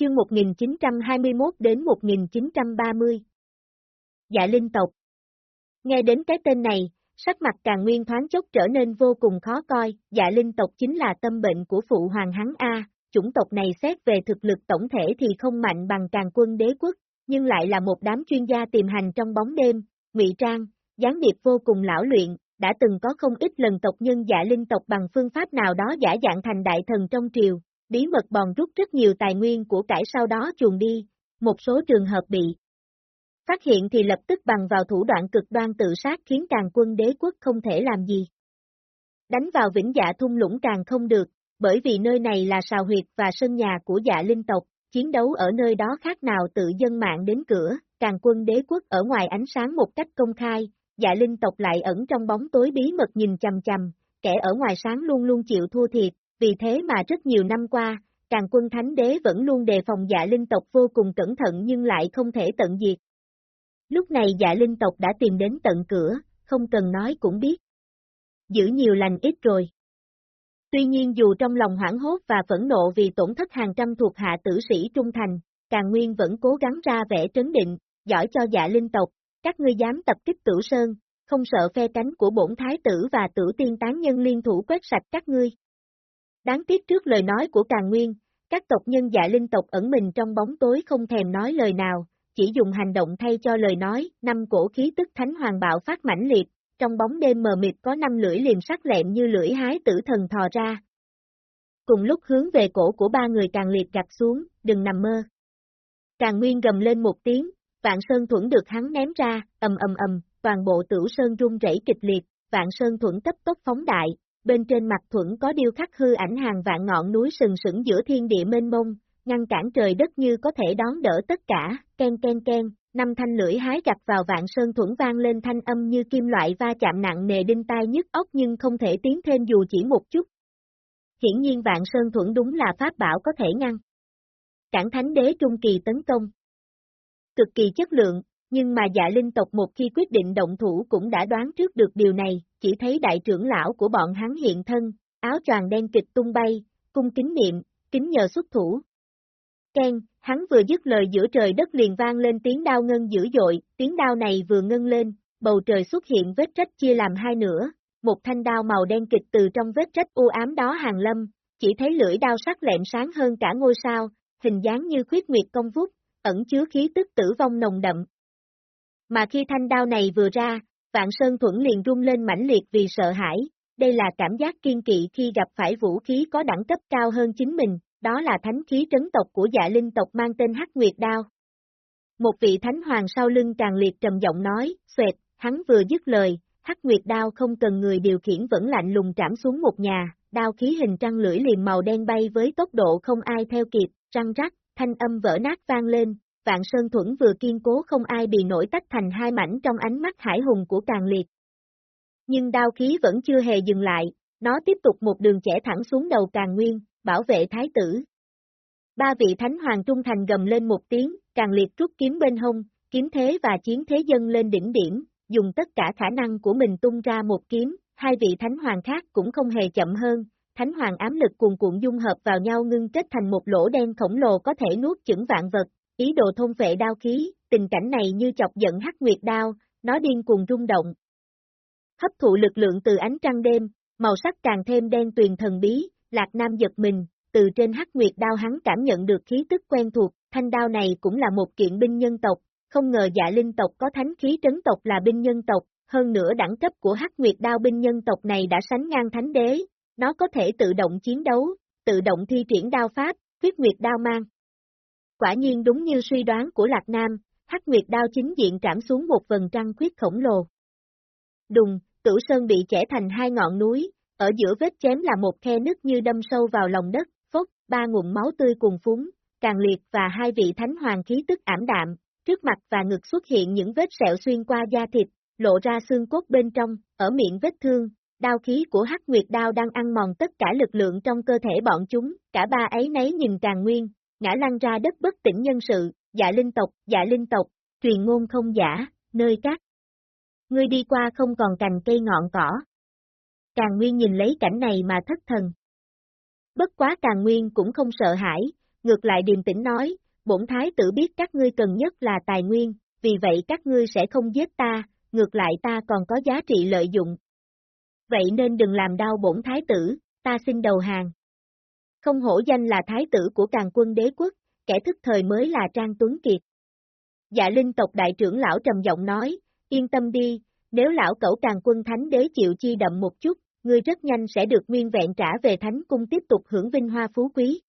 Chương 1921 đến 1930 Dạ Linh tộc. Nghe đến cái tên này, sắc mặt càng nguyên thoáng chốc trở nên vô cùng khó coi, dạ linh tộc chính là tâm bệnh của phụ hoàng hắn A, chủng tộc này xét về thực lực tổng thể thì không mạnh bằng càng quân đế quốc, nhưng lại là một đám chuyên gia tìm hành trong bóng đêm, ngụy trang, gián điệp vô cùng lão luyện, đã từng có không ít lần tộc nhân dạ linh tộc bằng phương pháp nào đó giả dạng thành đại thần trong triều, bí mật bòn rút rất nhiều tài nguyên của cải sau đó chuồn đi, một số trường hợp bị phát hiện thì lập tức bằng vào thủ đoạn cực đoan tự sát khiến càng quân đế quốc không thể làm gì. Đánh vào vĩnh dạ thung lũng càng không được, bởi vì nơi này là sào huyệt và sân nhà của dạ linh tộc, chiến đấu ở nơi đó khác nào tự dân mạng đến cửa, càng quân đế quốc ở ngoài ánh sáng một cách công khai, dạ linh tộc lại ẩn trong bóng tối bí mật nhìn chầm chầm, kẻ ở ngoài sáng luôn luôn chịu thua thiệt, vì thế mà rất nhiều năm qua, càng quân thánh đế vẫn luôn đề phòng dạ linh tộc vô cùng cẩn thận nhưng lại không thể tận diệt. Lúc này dạ linh tộc đã tìm đến tận cửa, không cần nói cũng biết. Giữ nhiều lành ít rồi. Tuy nhiên dù trong lòng hoảng hốt và phẫn nộ vì tổn thất hàng trăm thuộc hạ tử sĩ trung thành, Càng Nguyên vẫn cố gắng ra vẻ trấn định, giỏi cho dạ linh tộc, các ngươi dám tập kích tử sơn, không sợ phe cánh của bổn thái tử và tử tiên tán nhân liên thủ quét sạch các ngươi. Đáng tiếc trước lời nói của Càng Nguyên, các tộc nhân dạ linh tộc ẩn mình trong bóng tối không thèm nói lời nào, chỉ dùng hành động thay cho lời nói, năm cổ khí tức thánh hoàng bạo phát mãnh liệt, trong bóng đêm mờ mịt có năm lưỡi liềm sắc lẹm như lưỡi hái tử thần thò ra. Cùng lúc hướng về cổ của ba người càng liệt gặp xuống, đừng nằm mơ. Càng nguyên gầm lên một tiếng, vạn sơn thuẫn được hắn ném ra, ầm ầm ầm, toàn bộ tử sơn rung rẩy kịch liệt, vạn sơn thuẫn cấp tốc phóng đại, bên trên mặt thuẫn có điêu khắc hư ảnh hàng vạn ngọn núi sừng sững giữa thiên địa mênh mông, ngăn cản trời đất như có thể đón đỡ tất cả, ken ken ken, năm thanh lưỡi hái gặt vào vạn sơn thuẫn vang lên thanh âm như kim loại va chạm nặng nề đinh tai nhức óc nhưng không thể tiến thêm dù chỉ một chút. Hiển nhiên vạn sơn thuẫn đúng là pháp bảo có thể ngăn. Cản thánh đế trung kỳ tấn công. Cực kỳ chất lượng, nhưng mà dạ linh tộc một khi quyết định động thủ cũng đã đoán trước được điều này, chỉ thấy đại trưởng lão của bọn hắn hiện thân, áo choàng đen kịch tung bay, cung kính niệm, kính nhờ xuất thủ. Ken, hắn vừa dứt lời giữa trời đất liền vang lên tiếng đao ngân dữ dội, tiếng đao này vừa ngân lên, bầu trời xuất hiện vết rách chia làm hai nửa, một thanh đao màu đen kịch từ trong vết rách u ám đó hàng lâm, chỉ thấy lưỡi đao sắc lẹm sáng hơn cả ngôi sao, hình dáng như khuyết nguyệt công vút, ẩn chứa khí tức tử vong nồng đậm. Mà khi thanh đao này vừa ra, Vạn Sơn Thuẫn liền rung lên mãnh liệt vì sợ hãi, đây là cảm giác kiên kỵ khi gặp phải vũ khí có đẳng cấp cao hơn chính mình, đó là thánh khí trấn tộc của dạ linh tộc mang tên Hắc Nguyệt Đao. Một vị thánh hoàng sau lưng càng liệt trầm giọng nói, xoẹt, hắn vừa dứt lời, Hắc Nguyệt Đao không cần người điều khiển vẫn lạnh lùng trảm xuống một nhà, đao khí hình trăng lưỡi liềm màu đen bay với tốc độ không ai theo kịp, răng rắc, thanh âm vỡ nát vang lên, vạn sơn thuẫn vừa kiên cố không ai bị nổi tách thành hai mảnh trong ánh mắt hải hùng của càng liệt. Nhưng đao khí vẫn chưa hề dừng lại, nó tiếp tục một đường chẻ thẳng xuống đầu càng nguyên, bảo vệ thái tử. Ba vị thánh hoàng trung thành gầm lên một tiếng, càng liệt rút kiếm bên hông, kiếm thế và chiến thế dân lên đỉnh điểm, dùng tất cả khả năng của mình tung ra một kiếm, hai vị thánh hoàng khác cũng không hề chậm hơn, thánh hoàng ám lực cuồn cuộn dung hợp vào nhau ngưng kết thành một lỗ đen khổng lồ có thể nuốt chửng vạn vật, ý đồ thôn vệ đao khí, tình cảnh này như chọc giận hắc nguyệt đao, nó điên cuồng rung động. Hấp thụ lực lượng từ ánh trăng đêm, màu sắc càng thêm đen tuyền thần bí, Lạc Nam giật mình, từ trên hắc nguyệt đao hắn cảm nhận được khí tức quen thuộc, thanh đao này cũng là một kiện binh nhân tộc, không ngờ dạ linh tộc có thánh khí trấn tộc là binh nhân tộc, hơn nữa đẳng cấp của hắc nguyệt đao binh nhân tộc này đã sánh ngang thánh đế, nó có thể tự động chiến đấu, tự động thi triển đao pháp, huyết nguyệt đao mang. Quả nhiên đúng như suy đoán của Lạc Nam, hắc nguyệt đao chính diện trảm xuống một vần trăng khuyết khổng lồ. Đùng, tử sơn bị chẻ thành hai ngọn núi, ở giữa vết chém là một khe nứt như đâm sâu vào lòng đất, phốc, ba ngụm máu tươi cùng phúng, càng liệt và hai vị thánh hoàng khí tức ảm đạm, trước mặt và ngực xuất hiện những vết sẹo xuyên qua da thịt, lộ ra xương cốt bên trong, ở miệng vết thương, đao khí của hắc nguyệt đao đang ăn mòn tất cả lực lượng trong cơ thể bọn chúng, cả ba ấy nấy nhìn càng nguyên, ngã lăn ra đất bất tỉnh nhân sự, dạ linh tộc, dạ linh tộc, truyền ngôn không giả, nơi các. Ngươi đi qua không còn cành cây ngọn cỏ, Càng Nguyên nhìn lấy cảnh này mà thất thần. Bất quá Càng Nguyên cũng không sợ hãi, ngược lại điềm tĩnh nói, bổn thái tử biết các ngươi cần nhất là tài nguyên, vì vậy các ngươi sẽ không giết ta, ngược lại ta còn có giá trị lợi dụng. Vậy nên đừng làm đau bổn thái tử, ta xin đầu hàng. Không hổ danh là thái tử của càng quân đế quốc, kẻ thức thời mới là Trang Tuấn Kiệt. Dạ linh tộc đại trưởng lão trầm giọng nói, yên tâm đi, nếu lão cẩu càng quân thánh đế chịu chi đậm một chút, ngươi rất nhanh sẽ được nguyên vẹn trả về thánh cung tiếp tục hưởng vinh hoa phú quý.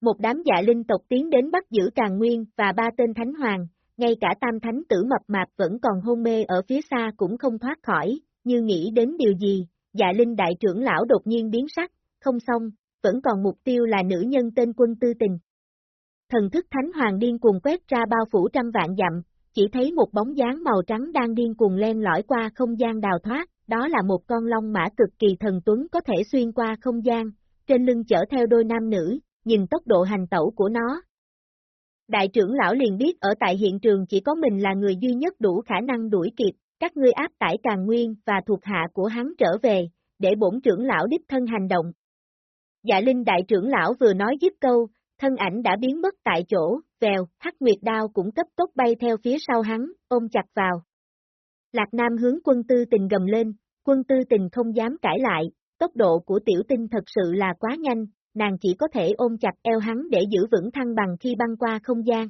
Một đám dạ linh tộc tiến đến bắt giữ càng nguyên và ba tên thánh hoàng, ngay cả tam thánh tử mập mạp vẫn còn hôn mê ở phía xa cũng không thoát khỏi, như nghĩ đến điều gì, dạ linh đại trưởng lão đột nhiên biến sắc, không xong, vẫn còn mục tiêu là nữ nhân tên quân tư tình. Thần thức thánh hoàng điên cuồng quét ra bao phủ trăm vạn dặm, chỉ thấy một bóng dáng màu trắng đang điên cuồng len lỏi qua không gian đào thoát, đó là một con long mã cực kỳ thần tuấn có thể xuyên qua không gian, trên lưng chở theo đôi nam nữ, nhìn tốc độ hành tẩu của nó. Đại trưởng lão liền biết ở tại hiện trường chỉ có mình là người duy nhất đủ khả năng đuổi kịp, các ngươi áp tải càng nguyên và thuộc hạ của hắn trở về, để bổn trưởng lão đích thân hành động. Dạ Linh đại trưởng lão vừa nói dứt câu, thân ảnh đã biến mất tại chỗ, vèo, hắc nguyệt đao cũng cấp tốc bay theo phía sau hắn, ôm chặt vào. Lạc Nam hướng quân tư tình gầm lên, quân tư tình không dám cãi lại, tốc độ của tiểu tinh thật sự là quá nhanh, nàng chỉ có thể ôm chặt eo hắn để giữ vững thăng bằng khi băng qua không gian.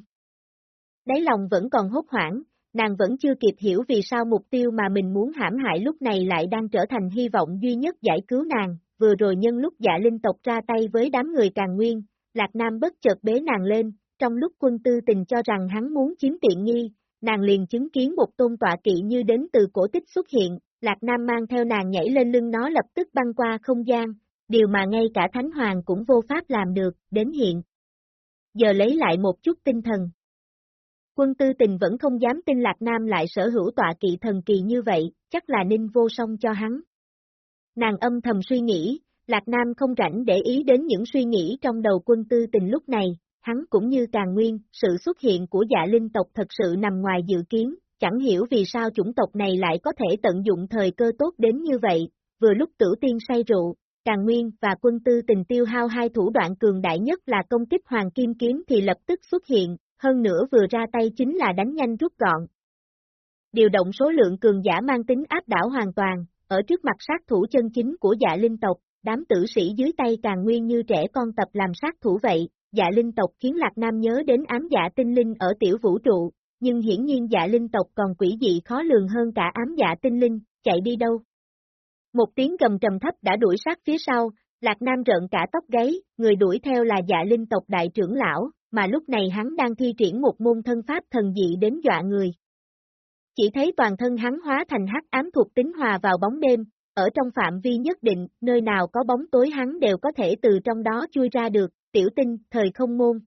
Đáy lòng vẫn còn hốt hoảng, nàng vẫn chưa kịp hiểu vì sao mục tiêu mà mình muốn hãm hại lúc này lại đang trở thành hy vọng duy nhất giải cứu nàng, vừa rồi nhân lúc dạ linh tộc ra tay với đám người càng nguyên, Lạc Nam bất chợt bế nàng lên, trong lúc quân tư tình cho rằng hắn muốn chiếm tiện nghi, nàng liền chứng kiến một tôn tọa kỵ như đến từ cổ tích xuất hiện, Lạc Nam mang theo nàng nhảy lên lưng nó lập tức băng qua không gian, điều mà ngay cả Thánh Hoàng cũng vô pháp làm được, đến hiện. Giờ lấy lại một chút tinh thần. Quân tư tình vẫn không dám tin Lạc Nam lại sở hữu tọa kỵ thần kỳ như vậy, chắc là ninh vô song cho hắn. Nàng âm thầm suy nghĩ, Lạc Nam không rảnh để ý đến những suy nghĩ trong đầu quân tư tình lúc này, hắn cũng như càng nguyên, sự xuất hiện của dạ linh tộc thật sự nằm ngoài dự kiến, chẳng hiểu vì sao chủng tộc này lại có thể tận dụng thời cơ tốt đến như vậy, vừa lúc tử tiên say rượu, càng nguyên và quân tư tình tiêu hao hai thủ đoạn cường đại nhất là công kích hoàng kim kiếm thì lập tức xuất hiện, hơn nữa vừa ra tay chính là đánh nhanh rút gọn. Điều động số lượng cường giả mang tính áp đảo hoàn toàn, ở trước mặt sát thủ chân chính của dạ linh tộc, đám tử sĩ dưới tay càng nguyên như trẻ con tập làm sát thủ vậy, dạ linh tộc khiến Lạc Nam nhớ đến ám dạ tinh linh ở tiểu vũ trụ, nhưng hiển nhiên dạ linh tộc còn quỷ dị khó lường hơn cả ám dạ tinh linh, chạy đi đâu. Một tiếng gầm trầm thấp đã đuổi sát phía sau, Lạc Nam rợn cả tóc gáy, người đuổi theo là dạ linh tộc đại trưởng lão, mà lúc này hắn đang thi triển một môn thân pháp thần dị đến dọa người. Chỉ thấy toàn thân hắn hóa thành hắc ám thuộc tính hòa vào bóng đêm, ở trong phạm vi nhất định, nơi nào có bóng tối hắn đều có thể từ trong đó chui ra được, tiểu tinh, thời không môn.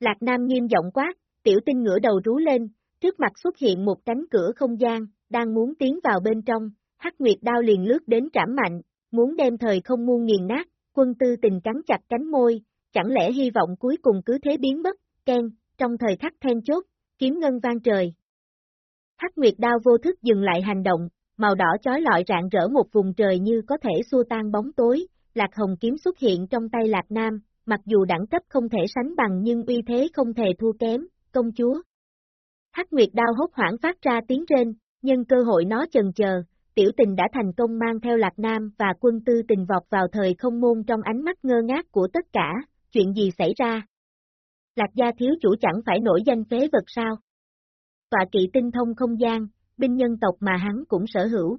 Lạc Nam nghiêm giọng quát, tiểu tinh ngửa đầu rú lên, trước mặt xuất hiện một cánh cửa không gian, đang muốn tiến vào bên trong, hắc nguyệt đao liền lướt đến trảm mạnh, muốn đem thời không muôn nghiền nát, quân tư tình cắn chặt cánh môi, chẳng lẽ hy vọng cuối cùng cứ thế biến mất, Ken, trong thời khắc then chốt, kiếm ngân vang trời. Hắc nguyệt đao vô thức dừng lại hành động, màu đỏ chói lọi rạng rỡ một vùng trời như có thể xua tan bóng tối, lạc hồng kiếm xuất hiện trong tay lạc nam, mặc dù đẳng cấp không thể sánh bằng nhưng uy thế không thể thua kém, công chúa. Hắc Nguyệt đao hốt hoảng phát ra tiếng rên, nhưng cơ hội nó chần chờ, tiểu tình đã thành công mang theo Lạc Nam và quân tư tình vọt vào thời không môn trong ánh mắt ngơ ngác của tất cả, chuyện gì xảy ra? Lạc gia thiếu chủ chẳng phải nổi danh phế vật sao? Tọa kỵ tinh thông không gian, binh nhân tộc mà hắn cũng sở hữu.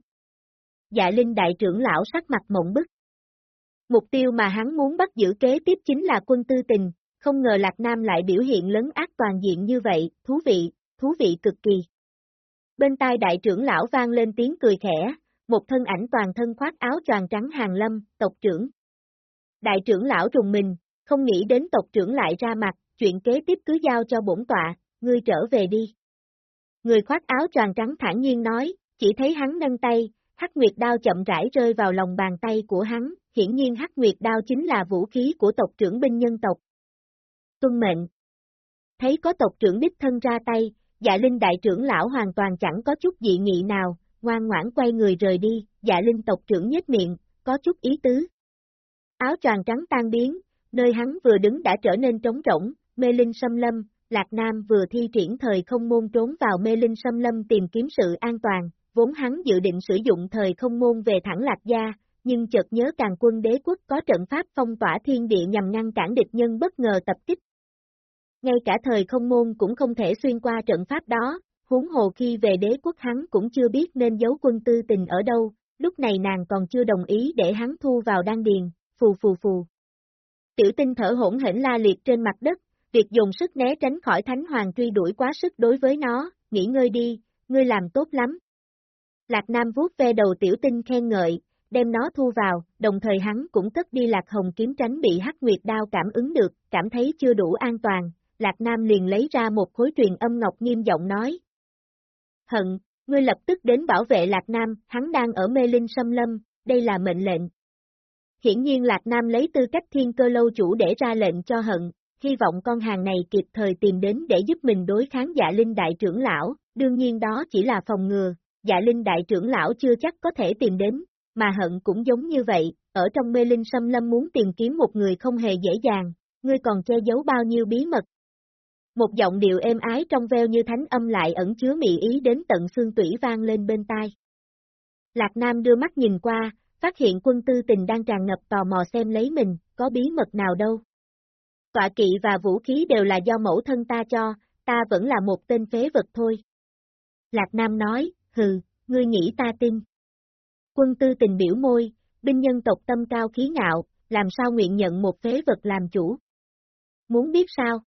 Dạ Linh đại trưởng lão sắc mặt mộng bức. Mục tiêu mà hắn muốn bắt giữ kế tiếp chính là quân tư tình, không ngờ Lạc Nam lại biểu hiện lớn ác toàn diện như vậy, thú vị, thú vị cực kỳ. Bên tai đại trưởng lão vang lên tiếng cười khẽ, một thân ảnh toàn thân khoác áo choàng trắng hàng lâm, tộc trưởng. Đại trưởng lão trùng mình, không nghĩ đến tộc trưởng lại ra mặt, chuyện kế tiếp cứ giao cho bổn tọa, ngươi trở về đi. Người khoác áo choàng trắng thản nhiên nói, chỉ thấy hắn nâng tay, hắc nguyệt đao chậm rãi rơi vào lòng bàn tay của hắn, hiển nhiên hắc nguyệt đao chính là vũ khí của tộc trưởng binh nhân tộc. Tuân mệnh. Thấy có tộc trưởng đích thân ra tay, dạ linh đại trưởng lão hoàn toàn chẳng có chút dị nghị nào, ngoan ngoãn quay người rời đi, dạ linh tộc trưởng nhếch miệng, có chút ý tứ. Áo choàng trắng tan biến, nơi hắn vừa đứng đã trở nên trống rỗng, mê linh xâm lâm, Lạc Nam vừa thi triển thời không môn trốn vào mê linh xâm lâm tìm kiếm sự an toàn, vốn hắn dự định sử dụng thời không môn về thẳng Lạc Gia, nhưng chợt nhớ càng quân đế quốc có trận pháp phong tỏa thiên địa nhằm ngăn cản địch nhân bất ngờ tập kích. Ngay cả thời không môn cũng không thể xuyên qua trận pháp đó, huống hồ khi về đế quốc hắn cũng chưa biết nên giấu quân tư tình ở đâu, lúc này nàng còn chưa đồng ý để hắn thu vào đan điền, phù phù phù. Tiểu tinh thở hỗn hển la liệt trên mặt đất, việc dùng sức né tránh khỏi thánh hoàng truy đuổi quá sức đối với nó, nghỉ ngơi đi, ngươi làm tốt lắm. Lạc Nam vuốt ve đầu tiểu tinh khen ngợi, đem nó thu vào, đồng thời hắn cũng tất đi Lạc Hồng kiếm tránh bị hắc nguyệt đao cảm ứng được, cảm thấy chưa đủ an toàn, Lạc Nam liền lấy ra một khối truyền âm ngọc nghiêm giọng nói. Hận, ngươi lập tức đến bảo vệ Lạc Nam, hắn đang ở mê linh xâm lâm, đây là mệnh lệnh. Hiển nhiên Lạc Nam lấy tư cách thiên cơ lâu chủ để ra lệnh cho hận, hy vọng con hàng này kịp thời tìm đến để giúp mình đối kháng dạ linh đại trưởng lão, đương nhiên đó chỉ là phòng ngừa, dạ linh đại trưởng lão chưa chắc có thể tìm đến, mà hận cũng giống như vậy, ở trong mê linh xâm lâm muốn tìm kiếm một người không hề dễ dàng, ngươi còn che giấu bao nhiêu bí mật. Một giọng điệu êm ái trong veo như thánh âm lại ẩn chứa mị ý đến tận xương tủy vang lên bên tai. Lạc Nam đưa mắt nhìn qua, phát hiện quân tư tình đang tràn ngập tò mò xem lấy mình, có bí mật nào đâu. Tọa kỵ và vũ khí đều là do mẫu thân ta cho, ta vẫn là một tên phế vật thôi. Lạc Nam nói, hừ, ngươi nghĩ ta tin. Quân tư tình biểu môi, binh nhân tộc tâm cao khí ngạo, làm sao nguyện nhận một phế vật làm chủ. Muốn biết sao?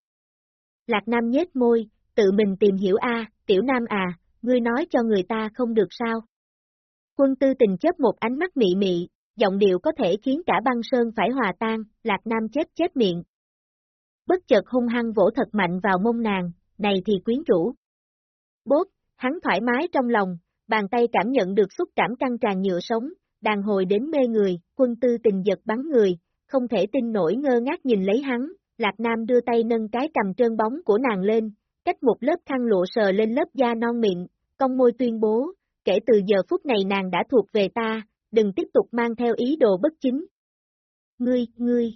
Lạc Nam nhếch môi, tự mình tìm hiểu a, tiểu nam à, ngươi nói cho người ta không được sao? Quân tư tình chớp một ánh mắt mị mị, giọng điệu có thể khiến cả băng sơn phải hòa tan, Lạc Nam chết chết miệng. Bất chợt hung hăng vỗ thật mạnh vào mông nàng, này thì quyến rũ. Bốt, hắn thoải mái trong lòng, bàn tay cảm nhận được xúc cảm căng tràn nhựa sống, đàn hồi đến mê người, quân tư tình giật bắn người, không thể tin nổi ngơ ngác nhìn lấy hắn, Lạc Nam đưa tay nâng cái cầm trơn bóng của nàng lên, cách một lớp khăn lụa sờ lên lớp da non mịn, cong môi tuyên bố, kể từ giờ phút này nàng đã thuộc về ta, đừng tiếp tục mang theo ý đồ bất chính. Ngươi, ngươi.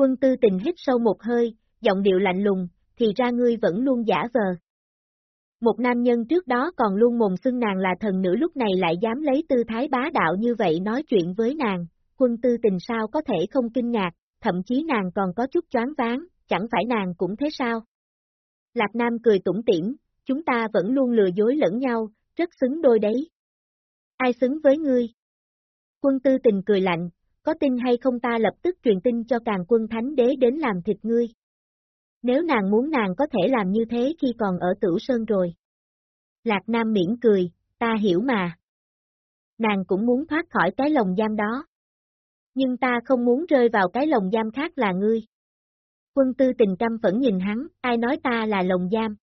Quân tư tình hít sâu một hơi, giọng điệu lạnh lùng, thì ra ngươi vẫn luôn giả vờ. Một nam nhân trước đó còn luôn mồm xưng nàng là thần nữ lúc này lại dám lấy tư thái bá đạo như vậy nói chuyện với nàng, quân tư tình sao có thể không kinh ngạc, thậm chí nàng còn có chút choáng váng, chẳng phải nàng cũng thế sao? Lạc Nam cười tủm tỉm, chúng ta vẫn luôn lừa dối lẫn nhau, rất xứng đôi đấy. Ai xứng với ngươi? Quân tư tình cười lạnh, có tin hay không ta lập tức truyền tin cho càng quân thánh đế đến làm thịt ngươi. Nếu nàng muốn nàng có thể làm như thế khi còn ở tử sơn rồi. Lạc Nam miễn cười, ta hiểu mà. Nàng cũng muốn thoát khỏi cái lồng giam đó. Nhưng ta không muốn rơi vào cái lồng giam khác là ngươi. Quân tư tình căm vẫn nhìn hắn, ai nói ta là lồng giam.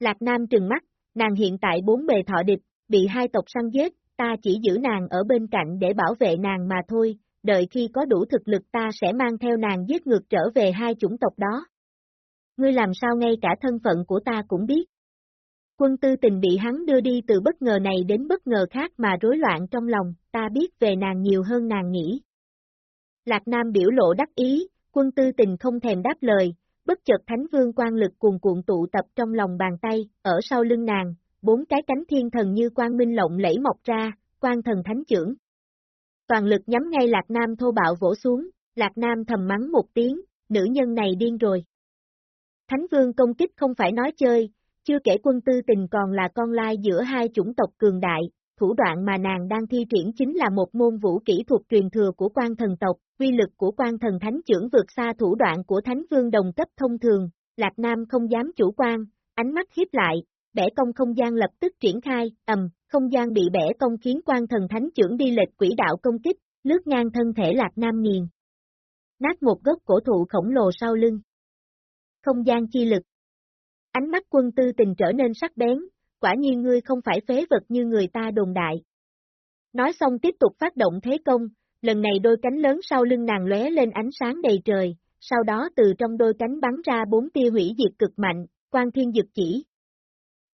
Lạc Nam trừng mắt, nàng hiện tại bốn bề thọ địch, bị hai tộc săn giết, ta chỉ giữ nàng ở bên cạnh để bảo vệ nàng mà thôi, đợi khi có đủ thực lực ta sẽ mang theo nàng giết ngược trở về hai chủng tộc đó. Ngươi làm sao ngay cả thân phận của ta cũng biết. Quân tư tình bị hắn đưa đi từ bất ngờ này đến bất ngờ khác mà rối loạn trong lòng, ta biết về nàng nhiều hơn nàng nghĩ. Lạc Nam biểu lộ đắc ý, quân tư tình không thèm đáp lời, bất chợt thánh vương quan lực cuồn cuộn tụ tập trong lòng bàn tay, ở sau lưng nàng, bốn cái cánh thiên thần như quang minh lộng lẫy mọc ra, quan thần thánh trưởng. Toàn lực nhắm ngay Lạc Nam thô bạo vỗ xuống, Lạc Nam thầm mắng một tiếng, nữ nhân này điên rồi. Thánh vương công kích không phải nói chơi, chưa kể quân tư tình còn là con lai giữa hai chủng tộc cường đại, thủ đoạn mà nàng đang thi triển chính là một môn vũ kỹ thuật truyền thừa của quan thần tộc, uy lực của quan thần thánh trưởng vượt xa thủ đoạn của thánh vương đồng cấp thông thường, Lạc Nam không dám chủ quan, ánh mắt hiếp lại, bẻ công không gian lập tức triển khai, ầm, không gian bị bẻ công khiến quan thần thánh trưởng đi lệch quỹ đạo công kích, lướt ngang thân thể Lạc Nam nghiền. Nát một gốc cổ thụ khổng lồ sau lưng. Không gian chi lực. Ánh mắt quân tư tình trở nên sắc bén, quả nhiên ngươi không phải phế vật như người ta đồn đại. Nói xong tiếp tục phát động thế công, lần này đôi cánh lớn sau lưng nàng lóe lên ánh sáng đầy trời, sau đó từ trong đôi cánh bắn ra bốn tia hủy diệt cực mạnh, quan thiên dực chỉ.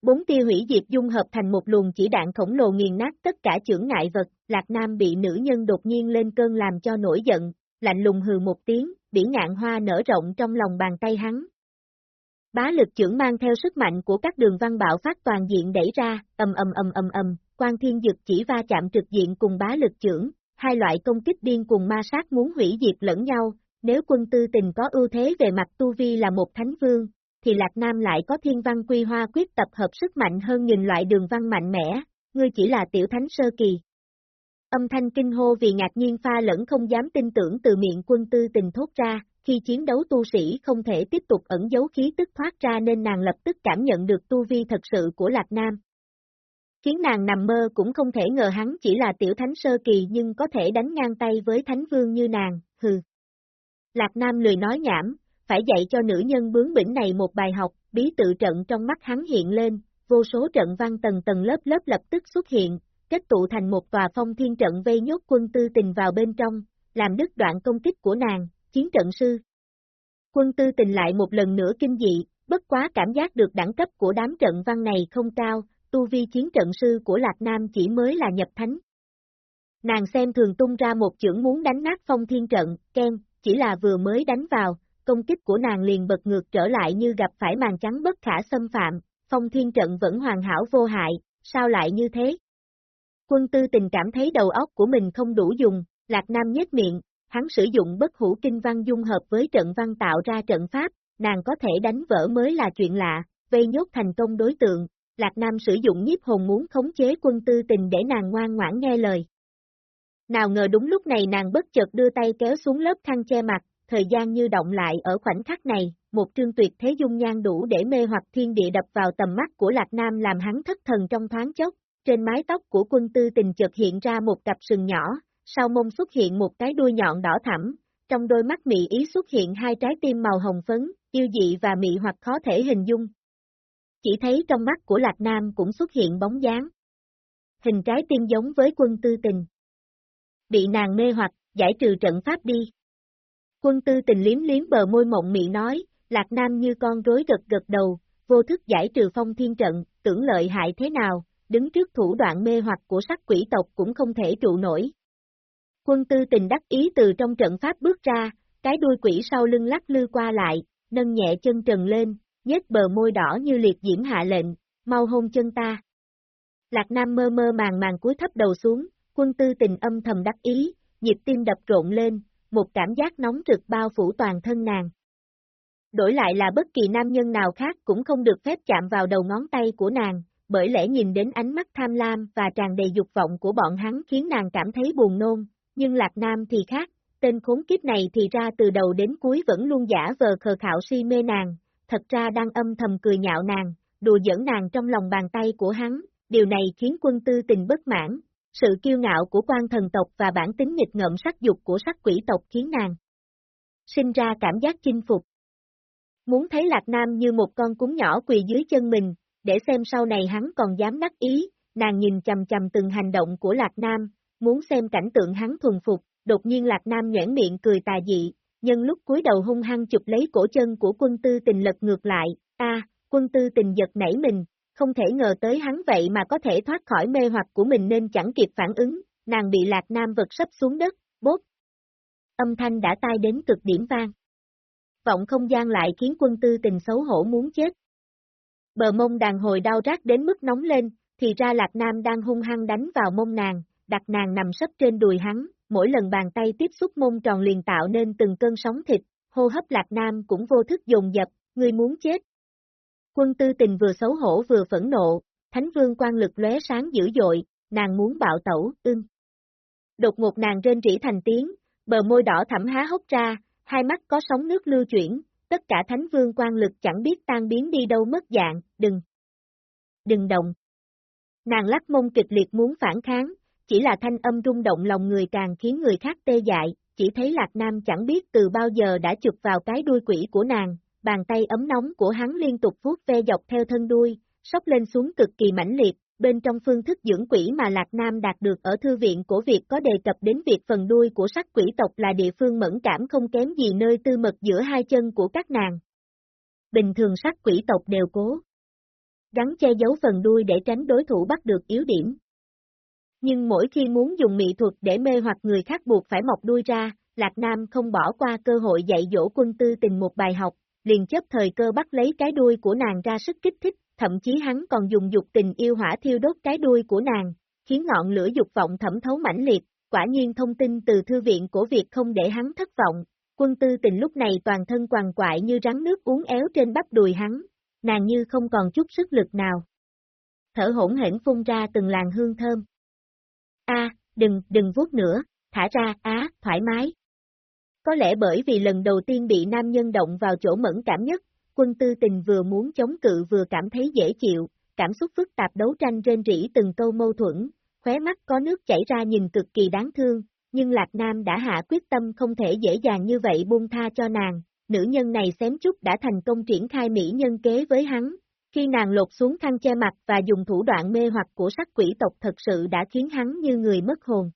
Bốn tia hủy diệt dung hợp thành một luồng chỉ đạn khổng lồ nghiền nát tất cả chưởng ngại vật, Lạc Nam bị nữ nhân đột nhiên lên cơn làm cho nổi giận, lạnh lùng hừ một tiếng, bỉ ngạn hoa nở rộng trong lòng bàn tay hắn. Bá lực trưởng mang theo sức mạnh của các đường văn bạo phát toàn diện đẩy ra, ầm ầm ầm ầm ầm, quan thiên dực chỉ va chạm trực diện cùng bá lực trưởng, hai loại công kích điên cùng ma sát muốn hủy diệt lẫn nhau, nếu quân tư tình có ưu thế về mặt tu vi là một thánh vương, thì Lạc Nam lại có thiên văn quy hoa quyết tập hợp sức mạnh hơn nghìn loại đường văn mạnh mẽ, ngươi chỉ là tiểu thánh sơ kỳ. Âm thanh kinh hô vì ngạc nhiên pha lẫn không dám tin tưởng từ miệng quân tư tình thốt ra, khi chiến đấu tu sĩ không thể tiếp tục ẩn giấu khí tức thoát ra nên nàng lập tức cảm nhận được tu vi thật sự của Lạc Nam. Khiến nàng nằm mơ cũng không thể ngờ hắn chỉ là tiểu thánh sơ kỳ nhưng có thể đánh ngang tay với thánh vương như nàng, hừ. Lạc Nam lười nói nhảm, phải dạy cho nữ nhân bướng bỉnh này một bài học, bí tự trận trong mắt hắn hiện lên, vô số trận văn tầng tầng lớp lớp lập tức xuất hiện, kết tụ thành một tòa phong thiên trận vây nhốt quân tư tình vào bên trong, làm đứt đoạn công kích của nàng, chiến trận sư. Quân tư tình lại một lần nữa kinh dị, bất quá cảm giác được đẳng cấp của đám trận văn này không cao, tu vi chiến trận sư của Lạc Nam chỉ mới là nhập thánh. Nàng xem thường tung ra một chưởng muốn đánh nát phong thiên trận, ken, chỉ là vừa mới đánh vào, công kích của nàng liền bật ngược trở lại như gặp phải màn trắng bất khả xâm phạm, phong thiên trận vẫn hoàn hảo vô hại, sao lại như thế? Quân tư tình cảm thấy đầu óc của mình không đủ dùng, Lạc Nam nhếch miệng, hắn sử dụng bất hủ kinh văn dung hợp với trận văn tạo ra trận pháp, nàng có thể đánh vỡ mới là chuyện lạ, vây nhốt thành công đối tượng, Lạc Nam sử dụng nhiếp hồn muốn khống chế quân tư tình để nàng ngoan ngoãn nghe lời. Nào ngờ đúng lúc này nàng bất chợt đưa tay kéo xuống lớp khăn che mặt, thời gian như động lại ở khoảnh khắc này, một trương tuyệt thế dung nhan đủ để mê hoặc thiên địa đập vào tầm mắt của Lạc Nam làm hắn thất thần trong thoáng chốc, trên mái tóc của quân tư tình chợt hiện ra một cặp sừng nhỏ, sau mông xuất hiện một cái đuôi nhọn đỏ thẳm, trong đôi mắt mị ý xuất hiện hai trái tim màu hồng phấn, yêu dị và mị hoặc khó thể hình dung. Chỉ thấy trong mắt của Lạc Nam cũng xuất hiện bóng dáng. Hình trái tim giống với quân tư tình. Bị nàng mê hoặc, giải trừ trận pháp đi. Quân tư tình liếm liếm bờ môi mộng mị nói, Lạc Nam như con rối gật gật đầu, vô thức giải trừ phong thiên trận, tưởng lợi hại thế nào, đứng trước thủ đoạn mê hoặc của sắc quỷ tộc cũng không thể trụ nổi. Quân tư tình đắc ý từ trong trận pháp bước ra, cái đuôi quỷ sau lưng lắc lư qua lại, nâng nhẹ chân trần lên, nhếch bờ môi đỏ như liệt diễm hạ lệnh, mau hôn chân ta. Lạc Nam mơ mơ màng màng cúi thấp đầu xuống, quân tư tình âm thầm đắc ý, nhịp tim đập rộn lên, một cảm giác nóng rực bao phủ toàn thân nàng. Đổi lại là bất kỳ nam nhân nào khác cũng không được phép chạm vào đầu ngón tay của nàng, bởi lẽ nhìn đến ánh mắt tham lam và tràn đầy dục vọng của bọn hắn khiến nàng cảm thấy buồn nôn, nhưng Lạc Nam thì khác, tên khốn kiếp này thì ra từ đầu đến cuối vẫn luôn giả vờ khờ khạo si mê nàng, thật ra đang âm thầm cười nhạo nàng, đùa giỡn nàng trong lòng bàn tay của hắn, điều này khiến quân tư tình bất mãn, sự kiêu ngạo của quan thần tộc và bản tính nghịch ngợm sắc dục của sắc quỷ tộc khiến nàng sinh ra cảm giác chinh phục. Muốn thấy Lạc Nam như một con cúng nhỏ quỳ dưới chân mình, để xem sau này hắn còn dám đắc ý, nàng nhìn chầm chầm từng hành động của Lạc Nam, muốn xem cảnh tượng hắn thuần phục, đột nhiên Lạc Nam nhãn miệng cười tà dị, nhân lúc cúi đầu hung hăng chụp lấy cổ chân của quân tư tình lật ngược lại, a quân tư tình giật nảy mình, không thể ngờ tới hắn vậy mà có thể thoát khỏi mê hoặc của mình nên chẳng kịp phản ứng, nàng bị Lạc Nam vật sắp xuống đất, bốt. Âm thanh đã tai đến cực điểm vang. Vọng không gian lại khiến quân tư tình xấu hổ muốn chết. Bờ mông đàn hồi đau rát đến mức nóng lên, thì ra Lạc Nam đang hung hăng đánh vào mông nàng, đặt nàng nằm sấp trên đùi hắn, mỗi lần bàn tay tiếp xúc mông tròn liền tạo nên từng cơn sóng thịt, hô hấp Lạc Nam cũng vô thức dồn dập, người muốn chết. Quân tư tình vừa xấu hổ vừa phẫn nộ, thánh vương quan lực lóe sáng dữ dội, nàng muốn bạo tẩu, ưng. Đột ngột nàng rên rỉ thành tiếng, bờ môi đỏ thẳm há hốc ra, hai mắt có sóng nước lưu chuyển, tất cả thánh vương quan lực chẳng biết tan biến đi đâu mất dạng, đừng. Đừng động. Nàng lắc mông kịch liệt muốn phản kháng, chỉ là thanh âm rung động lòng người càng khiến người khác tê dại, chỉ thấy Lạc Nam chẳng biết từ bao giờ đã chụp vào cái đuôi quỷ của nàng, bàn tay ấm nóng của hắn liên tục vuốt ve dọc theo thân đuôi, sóc lên xuống cực kỳ mãnh liệt, bên trong phương thức dưỡng quỷ mà Lạc Nam đạt được ở thư viện của việc có đề cập đến việc phần đuôi của sắc quỷ tộc là địa phương mẫn cảm không kém gì nơi tư mật giữa hai chân của các nàng. Bình thường sắc quỷ tộc đều cố gắn che giấu phần đuôi để tránh đối thủ bắt được yếu điểm. Nhưng mỗi khi muốn dùng mỹ thuật để mê hoặc người khác buộc phải mọc đuôi ra, Lạc Nam không bỏ qua cơ hội dạy dỗ quân tư tình một bài học, liền chấp thời cơ bắt lấy cái đuôi của nàng ra sức kích thích, thậm chí hắn còn dùng dục tình yêu hỏa thiêu đốt cái đuôi của nàng, khiến ngọn lửa dục vọng thẩm thấu mãnh liệt, quả nhiên thông tin từ thư viện của việc không để hắn thất vọng, quân tư tình lúc này toàn thân quằn quại như rắn nước uống éo trên bắp đùi hắn, nàng như không còn chút sức lực nào. Thở hỗn hển phun ra từng làn hương thơm. A, đừng, đừng vuốt nữa, thả ra, á, thoải mái. Có lẽ bởi vì lần đầu tiên bị nam nhân động vào chỗ mẫn cảm nhất, quân tư tình vừa muốn chống cự vừa cảm thấy dễ chịu, cảm xúc phức tạp đấu tranh rên rỉ từng câu mâu thuẫn, khóe mắt có nước chảy ra nhìn cực kỳ đáng thương, nhưng Lạc Nam đã hạ quyết tâm không thể dễ dàng như vậy buông tha cho nàng, nữ nhân này xém chút đã thành công triển khai mỹ nhân kế với hắn, khi nàng lột xuống khăn che mặt và dùng thủ đoạn mê hoặc của sắc quỷ tộc thật sự đã khiến hắn như người mất hồn.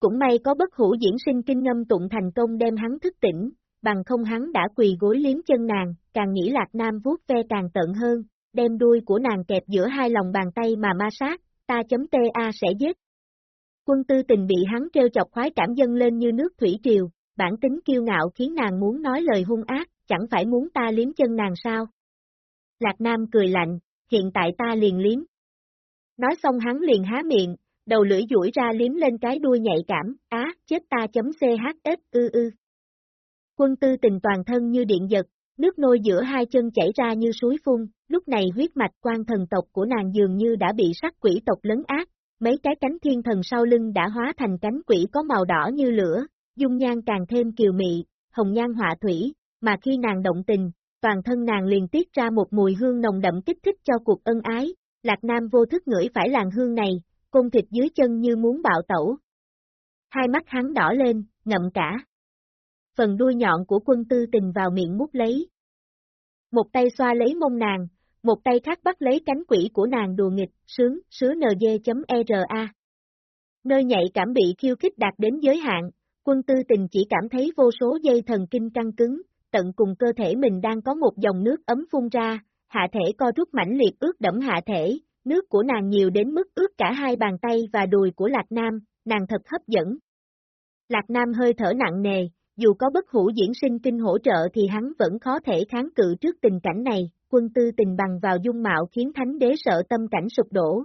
Cũng may có bất hủ diễn sinh kinh ngâm tụng thành công đem hắn thức tỉnh, bằng không hắn đã quỳ gối liếm chân nàng, càng nghĩ Lạc Nam vuốt ve càng tận hơn, đem đuôi của nàng kẹp giữa hai lòng bàn tay mà ma sát, ta chấm ta sẽ giết. Quân tư tình bị hắn treo chọc khoái cảm dân lên như nước thủy triều, bản tính kiêu ngạo khiến nàng muốn nói lời hung ác, chẳng phải muốn ta liếm chân nàng sao? Lạc Nam cười lạnh, hiện tại ta liền liếm. Nói xong hắn liền há miệng, đầu lưỡi duỗi ra liếm lên cái đuôi nhạy cảm, á, chết ta chấm CHS ư ư. Quân tư tình toàn thân như điện giật, nước nôi giữa hai chân chảy ra như suối phun, lúc này huyết mạch quan thần tộc của nàng dường như đã bị sắc quỷ tộc lấn ác, mấy cái cánh thiên thần sau lưng đã hóa thành cánh quỷ có màu đỏ như lửa, dung nhan càng thêm kiều mị, hồng nhan họa thủy, mà khi nàng động tình, toàn thân nàng liền tiết ra một mùi hương nồng đậm kích thích cho cuộc ân ái, Lạc Nam vô thức ngửi phải làn hương này, cung thịt dưới chân như muốn bạo tẩu. Hai mắt hắn đỏ lên, ngậm cả. Phần đuôi nhọn của quân tư tình vào miệng mút lấy. Một tay xoa lấy mông nàng, một tay khác bắt lấy cánh quỷ của nàng đùa nghịch, sướng, sứa nd.era. Nơi nhạy cảm bị khiêu khích đạt đến giới hạn, quân tư tình chỉ cảm thấy vô số dây thần kinh căng cứng, tận cùng cơ thể mình đang có một dòng nước ấm phun ra, hạ thể co rút mãnh liệt ướt đẫm hạ thể, nước của nàng nhiều đến mức ướt cả hai bàn tay và đùi của Lạc Nam, nàng thật hấp dẫn. Lạc Nam hơi thở nặng nề, dù có bất hủ diễn sinh kinh hỗ trợ thì hắn vẫn khó thể kháng cự trước tình cảnh này, quân tư tình bằng vào dung mạo khiến thánh đế sợ tâm cảnh sụp đổ.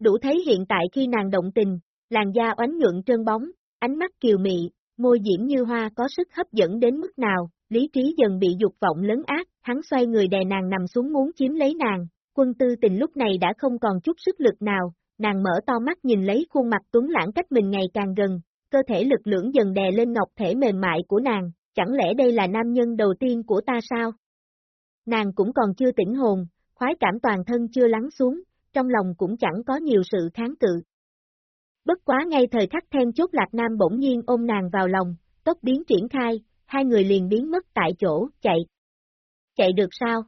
Đủ thấy hiện tại khi nàng động tình, làn da oánh nhuận trơn bóng, ánh mắt kiều mị, môi diễm như hoa có sức hấp dẫn đến mức nào, lý trí dần bị dục vọng lớn ác, hắn xoay người đè nàng nằm xuống muốn chiếm lấy nàng, quân tư tình lúc này đã không còn chút sức lực nào, nàng mở to mắt nhìn lấy khuôn mặt tuấn lãng cách mình ngày càng gần, cơ thể lực lưỡng dần đè lên ngọc thể mềm mại của nàng, chẳng lẽ đây là nam nhân đầu tiên của ta sao? Nàng cũng còn chưa tỉnh hồn, khoái cảm toàn thân chưa lắng xuống, trong lòng cũng chẳng có nhiều sự kháng cự. Bất quá ngay thời khắc then chốt Lạc Nam bỗng nhiên ôm nàng vào lòng, tốc biến triển khai, hai người liền biến mất tại chỗ, chạy. Chạy được sao?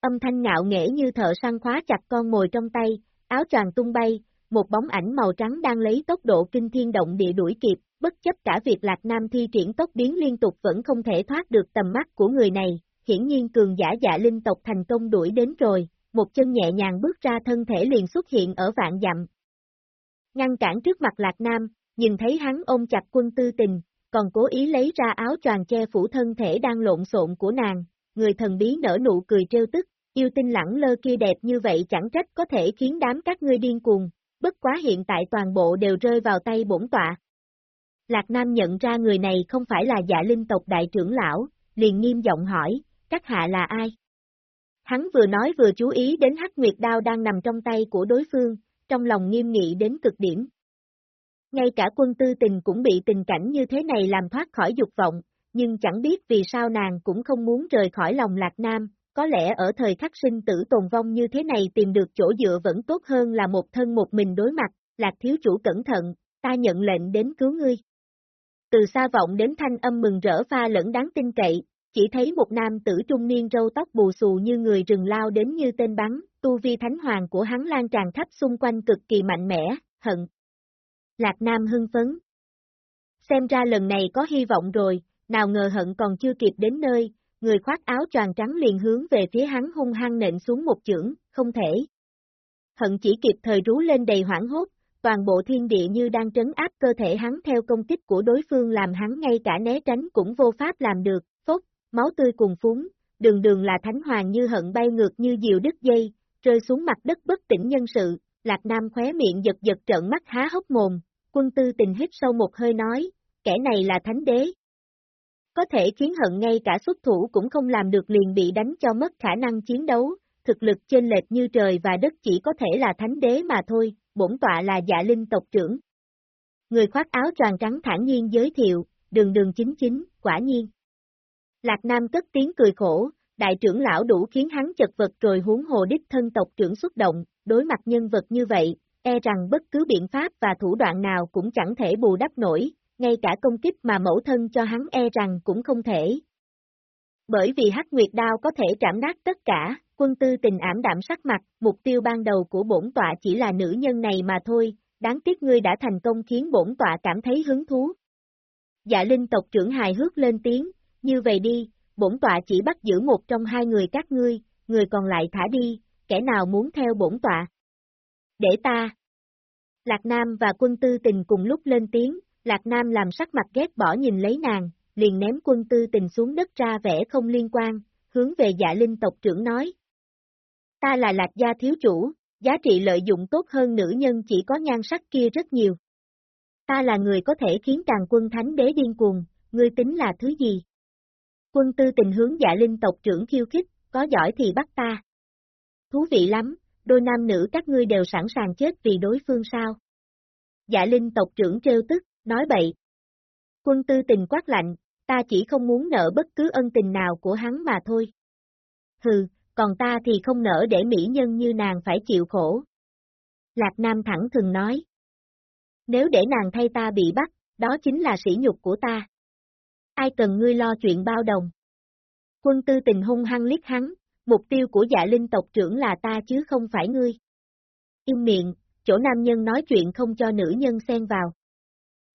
Âm thanh ngạo nghễ như thợ săn khóa chặt con mồi trong tay, áo choàng tung bay, một bóng ảnh màu trắng đang lấy tốc độ kinh thiên động địa đuổi kịp, bất chấp cả việc Lạc Nam thi triển tốc biến liên tục vẫn không thể thoát được tầm mắt của người này, hiển nhiên cường giả dạ linh tộc thành công đuổi đến rồi, một chân nhẹ nhàng bước ra thân thể liền xuất hiện ở vạn dặm. Ngăn cản trước mặt Lạc Nam, nhìn thấy hắn ôm chặt quân tư tình, còn cố ý lấy ra áo choàng che phủ thân thể đang lộn xộn của nàng, người thần bí nở nụ cười trêu tức, yêu tinh lẳng lơ kia đẹp như vậy chẳng trách có thể khiến đám các ngươi điên cuồng, bất quá hiện tại toàn bộ đều rơi vào tay bổn tọa. Lạc Nam nhận ra người này không phải là dạ linh tộc đại trưởng lão, liền nghiêm giọng hỏi, các hạ là ai? Hắn vừa nói vừa chú ý đến hắc nguyệt đao đang nằm trong tay của đối phương, trong lòng nghiêm nghị đến cực điểm. Ngay cả quân tư tình cũng bị tình cảnh như thế này làm thoát khỏi dục vọng, nhưng chẳng biết vì sao nàng cũng không muốn rời khỏi lòng Lạc Nam, có lẽ ở thời khắc sinh tử tồn vong như thế này tìm được chỗ dựa vẫn tốt hơn là một thân một mình đối mặt, Lạc thiếu chủ cẩn thận, ta nhận lệnh đến cứu ngươi. Từ xa vọng đến thanh âm mừng rỡ pha lẫn đáng tin cậy, chỉ thấy một nam tử trung niên râu tóc bù xù như người rừng lao đến như tên bắn, tu vi thánh hoàng của hắn lan tràn khắp xung quanh cực kỳ mạnh mẽ, hận. Lạc Nam hưng phấn. Xem ra lần này có hy vọng rồi, nào ngờ hận còn chưa kịp đến nơi, người khoác áo choàng trắng liền hướng về phía hắn hung hăng nện xuống một chưởng, không thể. Hận chỉ kịp thời rú lên đầy hoảng hốt, toàn bộ thiên địa như đang trấn áp cơ thể hắn theo công kích của đối phương làm hắn ngay cả né tránh cũng vô pháp làm được, phốt, máu tươi cùng phúng, đường đường là thánh hoàng như hận bay ngược như diều đứt dây, rơi xuống mặt đất bất tỉnh nhân sự, Lạc Nam khóe miệng giật giật trợn mắt há hốc mồm, quân tư tình hít sâu một hơi nói, kẻ này là thánh đế. Có thể khiến hận ngay cả xuất thủ cũng không làm được liền bị đánh cho mất khả năng chiến đấu, thực lực trên lệch như trời và đất chỉ có thể là thánh đế mà thôi, bổn tọa là dạ linh tộc trưởng. Người khoác áo tròn trắng thản nhiên giới thiệu, đường đường chính chính, quả nhiên. Lạc Nam cất tiếng cười khổ, đại trưởng lão đủ khiến hắn chật vật rồi huống hồ đích thân tộc trưởng xuất động, đối mặt nhân vật như vậy, e rằng bất cứ biện pháp và thủ đoạn nào cũng chẳng thể bù đắp nổi, ngay cả công kích mà mẫu thân cho hắn e rằng cũng không thể. Bởi vì hắc nguyệt đao có thể trảm nát tất cả, quân tư tình ảm đạm sắc mặt, mục tiêu ban đầu của bổn tọa chỉ là nữ nhân này mà thôi, đáng tiếc ngươi đã thành công khiến bổn tọa cảm thấy hứng thú. Dạ linh tộc trưởng hài hước lên tiếng, như vậy đi, bổn tọa chỉ bắt giữ một trong hai người các ngươi, người còn lại thả đi, kẻ nào muốn theo bổn tọa. Để ta. Lạc Nam và quân tư tình cùng lúc lên tiếng, Lạc Nam làm sắc mặt ghét bỏ nhìn lấy nàng, liền ném quân tư tình xuống đất ra vẻ không liên quan, hướng về dạ linh tộc trưởng nói. Ta là Lạc gia thiếu chủ, giá trị lợi dụng tốt hơn nữ nhân chỉ có nhan sắc kia rất nhiều. Ta là người có thể khiến càng quân thánh đế điên cuồng, ngươi tính là thứ gì? Quân tư tình hướng dạ linh tộc trưởng khiêu khích, có giỏi thì bắt ta. Thú vị lắm, đôi nam nữ các ngươi đều sẵn sàng chết vì đối phương sao? Dạ linh tộc trưởng trêu tức, nói bậy. Quân tư tình quát lạnh, ta chỉ không muốn nợ bất cứ ân tình nào của hắn mà thôi. Hừ, còn ta thì không nỡ để mỹ nhân như nàng phải chịu khổ. Lạc Nam thẳng thừng nói. Nếu để nàng thay ta bị bắt, đó chính là sỉ nhục của ta. Ai cần ngươi lo chuyện bao đồng? Quân tư tình hung hăng liếc hắn, mục tiêu của dạ linh tộc trưởng là ta chứ không phải ngươi. Im miệng, chỗ nam nhân nói chuyện không cho nữ nhân xen vào.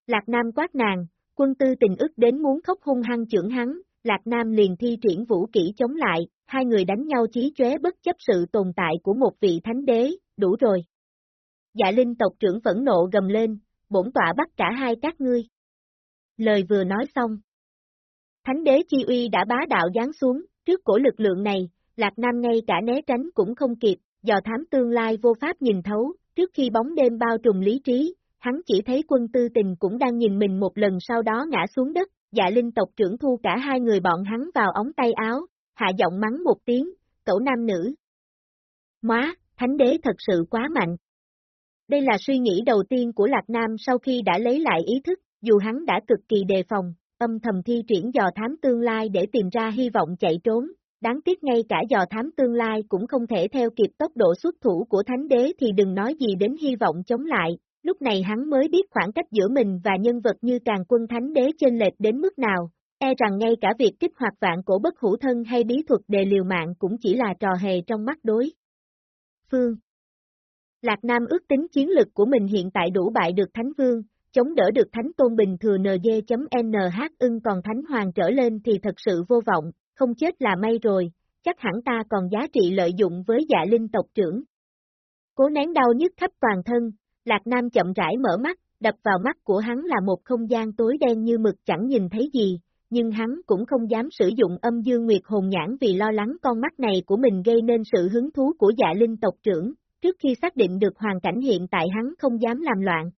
Lạc Nam quát nàng, quân tư tình ức đến muốn khóc hung hăng trưởng hắn, Lạc Nam liền thi triển vũ kỹ chống lại, hai người đánh nhau chí chóe bất chấp sự tồn tại của một vị thánh đế, đủ rồi. Dạ linh tộc trưởng phẫn nộ gầm lên, bổn tọa bắt cả hai các ngươi. Lời vừa nói xong. Thánh đế chi uy đã bá đạo giáng xuống, trước cổ lực lượng này, Lạc Nam ngay cả né tránh cũng không kịp, dò thám tương lai vô pháp nhìn thấu, trước khi bóng đêm bao trùm lý trí, hắn chỉ thấy quân tư tình cũng đang nhìn mình một lần sau đó ngã xuống đất, dạ linh tộc trưởng thu cả hai người bọn hắn vào ống tay áo, hạ giọng mắng một tiếng, cậu nam nữ. Móa, thánh đế thật sự quá mạnh. Đây là suy nghĩ đầu tiên của Lạc Nam sau khi đã lấy lại ý thức, dù hắn đã cực kỳ đề phòng, âm thầm thi triển dò thám tương lai để tìm ra hy vọng chạy trốn, đáng tiếc ngay cả dò thám tương lai cũng không thể theo kịp tốc độ xuất thủ của thánh đế thì đừng nói gì đến hy vọng chống lại, lúc này hắn mới biết khoảng cách giữa mình và nhân vật như càng quân thánh đế trên lệch đến mức nào, e rằng ngay cả việc kích hoạt vạn cổ bất hữu thân hay bí thuật đề liều mạng cũng chỉ là trò hề trong mắt đối. Phương Lạc Nam ước tính chiến lực của mình hiện tại đủ bại được Thánh Vương, chống đỡ được Thánh Tôn Bình thừa NG.NH ưng còn Thánh Hoàng trở lên thì thật sự vô vọng, không chết là may rồi, chắc hẳn ta còn giá trị lợi dụng với dạ linh tộc trưởng. Cố nén đau nhức khắp toàn thân, Lạc Nam chậm rãi mở mắt, đập vào mắt của hắn là một không gian tối đen như mực chẳng nhìn thấy gì, nhưng hắn cũng không dám sử dụng âm dương nguyệt hồn nhãn vì lo lắng con mắt này của mình gây nên sự hứng thú của dạ linh tộc trưởng, trước khi xác định được hoàn cảnh hiện tại hắn không dám làm loạn.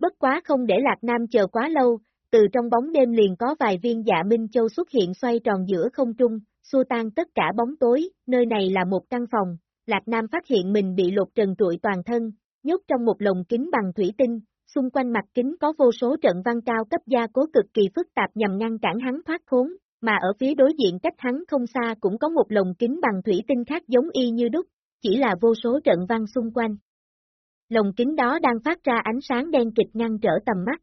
Bất quá không để Lạc Nam chờ quá lâu, từ trong bóng đêm liền có vài viên dạ Minh Châu xuất hiện xoay tròn giữa không trung, xua tan tất cả bóng tối, nơi này là một căn phòng, Lạc Nam phát hiện mình bị lột trần trụi toàn thân, nhốt trong một lồng kính bằng thủy tinh, xung quanh mặt kính có vô số trận văn cao cấp gia cố cực kỳ phức tạp nhằm ngăn cản hắn thoát khốn, mà ở phía đối diện cách hắn không xa cũng có một lồng kính bằng thủy tinh khác giống y như đúc, chỉ là vô số trận văn xung quanh. Lồng kính đó đang phát ra ánh sáng đen kịch ngăn trở tầm mắt.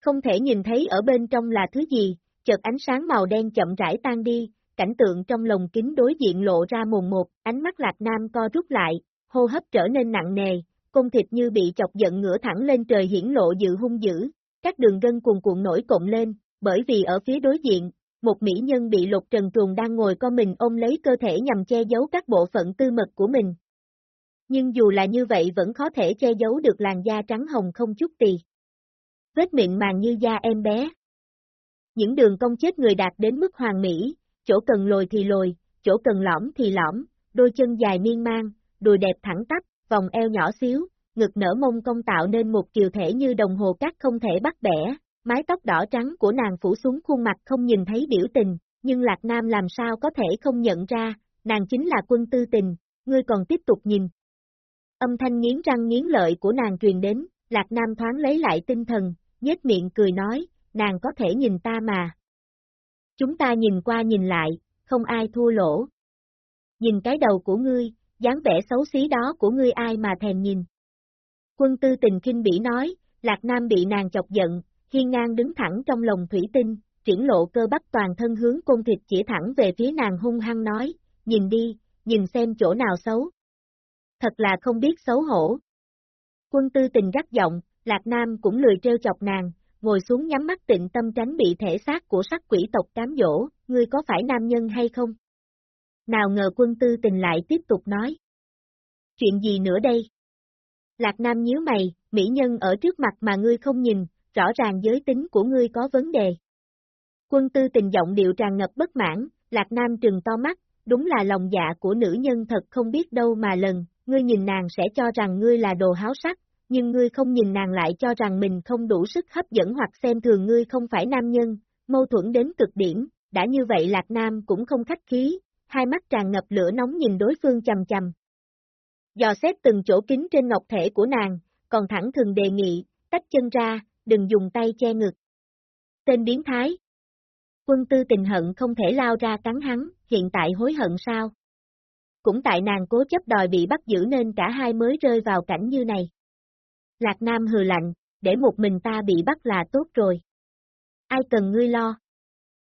Không thể nhìn thấy ở bên trong là thứ gì, chợt ánh sáng màu đen chậm rãi tan đi, cảnh tượng trong lồng kính đối diện lộ ra mồn một, ánh mắt lạc nam co rút lại, hô hấp trở nên nặng nề, cung thịt như bị chọc giận ngửa thẳng lên trời hiển lộ dự hung dữ, các đường gân cuồn cuộn nổi cộng lên, bởi vì ở phía đối diện, một mỹ nhân bị lục trần truồng đang ngồi co mình ôm lấy cơ thể nhằm che giấu các bộ phận tư mật của mình. nhưng dù là như vậy vẫn khó thể che giấu được làn da trắng hồng không chút tì. Vết miệng màng như da em bé. Những đường cong chết người đạt đến mức hoàn mỹ, chỗ cần lồi thì lồi, chỗ cần lõm thì lõm, đôi chân dài miên man, đùi đẹp thẳng tắp, vòng eo nhỏ xíu, ngực nở mông cong tạo nên một kiều thể như đồng hồ cát không thể bắt bẻ, mái tóc đỏ trắng của nàng phủ xuống khuôn mặt không nhìn thấy biểu tình, nhưng Lạc Nam làm sao có thể không nhận ra, nàng chính là quân tư tình, ngươi còn tiếp tục nhìn. Âm thanh nghiến răng nghiến lợi của nàng truyền đến, Lạc Nam thoáng lấy lại tinh thần, nhếch miệng cười nói, nàng có thể nhìn ta mà. Chúng ta nhìn qua nhìn lại, không ai thua lỗ. Nhìn cái đầu của ngươi, dáng vẻ xấu xí đó của ngươi ai mà thèm nhìn. Quân tư tình kinh bỉ nói, Lạc Nam bị nàng chọc giận, hiên ngang đứng thẳng trong lòng thủy tinh, triển lộ cơ bắp toàn thân hướng côn thịt chỉ thẳng về phía nàng hung hăng nói, nhìn đi, nhìn xem chỗ nào xấu. Thật là không biết xấu hổ. Quân tư tình gắt giọng, Lạc Nam cũng lười treo chọc nàng, ngồi xuống nhắm mắt tịnh tâm tránh bị thể xác của sắc quỷ tộc cám dỗ, ngươi có phải nam nhân hay không? Nào ngờ quân tư tình lại tiếp tục nói. Chuyện gì nữa đây? Lạc Nam nhíu mày, mỹ nhân ở trước mặt mà ngươi không nhìn, rõ ràng giới tính của ngươi có vấn đề. Quân tư tình giọng điệu tràn ngập bất mãn, Lạc Nam trừng to mắt, đúng là lòng dạ của nữ nhân thật không biết đâu mà lần, ngươi nhìn nàng sẽ cho rằng ngươi là đồ háo sắc, nhưng ngươi không nhìn nàng lại cho rằng mình không đủ sức hấp dẫn hoặc xem thường ngươi không phải nam nhân, mâu thuẫn đến cực điểm, đã như vậy Lạc Nam cũng không khách khí, hai mắt tràn ngập lửa nóng nhìn đối phương chầm chầm. Dò xét từng chỗ kính trên ngọc thể của nàng, còn thẳng thường đề nghị, tách chân ra, đừng dùng tay che ngực. Tên biến thái. Quân tư tình hận không thể lao ra cắn hắn, hiện tại hối hận sao? Cũng tại nàng cố chấp đòi bị bắt giữ nên cả hai mới rơi vào cảnh như này. Lạc Nam hừ lạnh, để một mình ta bị bắt là tốt rồi. Ai cần ngươi lo?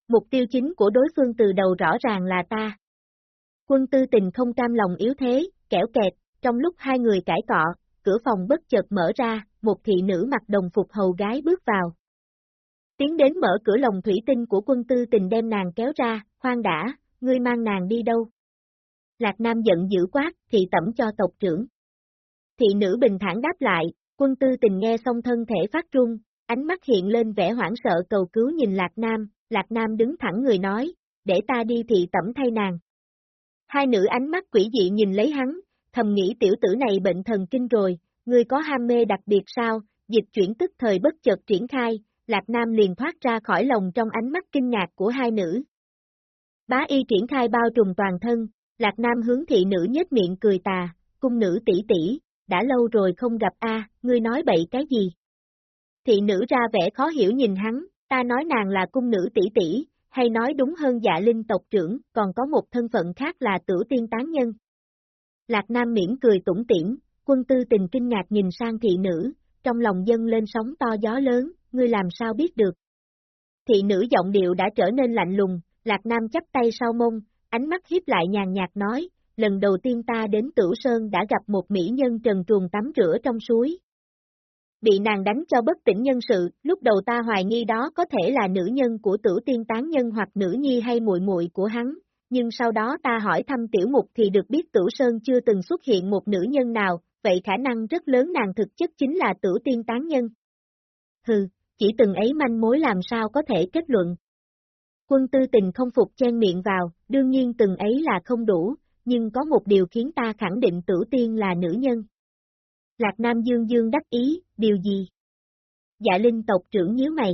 Mục tiêu chính của đối phương từ đầu rõ ràng là ta. Quân tư tình không cam lòng yếu thế, kẻo kẹt, trong lúc hai người cãi cọ, cửa phòng bất chợt mở ra, một thị nữ mặc đồng phục hầu gái bước vào. Tiến đến mở cửa lồng thủy tinh của quân tư tình đem nàng kéo ra, khoan đã, ngươi mang nàng đi đâu? Lạc Nam giận dữ quát, thị tẩm cho tộc trưởng. Thị nữ bình thản đáp lại, quân tư tình nghe xong thân thể phát run, ánh mắt hiện lên vẻ hoảng sợ cầu cứu nhìn Lạc Nam, Lạc Nam đứng thẳng người nói, để ta đi thị tẩm thay nàng. Hai nữ ánh mắt quỷ dị nhìn lấy hắn, thầm nghĩ tiểu tử này bệnh thần kinh rồi, người có ham mê đặc biệt sao, dịch chuyển tức thời bất chợt triển khai, Lạc Nam liền thoát ra khỏi lòng trong ánh mắt kinh ngạc của hai nữ. Bá y triển khai bao trùm toàn thân, Lạc Nam hướng thị nữ nhếch miệng cười tà, cung nữ tỷ tỷ, đã lâu rồi không gặp a, ngươi nói bậy cái gì? Thị nữ ra vẻ khó hiểu nhìn hắn, ta nói nàng là cung nữ tỷ tỷ, hay nói đúng hơn dạ linh tộc trưởng, còn có một thân phận khác là tử tiên tán nhân. Lạc Nam miễn cười tủm tỉm, quân tư tình kinh ngạc nhìn sang thị nữ, trong lòng dân lên sóng to gió lớn, ngươi làm sao biết được. Thị nữ giọng điệu đã trở nên lạnh lùng, Lạc Nam chắp tay sau mông, ánh mắt hiếp lại nhàn nhạt nói, lần đầu tiên ta đến Tử Sơn đã gặp một mỹ nhân trần truồng tắm rửa trong suối. Bị nàng đánh cho bất tỉnh nhân sự, lúc đầu ta hoài nghi đó có thể là nữ nhân của tử tiên tán nhân hoặc nữ nhi hay muội muội của hắn, nhưng sau đó ta hỏi thăm tiểu mục thì được biết Tử Sơn chưa từng xuất hiện một nữ nhân nào, vậy khả năng rất lớn nàng thực chất chính là tử tiên tán nhân. Hừ, chỉ từng ấy manh mối làm sao có thể kết luận. Quân tư tình không phục chen miệng vào, đương nhiên từng ấy là không đủ, nhưng có một điều khiến ta khẳng định tử tiên là nữ nhân. Lạc Nam Dương Dương đắc ý, điều gì? Dạ Linh tộc trưởng nhíu mày.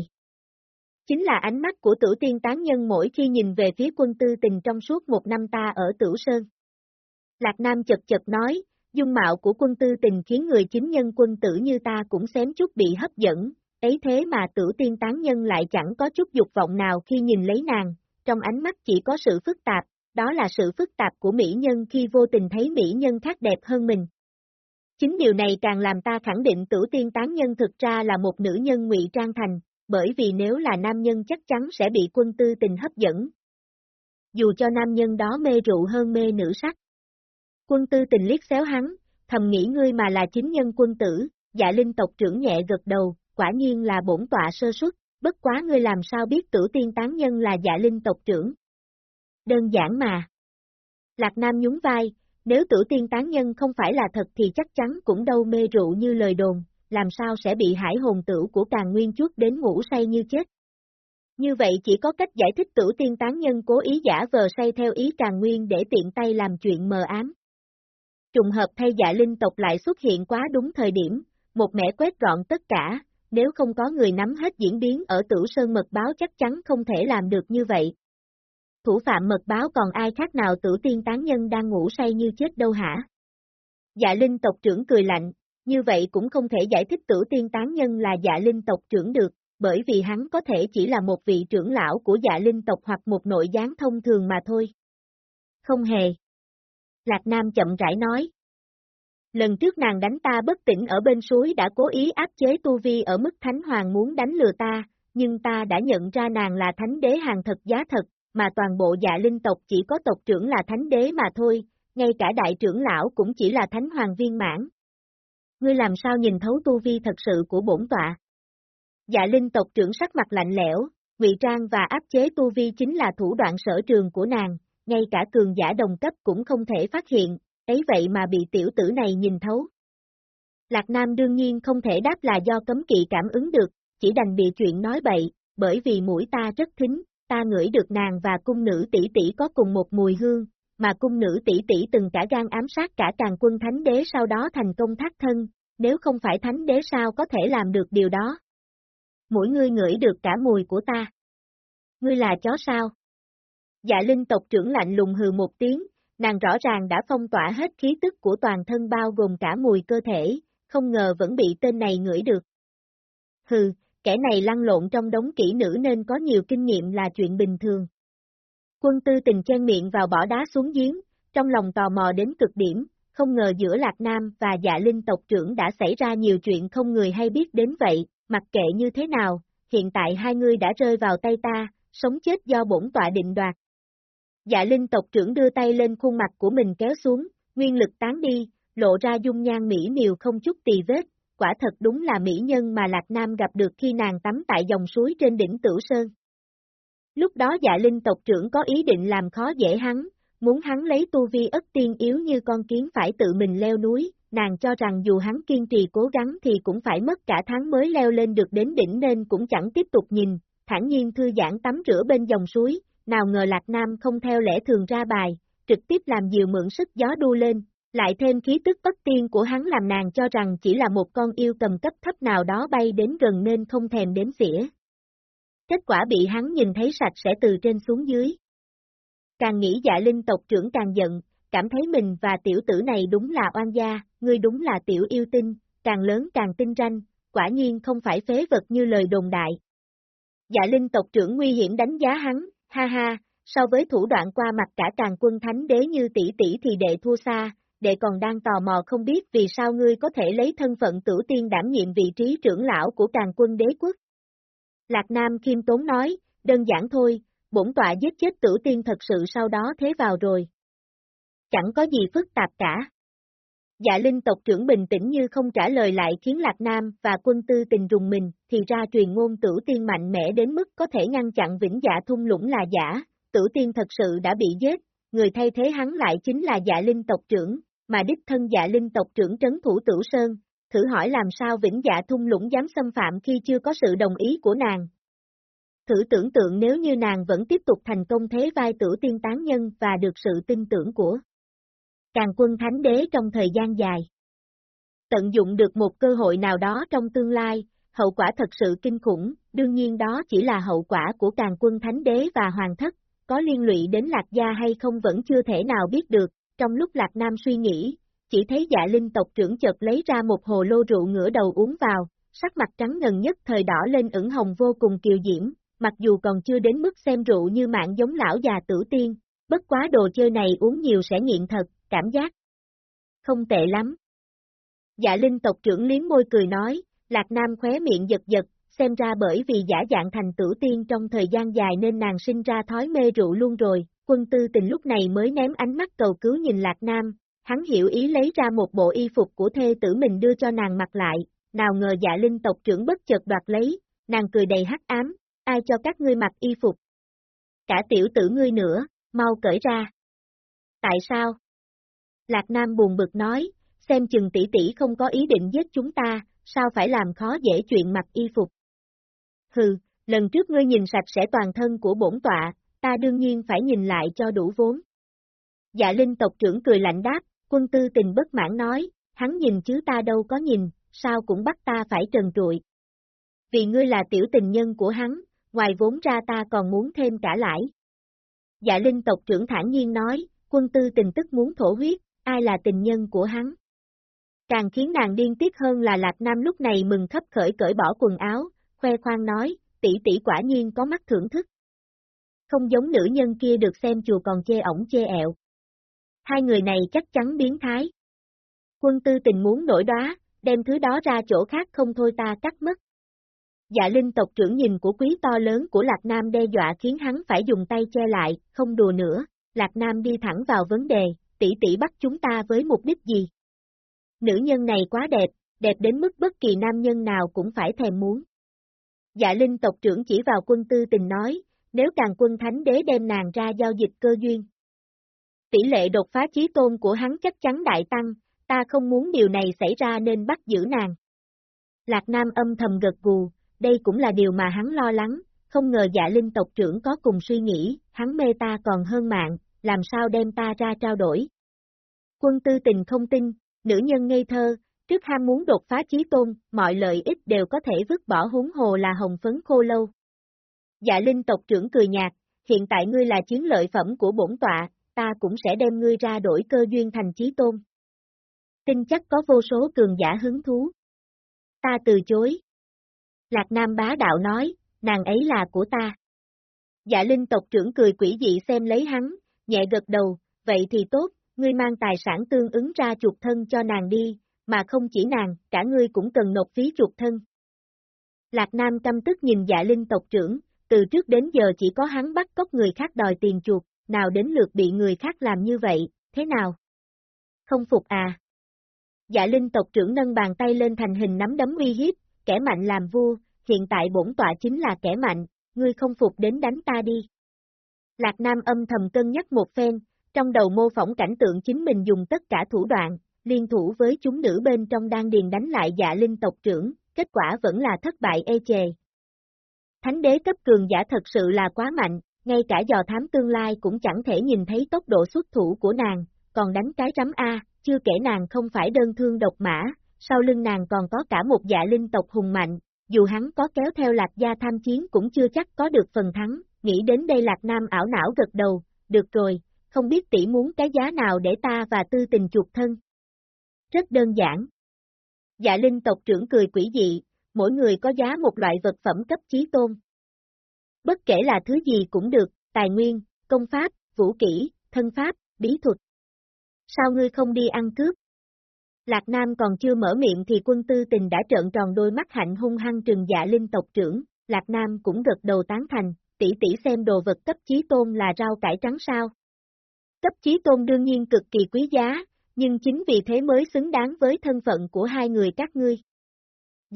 Chính là ánh mắt của tử tiên tán nhân mỗi khi nhìn về phía quân tư tình trong suốt một năm ta ở Tử Sơn. Lạc Nam chật chật nói, dung mạo của quân tư tình khiến người chính nhân quân tử như ta cũng xém chút bị hấp dẫn, ấy thế mà tử tiên tán nhân lại chẳng có chút dục vọng nào khi nhìn lấy nàng, trong ánh mắt chỉ có sự phức tạp, đó là sự phức tạp của mỹ nhân khi vô tình thấy mỹ nhân khác đẹp hơn mình. Chính điều này càng làm ta khẳng định tử tiên tán nhân thực ra là một nữ nhân ngụy trang thành, bởi vì nếu là nam nhân chắc chắn sẽ bị quân tư tình hấp dẫn. Dù cho nam nhân đó mê rượu hơn mê nữ sắc. Quân tư tình liếc xéo hắn, thầm nghĩ ngươi mà là chính nhân quân tử, dạ linh tộc trưởng nhẹ gật đầu, quả nhiên là bổn tọa sơ suất, bất quá ngươi làm sao biết tử tiên tán nhân là dạ linh tộc trưởng. Đơn giản mà. Lạc Nam nhún vai, nếu tử tiên tán nhân không phải là thật thì chắc chắn cũng đâu mê rượu như lời đồn, làm sao sẽ bị hải hồn tử của càng nguyên chuốt đến ngủ say như chết. Như vậy chỉ có cách giải thích tử tiên tán nhân cố ý giả vờ say theo ý càng nguyên để tiện tay làm chuyện mờ ám. Trùng hợp thay dạ linh tộc lại xuất hiện quá đúng thời điểm, một mẻ quét gọn tất cả, nếu không có người nắm hết diễn biến ở tử sơn mật báo chắc chắn không thể làm được như vậy. Thủ phạm mật báo còn ai khác nào tử tiên tán nhân đang ngủ say như chết đâu hả? Dạ linh tộc trưởng cười lạnh, như vậy cũng không thể giải thích tử tiên tán nhân là dạ linh tộc trưởng được, bởi vì hắn có thể chỉ là một vị trưởng lão của dạ linh tộc hoặc một nội gián thông thường mà thôi. Không hề. Lạc Nam chậm rãi nói. Lần trước nàng đánh ta bất tỉnh ở bên suối đã cố ý áp chế tu vi ở mức thánh hoàng muốn đánh lừa ta, nhưng ta đã nhận ra nàng là thánh đế hàng thật giá thật, mà toàn bộ dạ linh tộc chỉ có tộc trưởng là thánh đế mà thôi, ngay cả đại trưởng lão cũng chỉ là thánh hoàng viên mãn. Ngươi làm sao nhìn thấu tu vi thật sự của bổn tọa? Dạ linh tộc trưởng sắc mặt lạnh lẽo, ngụy trang và áp chế tu vi chính là thủ đoạn sở trường của nàng, ngay cả cường giả đồng cấp cũng không thể phát hiện, ấy vậy mà bị tiểu tử này nhìn thấu. Lạc Nam đương nhiên không thể đáp là do cấm kỵ cảm ứng được, chỉ đành bị chuyện nói bậy, bởi vì mũi ta rất thính, ta ngửi được nàng và cung nữ tỷ tỷ có cùng một mùi hương, mà cung nữ tỷ tỷ từng cả gan ám sát cả càng quân thánh đế sau đó thành công thác thân, nếu không phải thánh đế sao có thể làm được điều đó. Mỗi ngươi ngửi được cả mùi của ta. Ngươi là chó sao? Dạ linh tộc trưởng lạnh lùng hừ một tiếng, nàng rõ ràng đã phong tỏa hết khí tức của toàn thân bao gồm cả mùi cơ thể, không ngờ vẫn bị tên này ngửi được. Hừ, kẻ này lăn lộn trong đống kỹ nữ nên có nhiều kinh nghiệm là chuyện bình thường. Quân tư tình chen miệng vào bỏ đá xuống giếng, trong lòng tò mò đến cực điểm, không ngờ giữa Lạc Nam và dạ linh tộc trưởng đã xảy ra nhiều chuyện không người hay biết đến vậy, mặc kệ như thế nào, hiện tại hai người đã rơi vào tay ta, sống chết do bổn tọa định đoạt. Dạ linh tộc trưởng đưa tay lên khuôn mặt của mình kéo xuống, nguyên lực tán đi, lộ ra dung nhan mỹ miều không chút tì vết, quả thật đúng là mỹ nhân mà Lạc Nam gặp được khi nàng tắm tại dòng suối trên đỉnh Tử Sơn. Lúc đó dạ linh tộc trưởng có ý định làm khó dễ hắn, muốn hắn lấy tu vi ất tiên yếu như con kiến phải tự mình leo núi, nàng cho rằng dù hắn kiên trì cố gắng thì cũng phải mất cả tháng mới leo lên được đến đỉnh nên cũng chẳng tiếp tục nhìn, thản nhiên thư giãn tắm rửa bên dòng suối, nào ngờ Lạc Nam không theo lẽ thường ra bài, trực tiếp làm diều mượn sức gió đu lên, lại thêm khí tức bất tiên của hắn làm nàng cho rằng chỉ là một con yêu cầm cấp thấp nào đó bay đến gần nên không thèm đếm xỉa. Kết quả bị hắn nhìn thấy sạch sẽ từ trên xuống dưới. Càng nghĩ dạ linh tộc trưởng càng giận, cảm thấy mình và tiểu tử này đúng là oan gia, ngươi đúng là tiểu yêu tinh, càng lớn càng tinh ranh, quả nhiên không phải phế vật như lời đồn đại. Dạ linh tộc trưởng nguy hiểm đánh giá hắn, ha ha, so với thủ đoạn qua mặt cả càng quân thánh đế như tỷ tỷ thì đệ thua xa, đệ còn đang tò mò không biết vì sao ngươi có thể lấy thân phận tử tiên đảm nhiệm vị trí trưởng lão của càng quân đế quốc. Lạc Nam khiêm tốn nói, đơn giản thôi, bổn tọa giết chết tử tiên thật sự sau đó thế vào rồi. Chẳng có gì phức tạp cả. Dạ linh tộc trưởng bình tĩnh như không trả lời lại khiến Lạc Nam và quân tư tình rùng mình, thì ra truyền ngôn tử tiên mạnh mẽ đến mức có thể ngăn chặn vĩnh dạ thung lũng là giả, tử tiên thật sự đã bị giết, người thay thế hắn lại chính là dạ linh tộc trưởng, mà đích thân dạ linh tộc trưởng trấn thủ tử sơn, thử hỏi làm sao vĩnh dạ thung lũng dám xâm phạm khi chưa có sự đồng ý của nàng. Thử tưởng tượng nếu như nàng vẫn tiếp tục thành công thế vai tử tiên tán nhân và được sự tin tưởng của càng quân thánh đế trong thời gian dài. Tận dụng được một cơ hội nào đó trong tương lai, hậu quả thật sự kinh khủng, đương nhiên đó chỉ là hậu quả của càng quân thánh đế và hoàng thất, có liên lụy đến lạc gia hay không vẫn chưa thể nào biết được, trong lúc lạc nam suy nghĩ, chỉ thấy dạ linh tộc trưởng chợt lấy ra một hồ lô rượu ngửa đầu uống vào, sắc mặt trắng ngần nhất thời đỏ lên ửng hồng vô cùng kiều diễm, mặc dù còn chưa đến mức xem rượu như mạng giống lão già tử tiên, bất quá đồ chơi này uống nhiều sẽ nghiện thật, cảm giác không tệ lắm. Dạ linh tộc trưởng liếm môi cười nói, Lạc Nam khóe miệng giật giật, xem ra bởi vì giả dạng thành tử tiên trong thời gian dài nên nàng sinh ra thói mê rượu luôn rồi, quân tư tình lúc này mới ném ánh mắt cầu cứu nhìn Lạc Nam, hắn hiểu ý lấy ra một bộ y phục của thê tử mình đưa cho nàng mặc lại, nào ngờ dạ linh tộc trưởng bất chợt đoạt lấy, nàng cười đầy hắc ám, ai cho các ngươi mặc y phục? Cả tiểu tử ngươi nữa, mau cởi ra. Tại sao? Lạc Nam buồn bực nói, xem chừng tỷ tỷ không có ý định giết chúng ta, sao phải làm khó dễ chuyện mặc y phục. Hừ, lần trước ngươi nhìn sạch sẽ toàn thân của bổn tọa, ta đương nhiên phải nhìn lại cho đủ vốn. Dạ linh tộc trưởng cười lạnh đáp, quân tư tình bất mãn nói, hắn nhìn chứ ta đâu có nhìn, sao cũng bắt ta phải trần trụi. Vì ngươi là tiểu tình nhân của hắn, ngoài vốn ra ta còn muốn thêm cả lãi. Dạ linh tộc trưởng thản nhiên nói, quân tư tình tức muốn thổ huyết, ai là tình nhân của hắn. Càng khiến nàng điên tiết hơn là Lạc Nam lúc này mừng khắp khởi cởi bỏ quần áo, khoe khoang nói, tỷ tỷ quả nhiên có mắt thưởng thức. Không giống nữ nhân kia được xem chùa còn chê ổng chê ẹo. Hai người này chắc chắn biến thái. Quân tư tình muốn nổi đóa, đem thứ đó ra chỗ khác không thôi ta cắt mất. Dạ linh tộc trưởng nhìn của quý to lớn của Lạc Nam đe dọa khiến hắn phải dùng tay che lại, không đùa nữa, Lạc Nam đi thẳng vào vấn đề, tỷ tỷ bắt chúng ta với mục đích gì? Nữ nhân này quá đẹp, đẹp đến mức bất kỳ nam nhân nào cũng phải thèm muốn. Dạ linh tộc trưởng chỉ vào quân tư tình nói, nếu càng quân thánh đế đem nàng ra giao dịch cơ duyên. Tỷ lệ đột phá trí tôn của hắn chắc chắn đại tăng, ta không muốn điều này xảy ra nên bắt giữ nàng. Lạc Nam âm thầm gật gù, đây cũng là điều mà hắn lo lắng, không ngờ dạ linh tộc trưởng có cùng suy nghĩ, hắn mê ta còn hơn mạng, làm sao đem ta ra trao đổi. Quân tư tình không tin, nữ nhân ngây thơ, trước ham muốn đột phá trí tôn, mọi lợi ích đều có thể vứt bỏ húng hồ là hồng phấn khô lâu. Dạ linh tộc trưởng cười nhạt, hiện tại ngươi là chiến lợi phẩm của bổn tọa, ta cũng sẽ đem ngươi ra đổi cơ duyên thành trí tôn. Tin chắc có vô số cường giả hứng thú. Ta từ chối. Lạc Nam bá đạo nói, nàng ấy là của ta. Dạ linh tộc trưởng cười quỷ dị xem lấy hắn, nhẹ gật đầu, vậy thì tốt, ngươi mang tài sản tương ứng ra chuột thân cho nàng đi, mà không chỉ nàng, cả ngươi cũng cần nộp phí chuột thân. Lạc Nam căm tức nhìn dạ linh tộc trưởng, từ trước đến giờ chỉ có hắn bắt cóc người khác đòi tiền chuột, nào đến lượt bị người khác làm như vậy, thế nào? Không phục à? Dạ linh tộc trưởng nâng bàn tay lên thành hình nắm đấm uy hiếp, kẻ mạnh làm vua, hiện tại bổn tọa chính là kẻ mạnh, ngươi không phục đến đánh ta đi. Lạc Nam âm thầm cân nhắc một phen, trong đầu mô phỏng cảnh tượng chính mình dùng tất cả thủ đoạn, liên thủ với chúng nữ bên trong đang điền đánh lại dạ linh tộc trưởng, kết quả vẫn là thất bại ê chề. Thánh đế cấp cường giả thật sự là quá mạnh, ngay cả dò thám tương lai cũng chẳng thể nhìn thấy tốc độ xuất thủ của nàng, còn đánh cái rắm A, chưa kể nàng không phải đơn thương độc mã, sau lưng nàng còn có cả một dạ linh tộc hùng mạnh, dù hắn có kéo theo lạc gia tham chiến cũng chưa chắc có được phần thắng, nghĩ đến đây lạc nam ảo não gật đầu, được rồi, không biết tỷ muốn cái giá nào để ta và tư tình chuột thân. Rất đơn giản. Dạ linh tộc trưởng cười quỷ dị, mỗi người có giá một loại vật phẩm cấp chí tôn. Bất kể là thứ gì cũng được, tài nguyên, công pháp, vũ kỹ, thân pháp, bí thuật. Sao ngươi không đi ăn cướp? Lạc Nam còn chưa mở miệng thì quân tư tình đã trợn tròn đôi mắt hạnh hung hăng trừng dạ linh tộc trưởng, Lạc Nam cũng gật đầu tán thành, tỷ tỷ xem đồ vật cấp chí tôn là rau cải trắng sao. Cấp chí tôn đương nhiên cực kỳ quý giá, nhưng chính vì thế mới xứng đáng với thân phận của hai người các ngươi.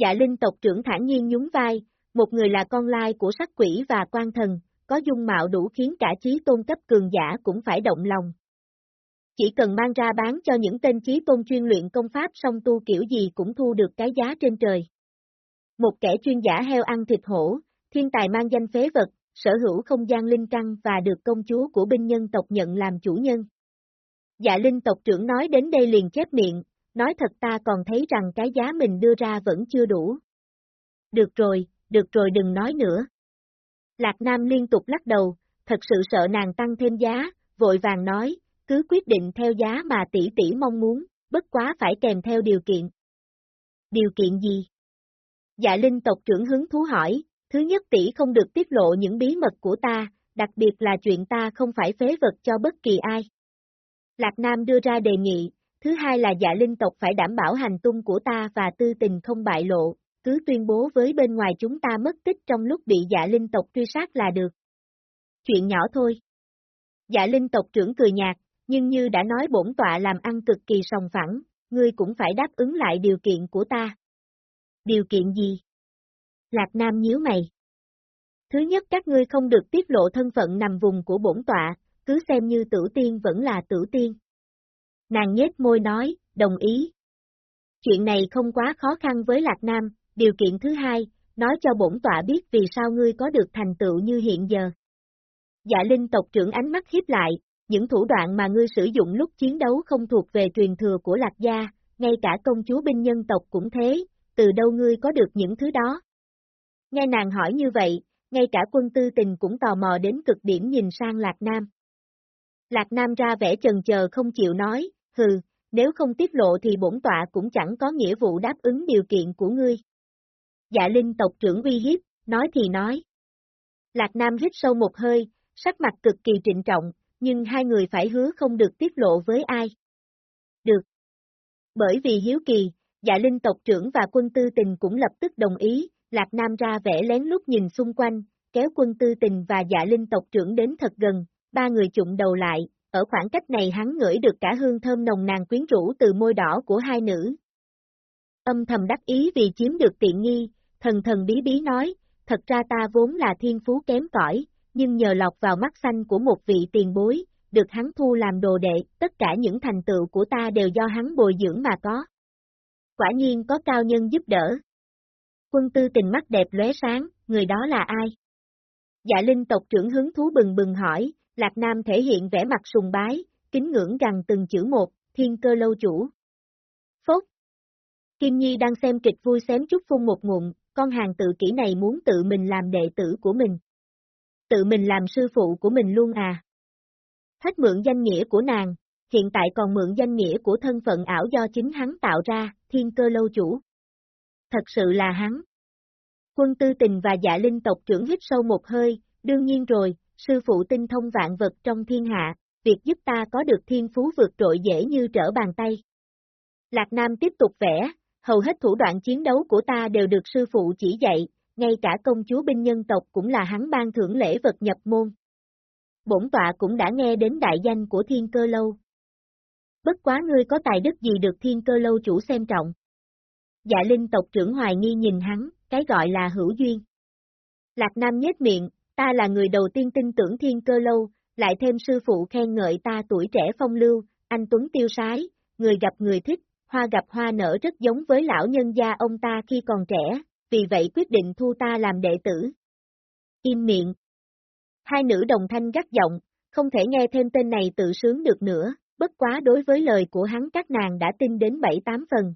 Dạ linh tộc trưởng thản nhiên nhún vai, một người là con lai của sắc quỷ và quan thần, có dung mạo đủ khiến cả chí tôn cấp cường giả cũng phải động lòng. Chỉ cần mang ra bán cho những tên chí tôn chuyên luyện công pháp song tu kiểu gì cũng thu được cái giá trên trời. Một kẻ chuyên giả heo ăn thịt hổ, thiên tài mang danh phế vật, sở hữu không gian linh căn và được công chúa của binh nhân tộc nhận làm chủ nhân. Dạ linh tộc trưởng nói đến đây liền chép miệng, nói thật ta còn thấy rằng cái giá mình đưa ra vẫn chưa đủ. Được rồi, được rồi đừng nói nữa. Lạc Nam liên tục lắc đầu, thật sự sợ nàng tăng thêm giá, vội vàng nói, cứ quyết định theo giá mà tỷ tỷ mong muốn, bất quá phải kèm theo điều kiện. Điều kiện gì? Dạ linh tộc trưởng hứng thú hỏi, thứ nhất tỷ không được tiết lộ những bí mật của ta, đặc biệt là chuyện ta không phải phế vật cho bất kỳ ai. Lạc Nam đưa ra đề nghị, thứ hai là dạ linh tộc phải đảm bảo hành tung của ta và tư tình không bại lộ, cứ tuyên bố với bên ngoài chúng ta mất tích trong lúc bị dạ linh tộc truy sát là được. Chuyện nhỏ thôi. Dạ linh tộc trưởng cười nhạt, nhưng như đã nói bổn tọa làm ăn cực kỳ sòng phẳng, ngươi cũng phải đáp ứng lại điều kiện của ta. Điều kiện gì? Lạc Nam nhíu mày. Thứ nhất các ngươi không được tiết lộ thân phận nằm vùng của bổn tọa, cứ xem như tử tiên vẫn là tử tiên. Nàng nhếch môi nói, đồng ý. Chuyện này không quá khó khăn với Lạc Nam, điều kiện thứ hai, nói cho bổn tọa biết vì sao ngươi có được thành tựu như hiện giờ. Dạ linh tộc trưởng ánh mắt hiếp lại, những thủ đoạn mà ngươi sử dụng lúc chiến đấu không thuộc về truyền thừa của Lạc Gia, ngay cả công chúa binh nhân tộc cũng thế, từ đâu ngươi có được những thứ đó? Nghe nàng hỏi như vậy, ngay cả quân tư tình cũng tò mò đến cực điểm nhìn sang Lạc Nam. Lạc Nam ra vẻ chần chờ không chịu nói, hừ, nếu không tiết lộ thì bổn tọa cũng chẳng có nghĩa vụ đáp ứng điều kiện của ngươi. Dạ Linh tộc trưởng uy hiếp, nói thì nói. Lạc Nam hít sâu một hơi, sắc mặt cực kỳ trịnh trọng, nhưng hai người phải hứa không được tiết lộ với ai. Được. Bởi vì hiếu kỳ, dạ linh tộc trưởng và quân tư tình cũng lập tức đồng ý, Lạc Nam ra vẻ lén lút nhìn xung quanh, kéo quân tư tình và dạ linh tộc trưởng đến thật gần, ba người chụm đầu lại, ở khoảng cách này hắn ngửi được cả hương thơm nồng nàn quyến rũ từ môi đỏ của hai nữ. Âm thầm đắc ý vì chiếm được tiện nghi, thần thần bí bí nói, thật ra ta vốn là thiên phú kém cỏi, nhưng nhờ lọc vào mắt xanh của một vị tiền bối, được hắn thu làm đồ đệ, tất cả những thành tựu của ta đều do hắn bồi dưỡng mà có. Quả nhiên có cao nhân giúp đỡ. Quân tư tình mắt đẹp lóe sáng, người đó là ai? Dạ linh tộc trưởng hứng thú bừng bừng hỏi, Lạc Nam thể hiện vẻ mặt sùng bái, kính ngưỡng rằng từng chữ một, thiên cơ lâu chủ. Phốt. Kim Nhi đang xem kịch vui xém chút phun một ngụm, con hàng tự kỷ này muốn tự mình làm đệ tử của mình. Tự mình làm sư phụ của mình luôn à. Hết mượn danh nghĩa của nàng, hiện tại còn mượn danh nghĩa của thân phận ảo do chính hắn tạo ra, thiên cơ lâu chủ. Thật sự là hắn. Quân tư tình và dạ linh tộc trưởng hít sâu một hơi, đương nhiên rồi, sư phụ tinh thông vạn vật trong thiên hạ, việc giúp ta có được thiên phú vượt trội dễ như trở bàn tay. Lạc Nam tiếp tục vẽ, hầu hết thủ đoạn chiến đấu của ta đều được sư phụ chỉ dạy, ngay cả công chúa binh nhân tộc cũng là hắn ban thưởng lễ vật nhập môn. Bổn tọa cũng đã nghe đến đại danh của thiên cơ lâu. Bất quá ngươi có tài đức gì được thiên cơ lâu chủ xem trọng. Dạ linh tộc trưởng hoài nghi nhìn hắn, cái gọi là hữu duyên. Lạc Nam nhếch miệng, ta là người đầu tiên tin tưởng thiên cơ lâu, lại thêm sư phụ khen ngợi ta tuổi trẻ phong lưu, anh Tuấn tiêu sái, người gặp người thích, hoa gặp hoa nở rất giống với lão nhân gia ông ta khi còn trẻ, vì vậy quyết định thu ta làm đệ tử. Im miệng. Hai nữ đồng thanh gắt giọng, không thể nghe thêm tên này tự sướng được nữa, bất quá đối với lời của hắn các nàng đã tin đến bảy tám phần.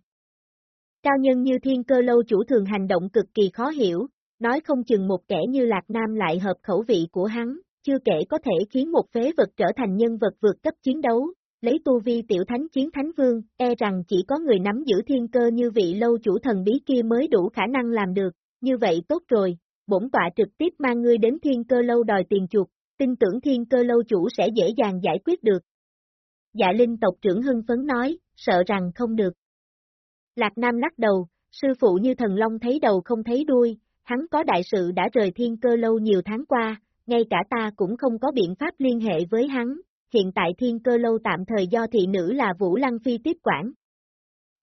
Cao nhân như thiên cơ lâu chủ thường hành động cực kỳ khó hiểu, nói không chừng một kẻ như Lạc Nam lại hợp khẩu vị của hắn, chưa kể có thể khiến một phế vật trở thành nhân vật vượt cấp chiến đấu, lấy tu vi tiểu thánh chiến thánh vương, e rằng chỉ có người nắm giữ thiên cơ như vị lâu chủ thần bí kia mới đủ khả năng làm được, như vậy tốt rồi, bổn tọa trực tiếp mang ngươi đến thiên cơ lâu đòi tiền chuột, tin tưởng thiên cơ lâu chủ sẽ dễ dàng giải quyết được. Dạ linh tộc trưởng hưng phấn nói, sợ rằng không được. Lạc Nam lắc đầu, sư phụ như thần long thấy đầu không thấy đuôi, hắn có đại sự đã rời thiên cơ lâu nhiều tháng qua, ngay cả ta cũng không có biện pháp liên hệ với hắn, hiện tại thiên cơ lâu tạm thời do thị nữ là Vũ Lăng Phi tiếp quản.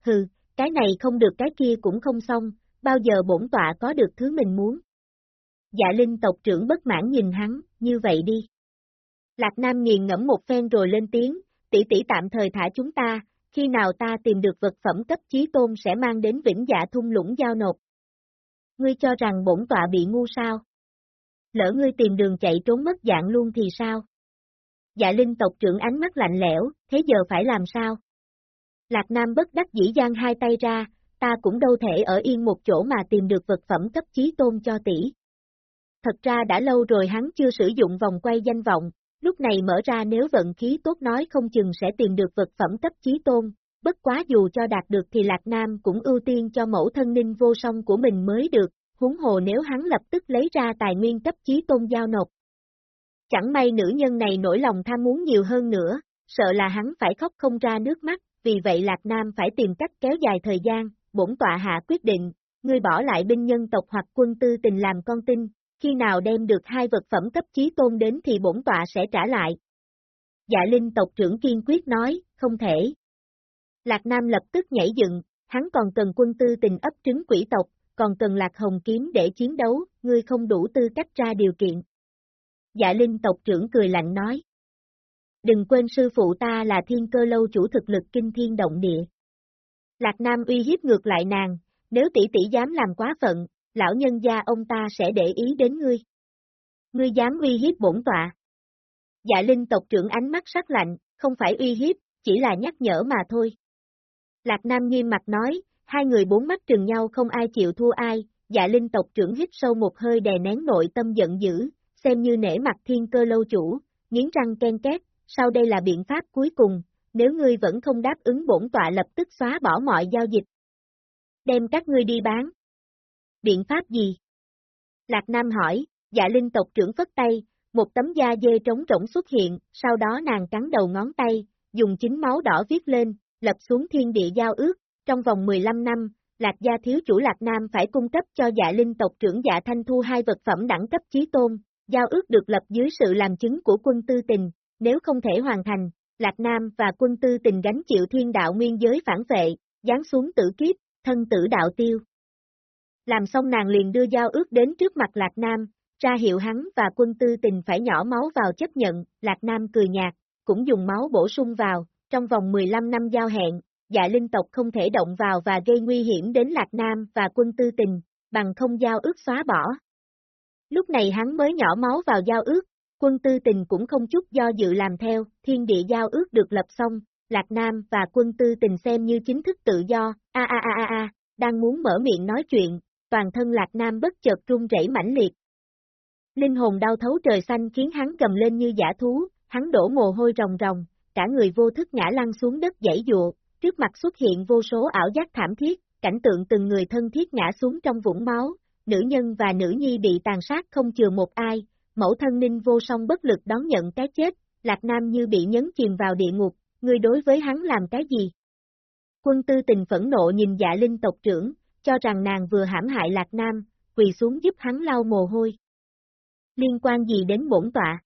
Hừ, cái này không được cái kia cũng không xong, bao giờ bổn tọa có được thứ mình muốn. Dạ linh tộc trưởng bất mãn nhìn hắn, như vậy đi. Lạc Nam nghiền ngẫm một phen rồi lên tiếng, tỷ tỷ tạm thời thả chúng ta, khi nào ta tìm được vật phẩm cấp chí tôn sẽ mang đến vĩnh dạ thung lũng giao nộp. Ngươi cho rằng bổn tọa bị ngu sao? Lỡ ngươi tìm đường chạy trốn mất dạng luôn thì sao? Dạ linh tộc trưởng ánh mắt lạnh lẽo, thế giờ phải làm sao? Lạc Nam bất đắc dĩ giang hai tay ra, ta cũng đâu thể ở yên một chỗ mà tìm được vật phẩm cấp chí tôn cho tỷ. Thật ra đã lâu rồi hắn chưa sử dụng vòng quay danh vọng, lúc này mở ra nếu vận khí tốt nói không chừng sẽ tìm được vật phẩm cấp chí tôn, bất quá dù cho đạt được thì Lạc Nam cũng ưu tiên cho mẫu thân ninh vô song của mình mới được, huống hồ nếu hắn lập tức lấy ra tài nguyên cấp chí tôn giao nộp. Chẳng may nữ nhân này nổi lòng tham muốn nhiều hơn nữa, sợ là hắn phải khóc không ra nước mắt, vì vậy Lạc Nam phải tìm cách kéo dài thời gian, bổn tọa hạ quyết định, ngươi bỏ lại binh nhân tộc hoặc quân tư tình làm con tin, khi nào đem được hai vật phẩm cấp chí tôn đến thì bổn tọa sẽ trả lại. Dạ Linh tộc trưởng kiên quyết nói, không thể. Lạc Nam lập tức nhảy dựng, hắn còn cần quân tư tình ấp trứng quỷ tộc, còn cần Lạc Hồng kiếm để chiến đấu, ngươi không đủ tư cách ra điều kiện. Dạ Linh tộc trưởng cười lạnh nói. đừng quên sư phụ ta là thiên cơ lâu chủ thực lực kinh thiên động địa. Lạc Nam uy hiếp ngược lại nàng, nếu tỷ tỷ dám làm quá phận, lão nhân gia ông ta sẽ để ý đến ngươi. Ngươi dám uy hiếp bổn tọa. Dạ linh tộc trưởng ánh mắt sắc lạnh, không phải uy hiếp, chỉ là nhắc nhở mà thôi. Lạc Nam nghiêm mặt nói, hai người bốn mắt trừng nhau không ai chịu thua ai, dạ linh tộc trưởng hít sâu một hơi đè nén nội tâm giận dữ, xem như nể mặt thiên cơ lâu chủ, nghiến răng ken két, sau đây là biện pháp cuối cùng, nếu ngươi vẫn không đáp ứng bổn tọa lập tức xóa bỏ mọi giao dịch. Đem các ngươi đi bán. Biện pháp gì? Lạc Nam hỏi, dạ linh tộc trưởng phất tay, một tấm da dê trống rỗng xuất hiện, sau đó nàng cắn đầu ngón tay, dùng chính máu đỏ viết lên, lập xuống thiên địa giao ước, trong vòng 15 năm, Lạc gia thiếu chủ Lạc Nam phải cung cấp cho dạ linh tộc trưởng dạ thanh thu hai vật phẩm đẳng cấp chí tôn, giao ước được lập dưới sự làm chứng của quân tư tình, nếu không thể hoàn thành, Lạc Nam và quân tư tình gánh chịu thiên đạo nguyên giới phản vệ, giáng xuống tử kiếp, thân tử đạo tiêu. Làm xong nàng liền đưa giao ước đến trước mặt Lạc Nam, ra hiệu hắn và quân tư tình phải nhỏ máu vào chấp nhận, Lạc Nam cười nhạt, cũng dùng máu bổ sung vào, trong vòng 15 năm giao hẹn, dạ linh tộc không thể động vào và gây nguy hiểm đến Lạc Nam và quân tư tình, bằng không giao ước xóa bỏ. Lúc này hắn mới nhỏ máu vào giao ước, quân tư tình cũng không chút do dự làm theo, thiên địa giao ước được lập xong, Lạc Nam và quân tư tình xem như chính thức tự do, a a a a a, đang muốn mở miệng nói chuyện, toàn thân Lạc Nam bất chợt run rẩy mãnh liệt. Linh hồn đau thấu trời xanh khiến hắn cầm lên như giả thú, hắn đổ mồ hôi ròng ròng, cả người vô thức ngã lăn xuống đất dãy dụa, trước mặt xuất hiện vô số ảo giác thảm thiết, cảnh tượng từng người thân thiết ngã xuống trong vũng máu, nữ nhân và nữ nhi bị tàn sát không chừa một ai, mẫu thân ninh vô song bất lực đón nhận cái chết, Lạc Nam như bị nhấn chìm vào địa ngục, người đối với hắn làm cái gì? Quân tư tình phẫn nộ nhìn dạ linh tộc trưởng, cho rằng nàng vừa hãm hại Lạc Nam, quỳ xuống giúp hắn lau mồ hôi. Liên quan gì đến bổn tọa?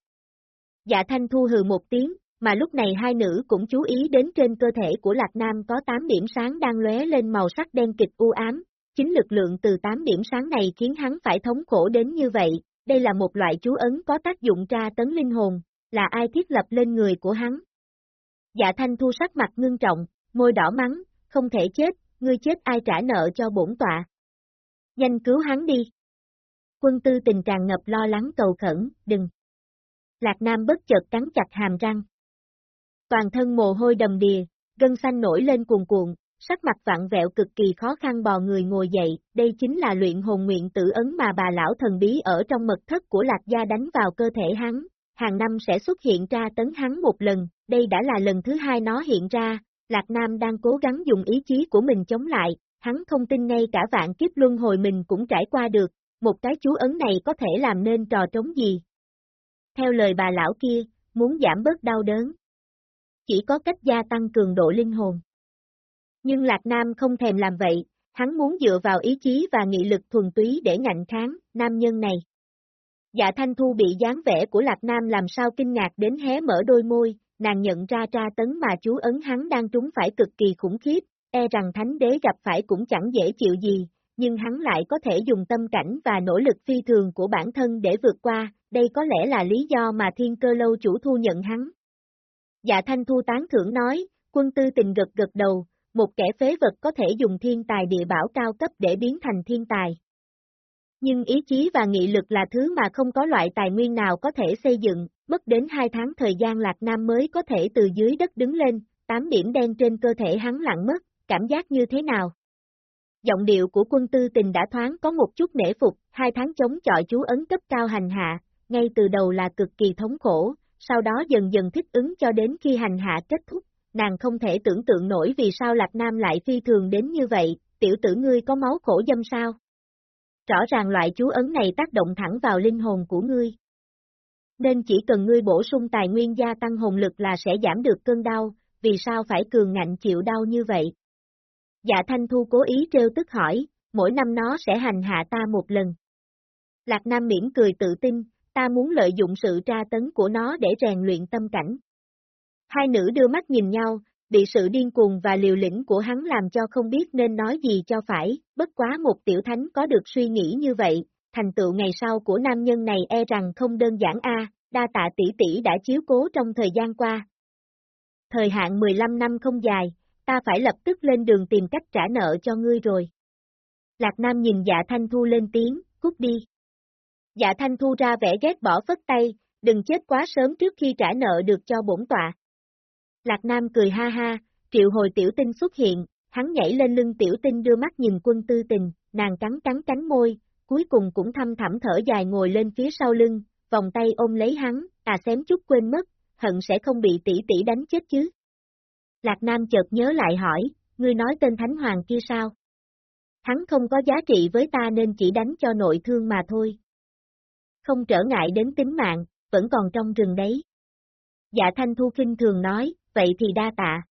Dạ thanh thu hừ một tiếng, mà lúc này hai nữ cũng chú ý đến trên cơ thể của Lạc Nam có 8 điểm sáng đang lóe lên màu sắc đen kịch u ám, chính lực lượng từ 8 điểm sáng này khiến hắn phải thống khổ đến như vậy, đây là một loại chú ấn có tác dụng tra tấn linh hồn, là ai thiết lập lên người của hắn. Dạ thanh thu sắc mặt ngưng trọng, môi đỏ mắng, không thể chết, ngươi chết ai trả nợ cho bổn tọa. Nhanh cứu hắn đi. Quân tư tình tràn ngập lo lắng cầu khẩn, đừng. Lạc Nam bất chợt cắn chặt hàm răng. Toàn thân mồ hôi đầm đìa, gân xanh nổi lên cuồn cuộn, sắc mặt vặn vẹo cực kỳ khó khăn bò người ngồi dậy, đây chính là luyện hồn nguyện tử ấn mà bà lão thần bí ở trong mật thất của Lạc Gia đánh vào cơ thể hắn, hàng năm sẽ xuất hiện ra tấn hắn một lần, đây đã là lần thứ hai nó hiện ra, Lạc Nam đang cố gắng dùng ý chí của mình chống lại, hắn không tin ngay cả vạn kiếp luân hồi mình cũng trải qua được, một cái chú ấn này có thể làm nên trò trống gì. Theo lời bà lão kia, muốn giảm bớt đau đớn. Chỉ có cách gia tăng cường độ linh hồn. Nhưng Lạc Nam không thèm làm vậy, hắn muốn dựa vào ý chí và nghị lực thuần túy để ngạnh kháng, nam nhân này. Dạ Thanh Thu bị dáng vẻ của Lạc Nam làm sao kinh ngạc đến hé mở đôi môi, nàng nhận ra tra tấn mà chú ấn hắn đang trúng phải cực kỳ khủng khiếp, e rằng thánh đế gặp phải cũng chẳng dễ chịu gì, nhưng hắn lại có thể dùng tâm cảnh và nỗ lực phi thường của bản thân để vượt qua, đây có lẽ là lý do mà thiên cơ lâu chủ thu nhận hắn. Dạ Thanh Thu tán thưởng nói, quân tư tình gật gật đầu, một kẻ phế vật có thể dùng thiên tài địa bảo cao cấp để biến thành thiên tài. Nhưng ý chí và nghị lực là thứ mà không có loại tài nguyên nào có thể xây dựng, mất đến hai tháng thời gian Lạc Nam mới có thể từ dưới đất đứng lên, tám điểm đen trên cơ thể hắn lặng mất, cảm giác như thế nào? Giọng điệu của quân tư tình đã thoáng có một chút nể phục, hai tháng chống chọi chú ấn cấp cao hành hạ, ngay từ đầu là cực kỳ thống khổ, sau đó dần dần thích ứng cho đến khi hành hạ kết thúc, nàng không thể tưởng tượng nổi vì sao Lạc Nam lại phi thường đến như vậy, tiểu tử ngươi có máu khổ dâm sao? Rõ ràng loại chú ấn này tác động thẳng vào linh hồn của ngươi. Nên chỉ cần ngươi bổ sung tài nguyên gia tăng hồn lực là sẽ giảm được cơn đau, vì sao phải cường ngạnh chịu đau như vậy? Dạ Thanh Thu cố ý trêu tức hỏi, mỗi năm nó sẽ hành hạ ta một lần. Lạc Nam miễn cười tự tin, ta muốn lợi dụng sự tra tấn của nó để rèn luyện tâm cảnh. Hai nữ đưa mắt nhìn nhau, bị sự điên cuồng và liều lĩnh của hắn làm cho không biết nên nói gì cho phải, bất quá một tiểu thánh có được suy nghĩ như vậy, thành tựu ngày sau của nam nhân này e rằng không đơn giản a. đa tạ tỷ tỷ đã chiếu cố trong thời gian qua. Thời hạn 15 năm không dài, ta phải lập tức lên đường tìm cách trả nợ cho ngươi rồi. Lạc Nam nhìn dạ Thanh Thu lên tiếng, cút đi. Dạ Thanh Thu ra vẻ ghét bỏ phất tay, đừng chết quá sớm trước khi trả nợ được cho bổn tọa. Lạc Nam cười ha ha, triệu hồi tiểu tinh xuất hiện, hắn nhảy lên lưng tiểu tinh đưa mắt nhìn quân tư tình, nàng cắn cắn cánh môi, cuối cùng cũng thăm thẳm thở dài ngồi lên phía sau lưng, vòng tay ôm lấy hắn, à xém chút quên mất, hận sẽ không bị tỷ tỷ đánh chết chứ. Lạc Nam chợt nhớ lại hỏi, ngươi nói tên Thánh Hoàng kia sao? Hắn không có giá trị với ta nên chỉ đánh cho nội thương mà thôi. Không trở ngại đến tính mạng, vẫn còn trong rừng đấy. Dạ Thanh Thu Kinh thường nói, vậy thì đa tạ.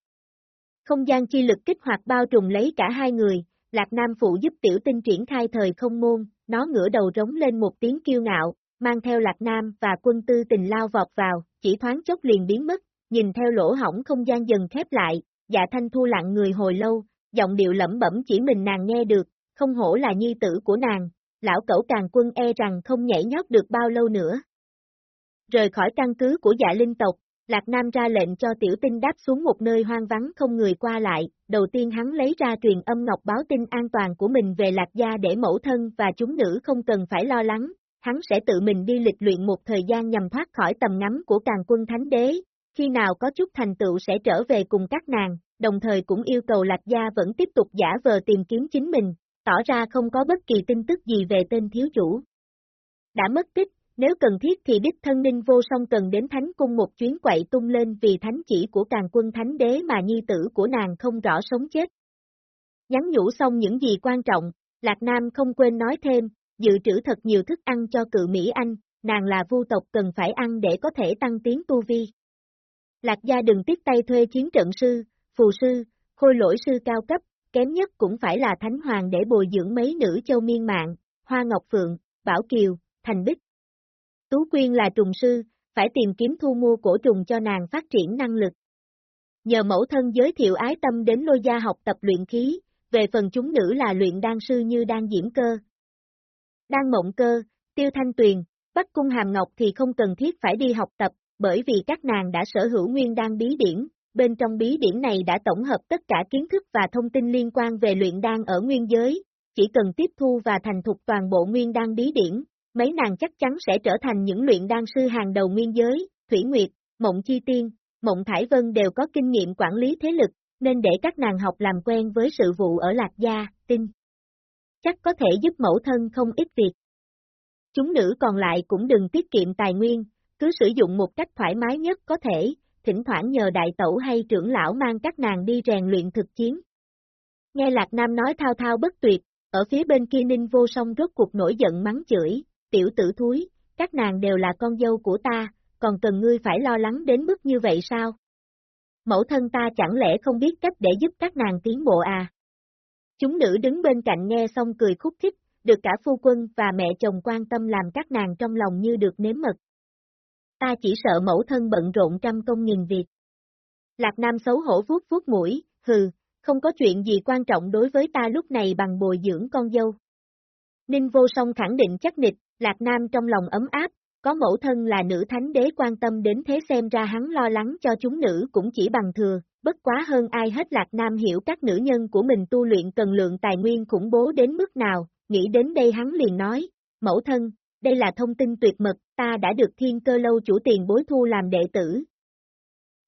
Không gian chi lực kích hoạt bao trùm lấy cả hai người, Lạc Nam phụ giúp tiểu tinh triển khai thời không môn, nó ngửa đầu rống lên một tiếng kiêu ngạo, mang theo Lạc Nam và quân tư tình lao vọt vào, chỉ thoáng chốc liền biến mất, nhìn theo lỗ hỏng không gian dần khép lại, dạ thanh thu lặng người hồi lâu, giọng điệu lẩm bẩm chỉ mình nàng nghe được, không hổ là nhi tử của nàng, lão cẩu càng quân e rằng không nhảy nhót được bao lâu nữa. Rời khỏi căn cứ của dạ linh tộc, Lạc Nam ra lệnh cho tiểu tinh đáp xuống một nơi hoang vắng không người qua lại, đầu tiên hắn lấy ra truyền âm ngọc báo tin an toàn của mình về Lạc Gia để mẫu thân và chúng nữ không cần phải lo lắng, hắn sẽ tự mình đi lịch luyện một thời gian nhằm thoát khỏi tầm ngắm của càng quân thánh đế, khi nào có chút thành tựu sẽ trở về cùng các nàng, đồng thời cũng yêu cầu Lạc Gia vẫn tiếp tục giả vờ tìm kiếm chính mình, tỏ ra không có bất kỳ tin tức gì về tên thiếu chủ. Đã mất tích, nếu cần thiết thì đích thân ninh vô song cần đến thánh cung một chuyến quậy tung lên vì thánh chỉ của càng quân thánh đế mà nhi tử của nàng không rõ sống chết. Nhắn nhủ xong những gì quan trọng, Lạc Nam không quên nói thêm, dự trữ thật nhiều thức ăn cho cự Mỹ Anh, nàng là vu tộc cần phải ăn để có thể tăng tiến tu vi. Lạc gia đừng tiếc tay thuê chiến trận sư, phù sư, khôi lỗi sư cao cấp, kém nhất cũng phải là thánh hoàng để bồi dưỡng mấy nữ châu miên mạng, hoa ngọc phượng, bảo kiều, thành bích. Tú Quyên là trùng sư, phải tìm kiếm thu mua cổ trùng cho nàng phát triển năng lực. Nhờ mẫu thân giới thiệu ái tâm đến lôi gia học tập luyện khí, về phần chúng nữ là luyện đan sư như đan diễm cơ. Đan mộng cơ, tiêu thanh tuyền, bắc cung hàm ngọc thì không cần thiết phải đi học tập, bởi vì các nàng đã sở hữu nguyên đan bí điển, bên trong bí điển này đã tổng hợp tất cả kiến thức và thông tin liên quan về luyện đan ở nguyên giới, chỉ cần tiếp thu và thành thục toàn bộ nguyên đan bí điển, mấy nàng chắc chắn sẽ trở thành những luyện đan sư hàng đầu nguyên giới, Thủy Nguyệt, Mộng Chi Tiên, Mộng Thải Vân đều có kinh nghiệm quản lý thế lực, nên để các nàng học làm quen với sự vụ ở Lạc Gia, tin. Chắc có thể giúp mẫu thân không ít việc. Chúng nữ còn lại cũng đừng tiết kiệm tài nguyên, cứ sử dụng một cách thoải mái nhất có thể, thỉnh thoảng nhờ đại tẩu hay trưởng lão mang các nàng đi rèn luyện thực chiến. Nghe Lạc Nam nói thao thao bất tuyệt, ở phía bên kia Ninh vô song rốt cuộc nổi giận mắng chửi, tiểu tử thúi, các nàng đều là con dâu của ta, còn cần ngươi phải lo lắng đến mức như vậy sao? Mẫu thân ta chẳng lẽ không biết cách để giúp các nàng tiến bộ à? Chúng nữ đứng bên cạnh nghe xong cười khúc khích, được cả phu quân và mẹ chồng quan tâm làm các nàng trong lòng như được nếm mật. Ta chỉ sợ mẫu thân bận rộn trăm công nghìn việc. Lạc Nam xấu hổ vuốt vuốt mũi, hừ, không có chuyện gì quan trọng đối với ta lúc này bằng bồi dưỡng con dâu. Ninh vô song khẳng định chắc nịch, Lạc Nam trong lòng ấm áp, có mẫu thân là nữ thánh đế quan tâm đến thế xem ra hắn lo lắng cho chúng nữ cũng chỉ bằng thừa, bất quá hơn ai hết Lạc Nam hiểu các nữ nhân của mình tu luyện cần lượng tài nguyên khủng bố đến mức nào, nghĩ đến đây hắn liền nói, mẫu thân, đây là thông tin tuyệt mật, ta đã được thiên cơ lâu chủ tiền bối thu làm đệ tử.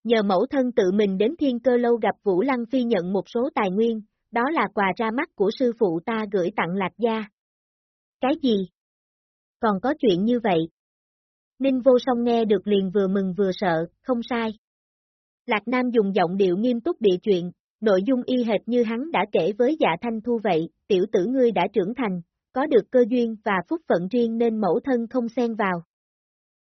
Nhờ mẫu thân tự mình đến thiên cơ lâu gặp Vũ Lăng Phi nhận một số tài nguyên, đó là quà ra mắt của sư phụ ta gửi tặng Lạc Gia. Cái gì? Còn có chuyện như vậy? Ninh vô song nghe được liền vừa mừng vừa sợ, không sai. Lạc Nam dùng giọng điệu nghiêm túc địa chuyện, nội dung y hệt như hắn đã kể với dạ thanh thu vậy, tiểu tử ngươi đã trưởng thành, có được cơ duyên và phúc phận riêng nên mẫu thân không xen vào.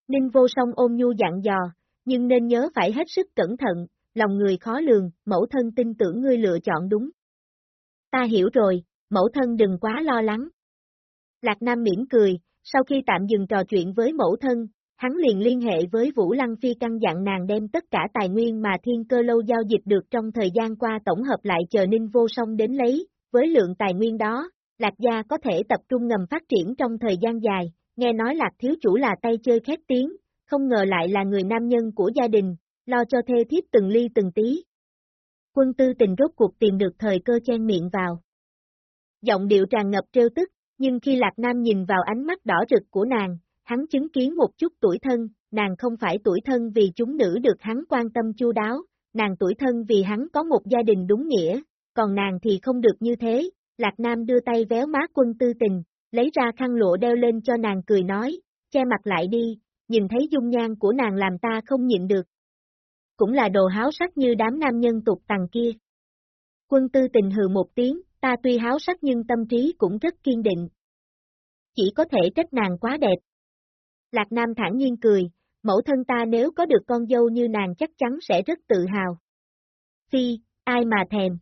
Ninh vô song ôm nhu dặn dò, nhưng nên nhớ phải hết sức cẩn thận, lòng người khó lường, mẫu thân tin tưởng ngươi lựa chọn đúng. Ta hiểu rồi, mẫu thân đừng quá lo lắng. Lạc Nam mỉm cười, sau khi tạm dừng trò chuyện với mẫu thân, hắn liền liên hệ với Vũ Lăng Phi căn dặn nàng đem tất cả tài nguyên mà thiên cơ lâu giao dịch được trong thời gian qua tổng hợp lại chờ Ninh Vô Song đến lấy, với lượng tài nguyên đó, Lạc Gia có thể tập trung ngầm phát triển trong thời gian dài, nghe nói Lạc Thiếu Chủ là tay chơi khét tiếng, không ngờ lại là người nam nhân của gia đình, lo cho thê thiếp từng ly từng tí. Quân tư tình rốt cuộc tìm được thời cơ chen miệng vào. Giọng điệu tràn ngập trêu tức, nhưng khi Lạc Nam nhìn vào ánh mắt đỏ rực của nàng, hắn chứng kiến một chút tuổi thân, nàng không phải tuổi thân vì chúng nữ được hắn quan tâm chu đáo, nàng tuổi thân vì hắn có một gia đình đúng nghĩa, còn nàng thì không được như thế, Lạc Nam đưa tay véo má quân tư tình, lấy ra khăn lụa đeo lên cho nàng cười nói, che mặt lại đi, nhìn thấy dung nhan của nàng làm ta không nhịn được. Cũng là đồ háo sắc như đám nam nhân tục tằng kia. Quân tư tình hừ một tiếng, ta tuy háo sắc nhưng tâm trí cũng rất kiên định. Chỉ có thể trách nàng quá đẹp. Lạc Nam thản nhiên cười, mẫu thân ta nếu có được con dâu như nàng chắc chắn sẽ rất tự hào. Phi, ai mà thèm.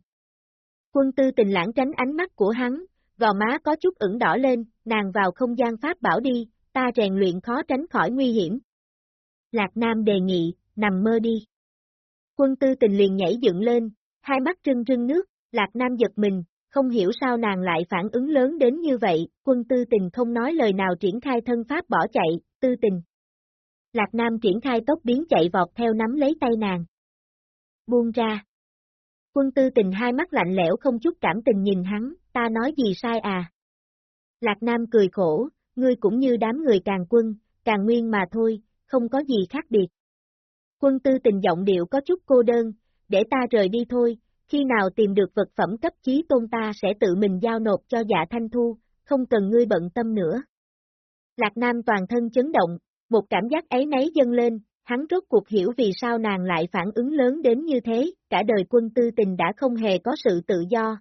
Quân tư tình lãng tránh ánh mắt của hắn, gò má có chút ửng đỏ lên, nàng vào không gian pháp bảo đi, ta rèn luyện khó tránh khỏi nguy hiểm. Lạc Nam đề nghị, nằm mơ đi. Quân tư tình liền nhảy dựng lên, hai mắt trưng trưng nước, Lạc Nam giật mình, không hiểu sao nàng lại phản ứng lớn đến như vậy, quân tư tình không nói lời nào triển khai thân pháp bỏ chạy, tư tình. Lạc Nam triển khai tốc biến chạy vọt theo nắm lấy tay nàng. Buông ra. Quân tư tình hai mắt lạnh lẽo không chút cảm tình nhìn hắn, ta nói gì sai à? Lạc Nam cười khổ, ngươi cũng như đám người càng quân, càng nguyên mà thôi, không có gì khác biệt. Quân tư tình giọng điệu có chút cô đơn, để ta rời đi thôi, khi nào tìm được vật phẩm cấp chí tôn ta sẽ tự mình giao nộp cho dạ thanh thu, không cần ngươi bận tâm nữa. Lạc Nam toàn thân chấn động, một cảm giác ấy nấy dâng lên, hắn rốt cuộc hiểu vì sao nàng lại phản ứng lớn đến như thế, cả đời quân tư tình đã không hề có sự tự do.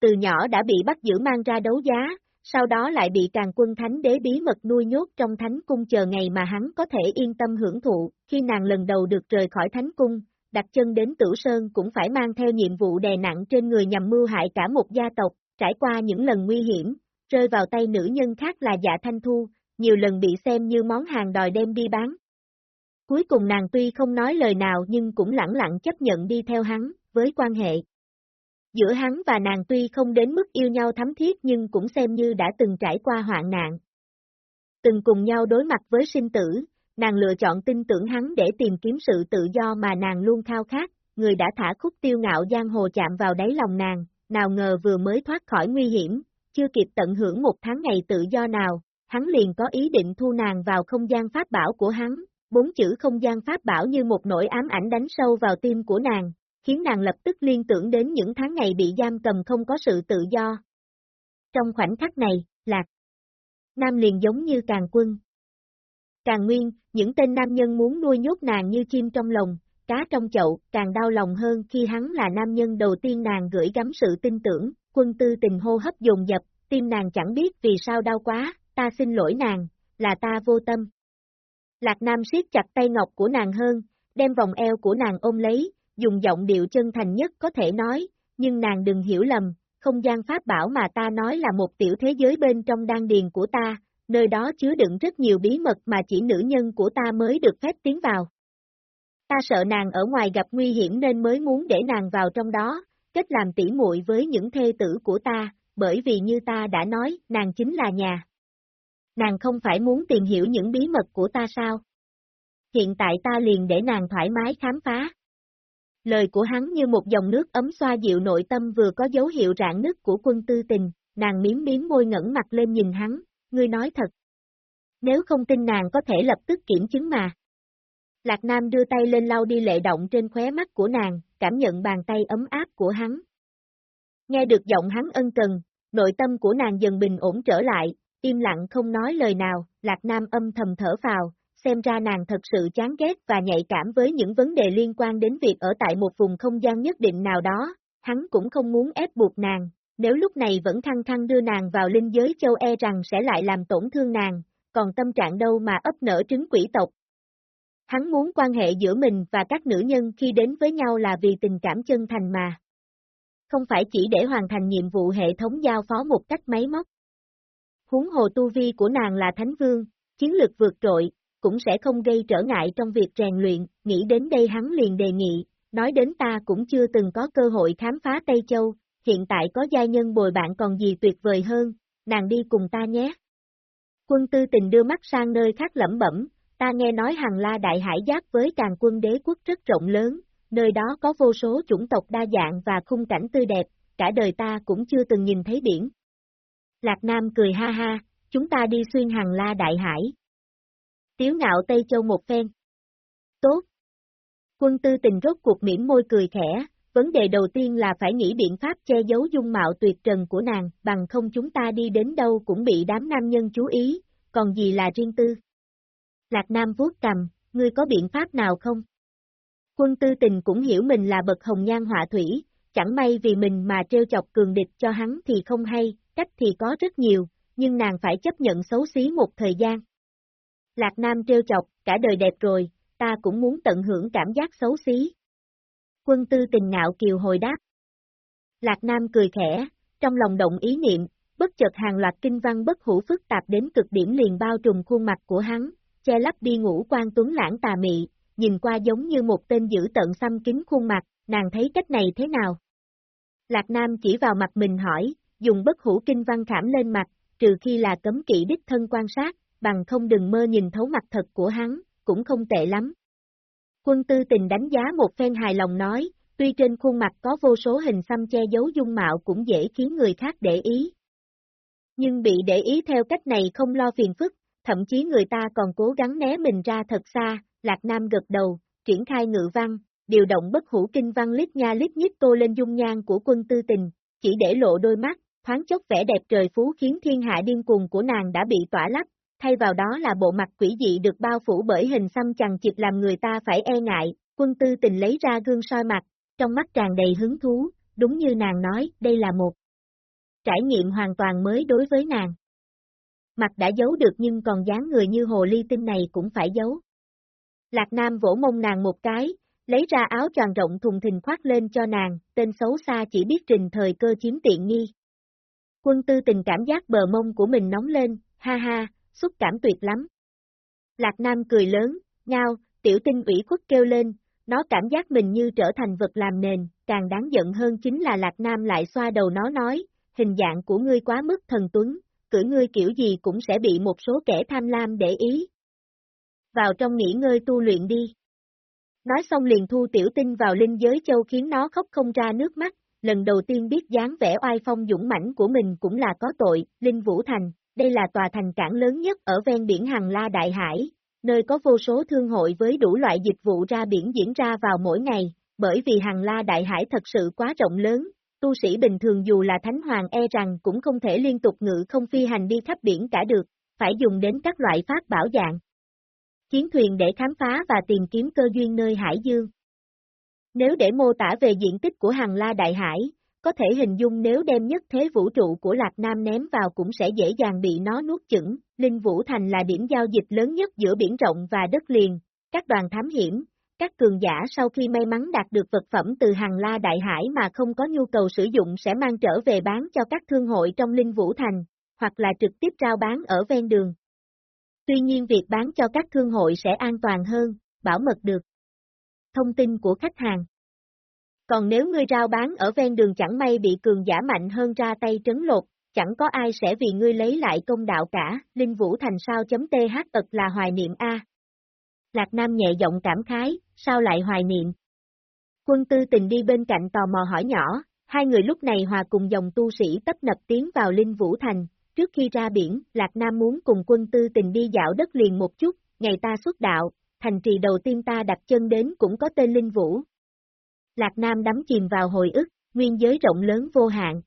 Từ nhỏ đã bị bắt giữ mang ra đấu giá, sau đó lại bị càng quân thánh đế bí mật nuôi nhốt trong thánh cung chờ ngày mà hắn có thể yên tâm hưởng thụ, khi nàng lần đầu được rời khỏi thánh cung, đặt chân đến Tử Sơn cũng phải mang theo nhiệm vụ đè nặng trên người nhằm mưu hại cả một gia tộc, trải qua những lần nguy hiểm, rơi vào tay nữ nhân khác là dạ thanh thu, nhiều lần bị xem như món hàng đòi đem đi bán. Cuối cùng nàng tuy không nói lời nào nhưng cũng lẳng lặng chấp nhận đi theo hắn, với quan hệ. Giữa hắn và nàng tuy không đến mức yêu nhau thắm thiết nhưng cũng xem như đã từng trải qua hoạn nạn. Từng cùng nhau đối mặt với sinh tử, nàng lựa chọn tin tưởng hắn để tìm kiếm sự tự do mà nàng luôn khao khát, người đã thả khúc tiêu ngạo giang hồ chạm vào đáy lòng nàng, nào ngờ vừa mới thoát khỏi nguy hiểm, chưa kịp tận hưởng một tháng ngày tự do nào, hắn liền có ý định thu nàng vào không gian pháp bảo của hắn, bốn chữ không gian pháp bảo như một nỗi ám ảnh đánh sâu vào tim của nàng, khiến nàng lập tức liên tưởng đến những tháng ngày bị giam cầm không có sự tự do. Trong khoảnh khắc này, Lạc Nam liền giống như càng quân. Càng nguyên, những tên nam nhân muốn nuôi nhốt nàng như chim trong lồng, cá trong chậu, càng đau lòng hơn khi hắn là nam nhân đầu tiên nàng gửi gắm sự tin tưởng, quân tư tình hô hấp dồn dập, tim nàng chẳng biết vì sao đau quá, ta xin lỗi nàng, là ta vô tâm. Lạc Nam siết chặt tay ngọc của nàng hơn, đem vòng eo của nàng ôm lấy, dùng giọng điệu chân thành nhất có thể nói, nhưng nàng đừng hiểu lầm, không gian pháp bảo mà ta nói là một tiểu thế giới bên trong đan điền của ta, nơi đó chứa đựng rất nhiều bí mật mà chỉ nữ nhân của ta mới được phép tiến vào. Ta sợ nàng ở ngoài gặp nguy hiểm nên mới muốn để nàng vào trong đó, kết làm tỉ muội với những thê tử của ta, bởi vì như ta đã nói, nàng chính là nhà. Nàng không phải muốn tìm hiểu những bí mật của ta sao? Hiện tại ta liền để nàng thoải mái khám phá. Lời của hắn như một dòng nước ấm xoa dịu nội tâm vừa có dấu hiệu rạn nứt của quân tư tình, nàng miếm miếm môi ngẩn mặt lên nhìn hắn, ngươi nói thật. Nếu không tin nàng có thể lập tức kiểm chứng mà. Lạc Nam đưa tay lên lau đi lệ động trên khóe mắt của nàng, cảm nhận bàn tay ấm áp của hắn. Nghe được giọng hắn ân cần, nội tâm của nàng dần bình ổn trở lại, im lặng không nói lời nào, Lạc Nam âm thầm thở vào, xem ra nàng thật sự chán ghét và nhạy cảm với những vấn đề liên quan đến việc ở tại một vùng không gian nhất định nào đó, hắn cũng không muốn ép buộc nàng, nếu lúc này vẫn thăng thăng đưa nàng vào linh giới châu e rằng sẽ lại làm tổn thương nàng, còn tâm trạng đâu mà ấp nở trứng quỷ tộc. Hắn muốn quan hệ giữa mình và các nữ nhân khi đến với nhau là vì tình cảm chân thành mà. Không phải chỉ để hoàn thành nhiệm vụ hệ thống giao phó một cách máy móc. Huống hồ tu vi của nàng là thánh vương, chiến lược vượt trội, cũng sẽ không gây trở ngại trong việc rèn luyện, nghĩ đến đây hắn liền đề nghị, nói đến ta cũng chưa từng có cơ hội khám phá Tây Châu, hiện tại có gia nhân bồi bạn còn gì tuyệt vời hơn, nàng đi cùng ta nhé. Quân tư tình đưa mắt sang nơi khác lẩm bẩm, ta nghe nói Hằng La Đại Hải giáp với càng quân đế quốc rất rộng lớn, nơi đó có vô số chủng tộc đa dạng và khung cảnh tươi đẹp, cả đời ta cũng chưa từng nhìn thấy biển. Lạc Nam cười ha ha, chúng ta đi xuyên Hằng La Đại Hải. Tiếu ngạo Tây Châu một phen. Tốt. Quân tư tình rốt cuộc mỉm môi cười khẽ, vấn đề đầu tiên là phải nghĩ biện pháp che giấu dung mạo tuyệt trần của nàng, bằng không chúng ta đi đến đâu cũng bị đám nam nhân chú ý, còn gì là riêng tư. Lạc Nam vuốt cầm, ngươi có biện pháp nào không? Quân tư tình cũng hiểu mình là bậc hồng nhan họa thủy, chẳng may vì mình mà trêu chọc cường địch cho hắn thì không hay, cách thì có rất nhiều, nhưng nàng phải chấp nhận xấu xí một thời gian. Lạc Nam trêu chọc, cả đời đẹp rồi, ta cũng muốn tận hưởng cảm giác xấu xí. Quân tư tình ngạo kiều hồi đáp. Lạc Nam cười khẽ, trong lòng động ý niệm, bất chợt hàng loạt kinh văn bất hủ phức tạp đến cực điểm liền bao trùm khuôn mặt của hắn, che lấp đi ngũ quan tuấn lãng tà mị, nhìn qua giống như một tên giữ tận xăm kính khuôn mặt, nàng thấy cách này thế nào? Lạc Nam chỉ vào mặt mình hỏi, dùng bất hủ kinh văn khảm lên mặt, trừ khi là cấm kỵ đích thân quan sát, bằng không đừng mơ nhìn thấu mặt thật của hắn, cũng không tệ lắm. Quân tư tình đánh giá một phen hài lòng nói, tuy trên khuôn mặt có vô số hình xăm che giấu dung mạo cũng dễ khiến người khác để ý. Nhưng bị để ý theo cách này không lo phiền phức, thậm chí người ta còn cố gắng né mình ra thật xa, Lạc Nam gật đầu, triển khai ngự văn, điều động bất hủ kinh văn lít nha lít nhít tô lên dung nhan của quân tư tình, chỉ để lộ đôi mắt, thoáng chốc vẻ đẹp trời phú khiến thiên hạ điên cuồng của nàng đã bị tỏa lấp, thay vào đó là bộ mặt quỷ dị được bao phủ bởi hình xăm chằng chịt làm người ta phải e ngại, quân tư tình lấy ra gương soi mặt, trong mắt tràn đầy hứng thú, đúng như nàng nói, đây là một trải nghiệm hoàn toàn mới đối với nàng. Mặt đã giấu được nhưng còn dáng người như hồ ly tinh này cũng phải giấu. Lạc Nam vỗ mông nàng một cái, lấy ra áo tròn rộng thùng thình khoác lên cho nàng, tên xấu xa chỉ biết trình thời cơ chiếm tiện nghi. Quân tư tình cảm giác bờ mông của mình nóng lên, ha ha, xúc cảm tuyệt lắm. Lạc Nam cười lớn, ngao, tiểu tinh ủy khuất kêu lên, nó cảm giác mình như trở thành vật làm nền, càng đáng giận hơn chính là Lạc Nam lại xoa đầu nó nói, hình dạng của ngươi quá mức thần tuấn, cưỡi ngươi kiểu gì cũng sẽ bị một số kẻ tham lam để ý. Vào trong nghỉ ngơi tu luyện đi. Nói xong liền thu tiểu tinh vào linh giới châu khiến nó khóc không ra nước mắt, lần đầu tiên biết dáng vẻ oai phong dũng mãnh của mình cũng là có tội, Linh Vũ Thành, đây là tòa thành cảng lớn nhất ở ven biển Hằng La Đại Hải, nơi có vô số thương hội với đủ loại dịch vụ ra biển diễn ra vào mỗi ngày, bởi vì Hằng La Đại Hải thật sự quá rộng lớn, tu sĩ bình thường dù là thánh hoàng e rằng cũng không thể liên tục ngự không phi hành đi khắp biển cả được, phải dùng đến các loại pháp bảo dạng. Chiến thuyền để khám phá và tìm kiếm cơ duyên nơi hải dương. Nếu để mô tả về diện tích của hàng La Đại Hải, có thể hình dung nếu đem nhất thế vũ trụ của Lạc Nam ném vào cũng sẽ dễ dàng bị nó nuốt chửng. Linh Vũ Thành là điểm giao dịch lớn nhất giữa biển rộng và đất liền, các đoàn thám hiểm, các cường giả sau khi may mắn đạt được vật phẩm từ hàng la đại hải mà không có nhu cầu sử dụng sẽ mang trở về bán cho các thương hội trong Linh Vũ Thành, hoặc là trực tiếp trao bán ở ven đường. Tuy nhiên việc bán cho các thương hội sẽ an toàn hơn, bảo mật được. Thông tin của khách hàng Còn nếu ngươi rao bán ở ven đường chẳng may bị cường giả mạnh hơn ra tay trấn lột, chẳng có ai sẽ vì ngươi lấy lại công đạo cả, Linh Vũ Thành sao chấm th ật là hoài niệm A. Lạc Nam nhẹ giọng cảm khái, sao lại hoài niệm? Quân tư tình đi bên cạnh tò mò hỏi nhỏ, hai người lúc này hòa cùng dòng tu sĩ tấp nập tiến vào Linh Vũ Thành, trước khi ra biển, Lạc Nam muốn cùng quân tư tình đi dạo đất liền một chút, ngày ta xuất đạo, thành trì đầu tiên ta đặt chân đến cũng có tên Linh Vũ. Lạc Nam đắm chìm vào hồi ức, nguyên giới rộng lớn vô hạn.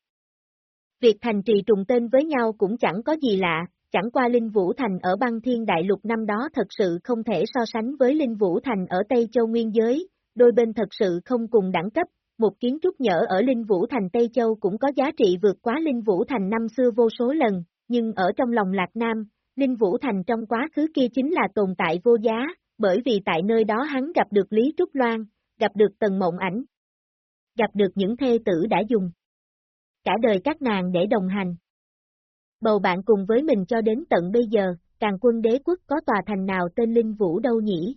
Việc thành trì trùng tên với nhau cũng chẳng có gì lạ, chẳng qua Linh Vũ Thành ở băng thiên đại lục năm đó thật sự không thể so sánh với Linh Vũ Thành ở Tây Châu Nguyên Giới, đôi bên thật sự không cùng đẳng cấp, một kiến trúc nhở ở Linh Vũ Thành Tây Châu cũng có giá trị vượt quá Linh Vũ Thành năm xưa vô số lần, nhưng ở trong lòng Lạc Nam, Linh Vũ Thành trong quá khứ kia chính là tồn tại vô giá, bởi vì tại nơi đó hắn gặp được Lý Trúc Loan, gặp được Tần Mộng Ảnh, gặp được những thê tử đã dùng cả đời các nàng để đồng hành, bầu bạn cùng với mình cho đến tận bây giờ, càng quân đế quốc có tòa thành nào tên Linh Vũ đâu nhỉ?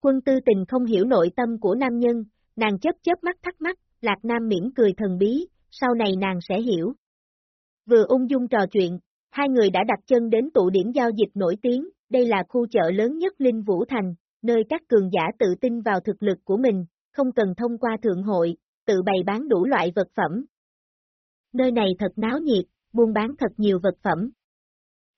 Quân tư tình không hiểu nội tâm của nam nhân, nàng chớp chớp mắt thắc mắc, Lạc Nam miễn cười thần bí, sau này nàng sẽ hiểu. Vừa ung dung trò chuyện, hai người đã đặt chân đến tụ điểm giao dịch nổi tiếng, đây là khu chợ lớn nhất Linh Vũ Thành, nơi các cường giả tự tin vào thực lực của mình, không cần thông qua thượng hội, tự bày bán đủ loại vật phẩm. Nơi này thật náo nhiệt, buôn bán thật nhiều vật phẩm.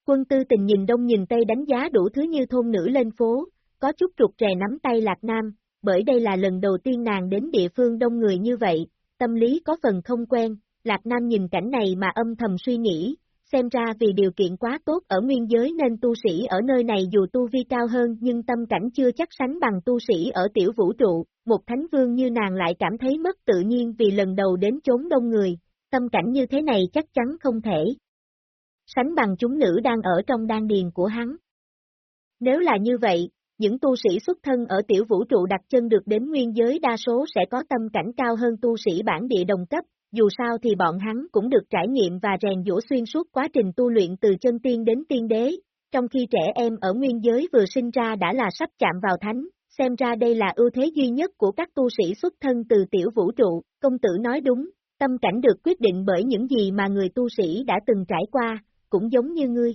Quân tư tình nhìn đông nhìn tây đánh giá đủ thứ như thôn nữ lên phố, có chút trục trè nắm tay Lạc Nam, bởi đây là lần đầu tiên nàng đến địa phương đông người như vậy, tâm lý có phần không quen, Lạc Nam nhìn cảnh này mà âm thầm suy nghĩ, xem ra vì điều kiện quá tốt ở nguyên giới nên tu sĩ ở nơi này dù tu vi cao hơn nhưng tâm cảnh chưa chắc sánh bằng tu sĩ ở tiểu vũ trụ, một thánh vương như nàng lại cảm thấy mất tự nhiên vì lần đầu đến chốn đông người, tâm cảnh như thế này chắc chắn không thể. Sánh bằng chúng nữ đang ở trong đan điền của hắn. Nếu là như vậy, những tu sĩ xuất thân ở tiểu vũ trụ đặt chân được đến nguyên giới đa số sẽ có tâm cảnh cao hơn tu sĩ bản địa đồng cấp, dù sao thì bọn hắn cũng được trải nghiệm và rèn dũa xuyên suốt quá trình tu luyện từ chân tiên đến tiên đế, trong khi trẻ em ở nguyên giới vừa sinh ra đã là sắp chạm vào thánh, xem ra đây là ưu thế duy nhất của các tu sĩ xuất thân từ tiểu vũ trụ, công tử nói đúng, tâm cảnh được quyết định bởi những gì mà người tu sĩ đã từng trải qua, cũng giống như ngươi.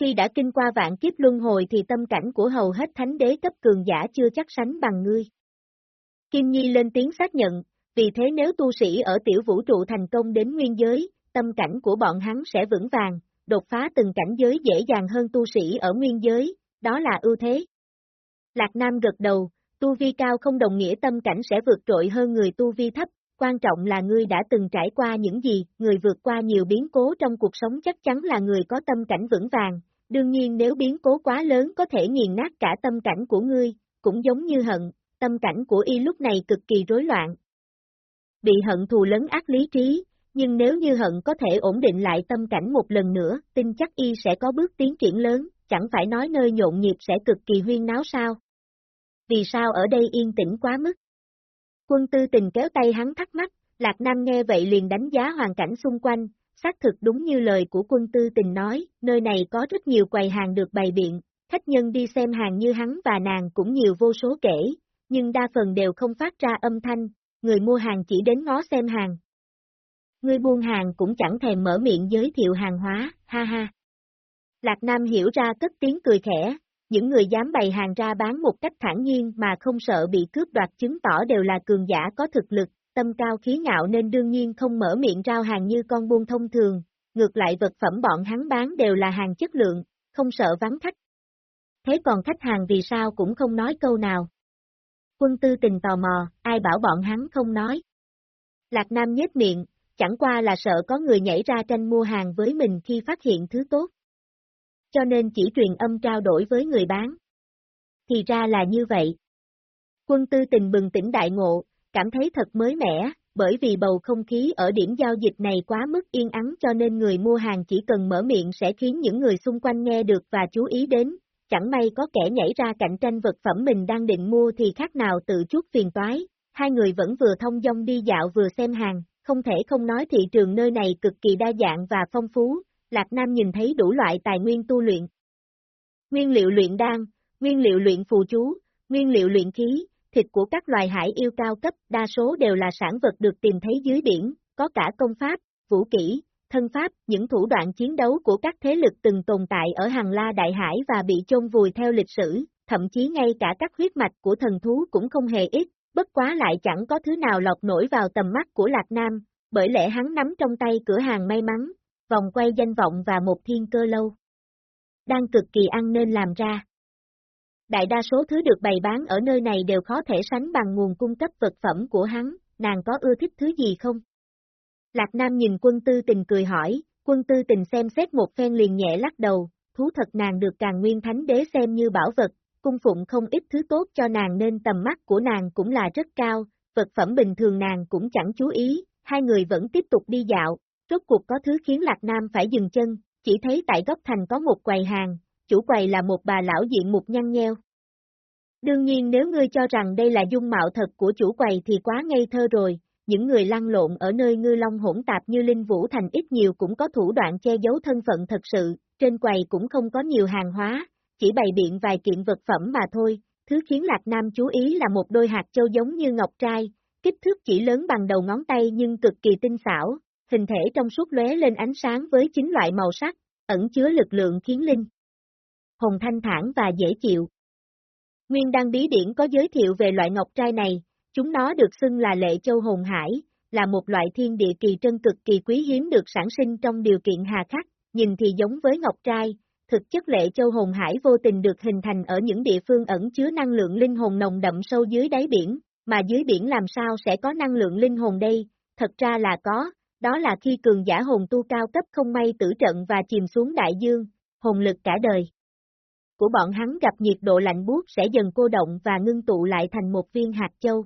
Khi đã kinh qua vạn kiếp luân hồi thì tâm cảnh của hầu hết thánh đế cấp cường giả chưa chắc sánh bằng ngươi. Kim Nhi lên tiếng xác nhận, vì thế nếu tu sĩ ở tiểu vũ trụ thành công đến nguyên giới, tâm cảnh của bọn hắn sẽ vững vàng, đột phá từng cảnh giới dễ dàng hơn tu sĩ ở nguyên giới, đó là ưu thế. Lạc Nam gật đầu, tu vi cao không đồng nghĩa tâm cảnh sẽ vượt trội hơn người tu vi thấp, quan trọng là ngươi đã từng trải qua những gì, người vượt qua nhiều biến cố trong cuộc sống chắc chắn là người có tâm cảnh vững vàng, đương nhiên nếu biến cố quá lớn có thể nghiền nát cả tâm cảnh của ngươi, cũng giống như hận, tâm cảnh của y lúc này cực kỳ rối loạn, bị hận thù lấn ác lý trí, nhưng nếu như hận có thể ổn định lại tâm cảnh một lần nữa, tin chắc y sẽ có bước tiến triển lớn, chẳng phải nói nơi nhộn nhịp sẽ cực kỳ huyên náo sao. Vì sao ở đây yên tĩnh quá mức? Quân tư tình kéo tay hắn thắc mắc, Lạc Nam nghe vậy liền đánh giá hoàn cảnh xung quanh, xác thực đúng như lời của quân tư tình nói, nơi này có rất nhiều quầy hàng được bày biện, khách nhân đi xem hàng như hắn và nàng cũng nhiều vô số kể, nhưng đa phần đều không phát ra âm thanh, người mua hàng chỉ đến ngó xem hàng. Người buôn hàng cũng chẳng thèm mở miệng giới thiệu hàng hóa, ha ha. Lạc Nam hiểu ra cất tiếng cười khẽ, những người dám bày hàng ra bán một cách thản nhiên mà không sợ bị cướp đoạt chứng tỏ đều là cường giả có thực lực, tâm cao khí ngạo nên đương nhiên không mở miệng rao hàng như con buôn thông thường, ngược lại vật phẩm bọn hắn bán đều là hàng chất lượng, không sợ vắng khách. Thế còn khách hàng vì sao cũng không nói câu nào, Quân tư tình tò mò, ai bảo bọn hắn không nói. Lạc Nam nhếch miệng, chẳng qua là sợ có người nhảy ra tranh mua hàng với mình khi phát hiện thứ tốt. Cho nên chỉ truyền âm trao đổi với người bán. Thì ra là như vậy. Quân tư tình bừng tỉnh đại ngộ, cảm thấy thật mới mẻ, bởi vì bầu không khí ở điểm giao dịch này quá mức yên ắng cho nên người mua hàng chỉ cần mở miệng sẽ khiến những người xung quanh nghe được và chú ý đến, chẳng may có kẻ nhảy ra cạnh tranh vật phẩm mình đang định mua thì khác nào tự chuốt phiền toái, hai người vẫn vừa thông dong đi dạo vừa xem hàng, không thể không nói thị trường nơi này cực kỳ đa dạng và phong phú, Lạc Nam nhìn thấy đủ loại tài nguyên tu luyện. Nguyên liệu luyện đan, nguyên liệu luyện phù chú, nguyên liệu luyện khí, thịt của các loài hải yêu cao cấp, đa số đều là sản vật được tìm thấy dưới biển, có cả công pháp, vũ kỹ, thân pháp, những thủ đoạn chiến đấu của các thế lực từng tồn tại ở hàng la đại hải và bị chôn vùi theo lịch sử, thậm chí ngay cả các huyết mạch của thần thú cũng không hề ít, bất quá lại chẳng có thứ nào lọt nổi vào tầm mắt của Lạc Nam, bởi lẽ hắn nắm trong tay cửa hàng may mắn, vòng quay danh vọng và một thiên cơ lâu. Đang cực kỳ ăn nên làm ra. Đại đa số thứ được bày bán ở nơi này đều khó thể sánh bằng nguồn cung cấp vật phẩm của hắn, nàng có ưa thích thứ gì không? Lạc Nam nhìn quân tư tình cười hỏi, quân tư tình xem xét một phen liền nhẹ lắc đầu, thú thật nàng được càng nguyên thánh đế xem như bảo vật, cung phụng không ít thứ tốt cho nàng nên tầm mắt của nàng cũng là rất cao, vật phẩm bình thường nàng cũng chẳng chú ý, hai người vẫn tiếp tục đi dạo, rốt cuộc có thứ khiến Lạc Nam phải dừng chân, chỉ thấy tại góc thành có một quầy hàng, chủ quầy là một bà lão diện mục nhăn nheo. Đương nhiên nếu ngươi cho rằng đây là dung mạo thật của chủ quầy thì quá ngây thơ rồi, những người lăn lộn ở nơi ngư long hỗn tạp như Linh Vũ Thành ít nhiều cũng có thủ đoạn che giấu thân phận thật sự, trên quầy cũng không có nhiều hàng hóa, chỉ bày biện vài kiện vật phẩm mà thôi, thứ khiến Lạc Nam chú ý là một đôi hạt châu giống như ngọc trai, kích thước chỉ lớn bằng đầu ngón tay nhưng cực kỳ tinh xảo, hình thể trong suốt lóe lên ánh sáng với chính loại màu sắc, ẩn chứa lực lượng khiến linh. hồng thanh thản và dễ chịu. Nguyên đăng bí điển có giới thiệu về loại ngọc trai này, chúng nó được xưng là lệ châu hồn hải, là một loại thiên địa kỳ trân cực kỳ quý hiếm được sản sinh trong điều kiện hà khắc, nhìn thì giống với ngọc trai, thực chất lệ châu hồn hải vô tình được hình thành ở những địa phương ẩn chứa năng lượng linh hồn nồng đậm sâu dưới đáy biển, mà dưới biển làm sao sẽ có năng lượng linh hồn đây, thật ra là có, đó là khi cường giả hồn tu cao cấp không may tử trận và chìm xuống đại dương, hồn lực cả đời. Của bọn hắn gặp nhiệt độ lạnh buốt sẽ dần cô động và ngưng tụ lại thành một viên hạt châu.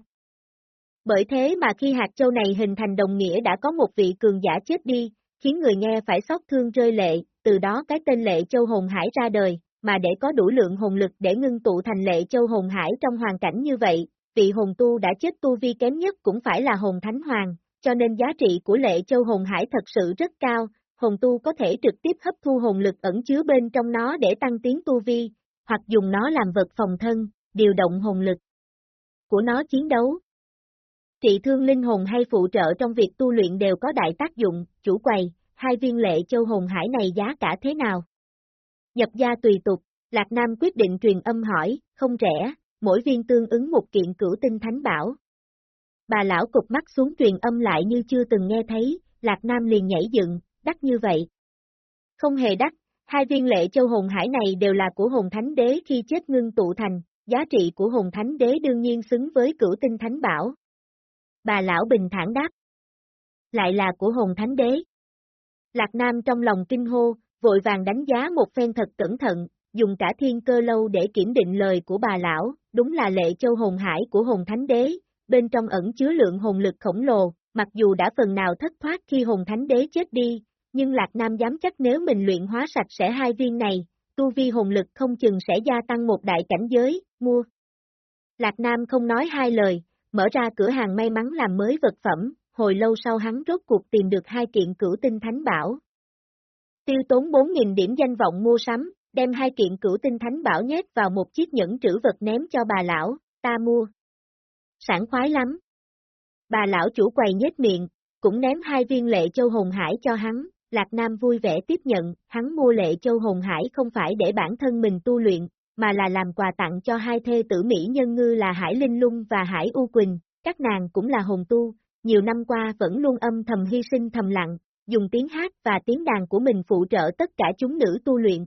Bởi thế mà khi hạt châu này hình thành đồng nghĩa đã có một vị cường giả chết đi, khiến người nghe phải xót thương rơi lệ, từ đó cái tên lệ châu hồn hải ra đời, mà để có đủ lượng hồn lực để ngưng tụ thành lệ châu hồn hải trong hoàn cảnh như vậy, vị hồn tu đã chết tu vi kém nhất cũng phải là hồn thánh hoàng, cho nên giá trị của lệ châu hồn hải thật sự rất cao, hồn tu có thể trực tiếp hấp thu hồn lực ẩn chứa bên trong nó để tăng tiến tu vi, hoặc dùng nó làm vật phòng thân, điều động hồn lực của nó chiến đấu. Trị thương linh hồn hay phụ trợ trong việc tu luyện đều có đại tác dụng, chủ quầy, hai viên lệ châu hồn hải này giá cả thế nào? Nhập gia tùy tục, Lạc Nam quyết định truyền âm hỏi, không rẻ, mỗi viên tương ứng một kiện cửu tinh thánh bảo. Bà lão cục mắt xuống truyền âm lại như chưa từng nghe thấy, Lạc Nam liền nhảy dựng, đắt như vậy. Không hề đắt, hai viên lệ châu hồn hải này đều là của hồn thánh đế khi chết ngưng tụ thành, giá trị của hồn thánh đế đương nhiên xứng với cửu tinh thánh bảo. Bà lão bình thản đáp. Lại là của hồn thánh đế. Lạc Nam trong lòng kinh hô, vội vàng đánh giá một phen thật cẩn thận, dùng cả thiên cơ lâu để kiểm định lời của bà lão, đúng là lệ châu hồn hải của hồn thánh đế, bên trong ẩn chứa lượng hồn lực khổng lồ, mặc dù đã phần nào thất thoát khi hồn thánh đế chết đi, nhưng Lạc Nam dám chắc nếu mình luyện hóa sạch sẽ hai viên này, tu vi hồn lực không chừng sẽ gia tăng một đại cảnh giới, mua. Lạc Nam không nói hai lời, mở ra cửa hàng may mắn làm mới vật phẩm, hồi lâu sau hắn rốt cuộc tìm được hai kiện cửu tinh thánh bảo. Tiêu tốn 4.000 điểm danh vọng mua sắm, đem hai kiện cửu tinh thánh bảo nhét vào một chiếc nhẫn trữ vật ném cho bà lão, ta mua. Sản khoái lắm. Bà lão chủ quầy nhét miệng, cũng ném hai viên lệ châu hồn hải cho hắn, Lạc Nam vui vẻ tiếp nhận, hắn mua lệ châu hồn hải không phải để bản thân mình tu luyện, mà là làm quà tặng cho hai thê tử Mỹ nhân ngư là Hải Linh Lung và Hải U Quỳnh, các nàng cũng là hồn tu, nhiều năm qua vẫn luôn âm thầm hy sinh thầm lặng, dùng tiếng hát và tiếng đàn của mình phụ trợ tất cả chúng nữ tu luyện.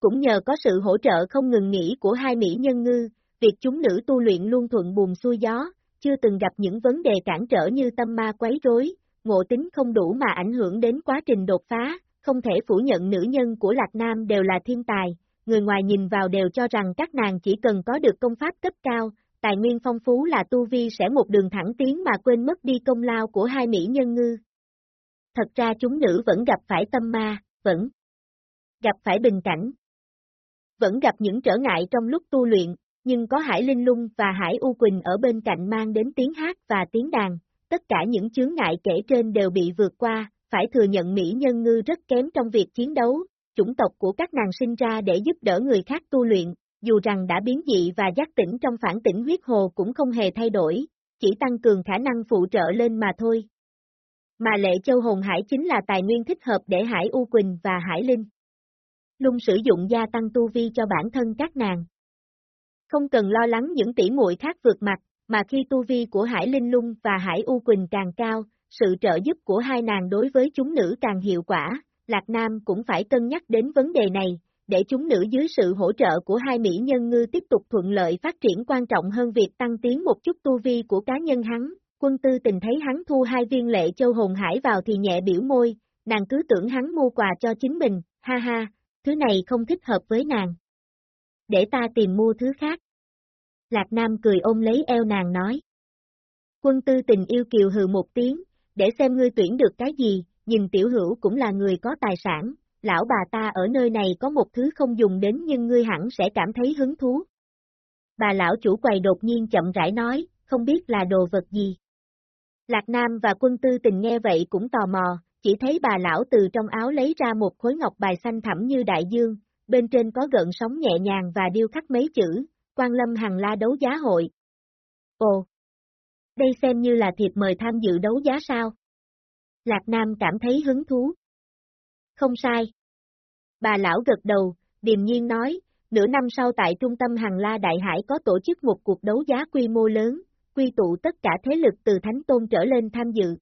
Cũng nhờ có sự hỗ trợ không ngừng nghỉ của hai Mỹ nhân ngư, việc chúng nữ tu luyện luôn thuận buồm xuôi gió, chưa từng gặp những vấn đề cản trở như tâm ma quấy rối, ngộ tính không đủ mà ảnh hưởng đến quá trình đột phá, không thể phủ nhận nữ nhân của Lạc Nam đều là thiên tài, người ngoài nhìn vào đều cho rằng các nàng chỉ cần có được công pháp cấp cao, tài nguyên phong phú là tu vi sẽ một đường thẳng tiến mà quên mất đi công lao của hai mỹ nhân ngư. Thật ra chúng nữ vẫn gặp phải tâm ma, vẫn gặp phải bình cảnh, vẫn gặp những trở ngại trong lúc tu luyện, nhưng có Hải Linh Lung và Hải U Quỳnh ở bên cạnh mang đến tiếng hát và tiếng đàn, tất cả những chướng ngại kể trên đều bị vượt qua, phải thừa nhận Mỹ Nhân Ngư rất kém trong việc chiến đấu, chủng tộc của các nàng sinh ra để giúp đỡ người khác tu luyện, dù rằng đã biến dị và giác tỉnh trong phản tỉnh huyết hồ cũng không hề thay đổi, chỉ tăng cường khả năng phụ trợ lên mà thôi. Mà lệ châu hồn hải chính là tài nguyên thích hợp để Hải U Quỳnh và Hải Linh. Lung sử dụng gia tăng tu vi cho bản thân các nàng. Không cần lo lắng những tỷ muội khác vượt mặt, mà khi tu vi của Hải Linh Lung và Hải U Quỳnh càng cao, sự trợ giúp của hai nàng đối với chúng nữ càng hiệu quả, Lạc Nam cũng phải cân nhắc đến vấn đề này, để chúng nữ dưới sự hỗ trợ của hai mỹ nhân ngư tiếp tục thuận lợi phát triển quan trọng hơn việc tăng tiến một chút tu vi của cá nhân hắn. Quân tư tình thấy hắn thu hai viên lệ châu hồn hải vào thì nhẹ biểu môi, nàng cứ tưởng hắn mua quà cho chính mình, ha ha, thứ này không thích hợp với nàng. Để ta tìm mua thứ khác. Lạc Nam cười ôm lấy eo nàng nói. Quân tư tình yêu kiều hừ một tiếng, để xem ngươi tuyển được cái gì, nhìn tiểu hữu cũng là người có tài sản, lão bà ta ở nơi này có một thứ không dùng đến nhưng ngươi hẳn sẽ cảm thấy hứng thú. Bà lão chủ quầy đột nhiên chậm rãi nói, không biết là đồ vật gì. Lạc Nam và quân tư tình nghe vậy cũng tò mò, chỉ thấy bà lão từ trong áo lấy ra một khối ngọc bài xanh thẳm như đại dương, bên trên có gợn sóng nhẹ nhàng và điêu khắc mấy chữ, quan lâm hằng la đấu giá hội. Ồ! Đây xem như là thiệp mời tham dự đấu giá sao? Lạc Nam cảm thấy hứng thú. Không sai. Bà lão gật đầu, điềm nhiên nói, nửa năm sau tại trung tâm Hằng La Đại Hải có tổ chức một cuộc đấu giá quy mô lớn, quy tụ tất cả thế lực từ Thánh Tôn trở lên tham dự.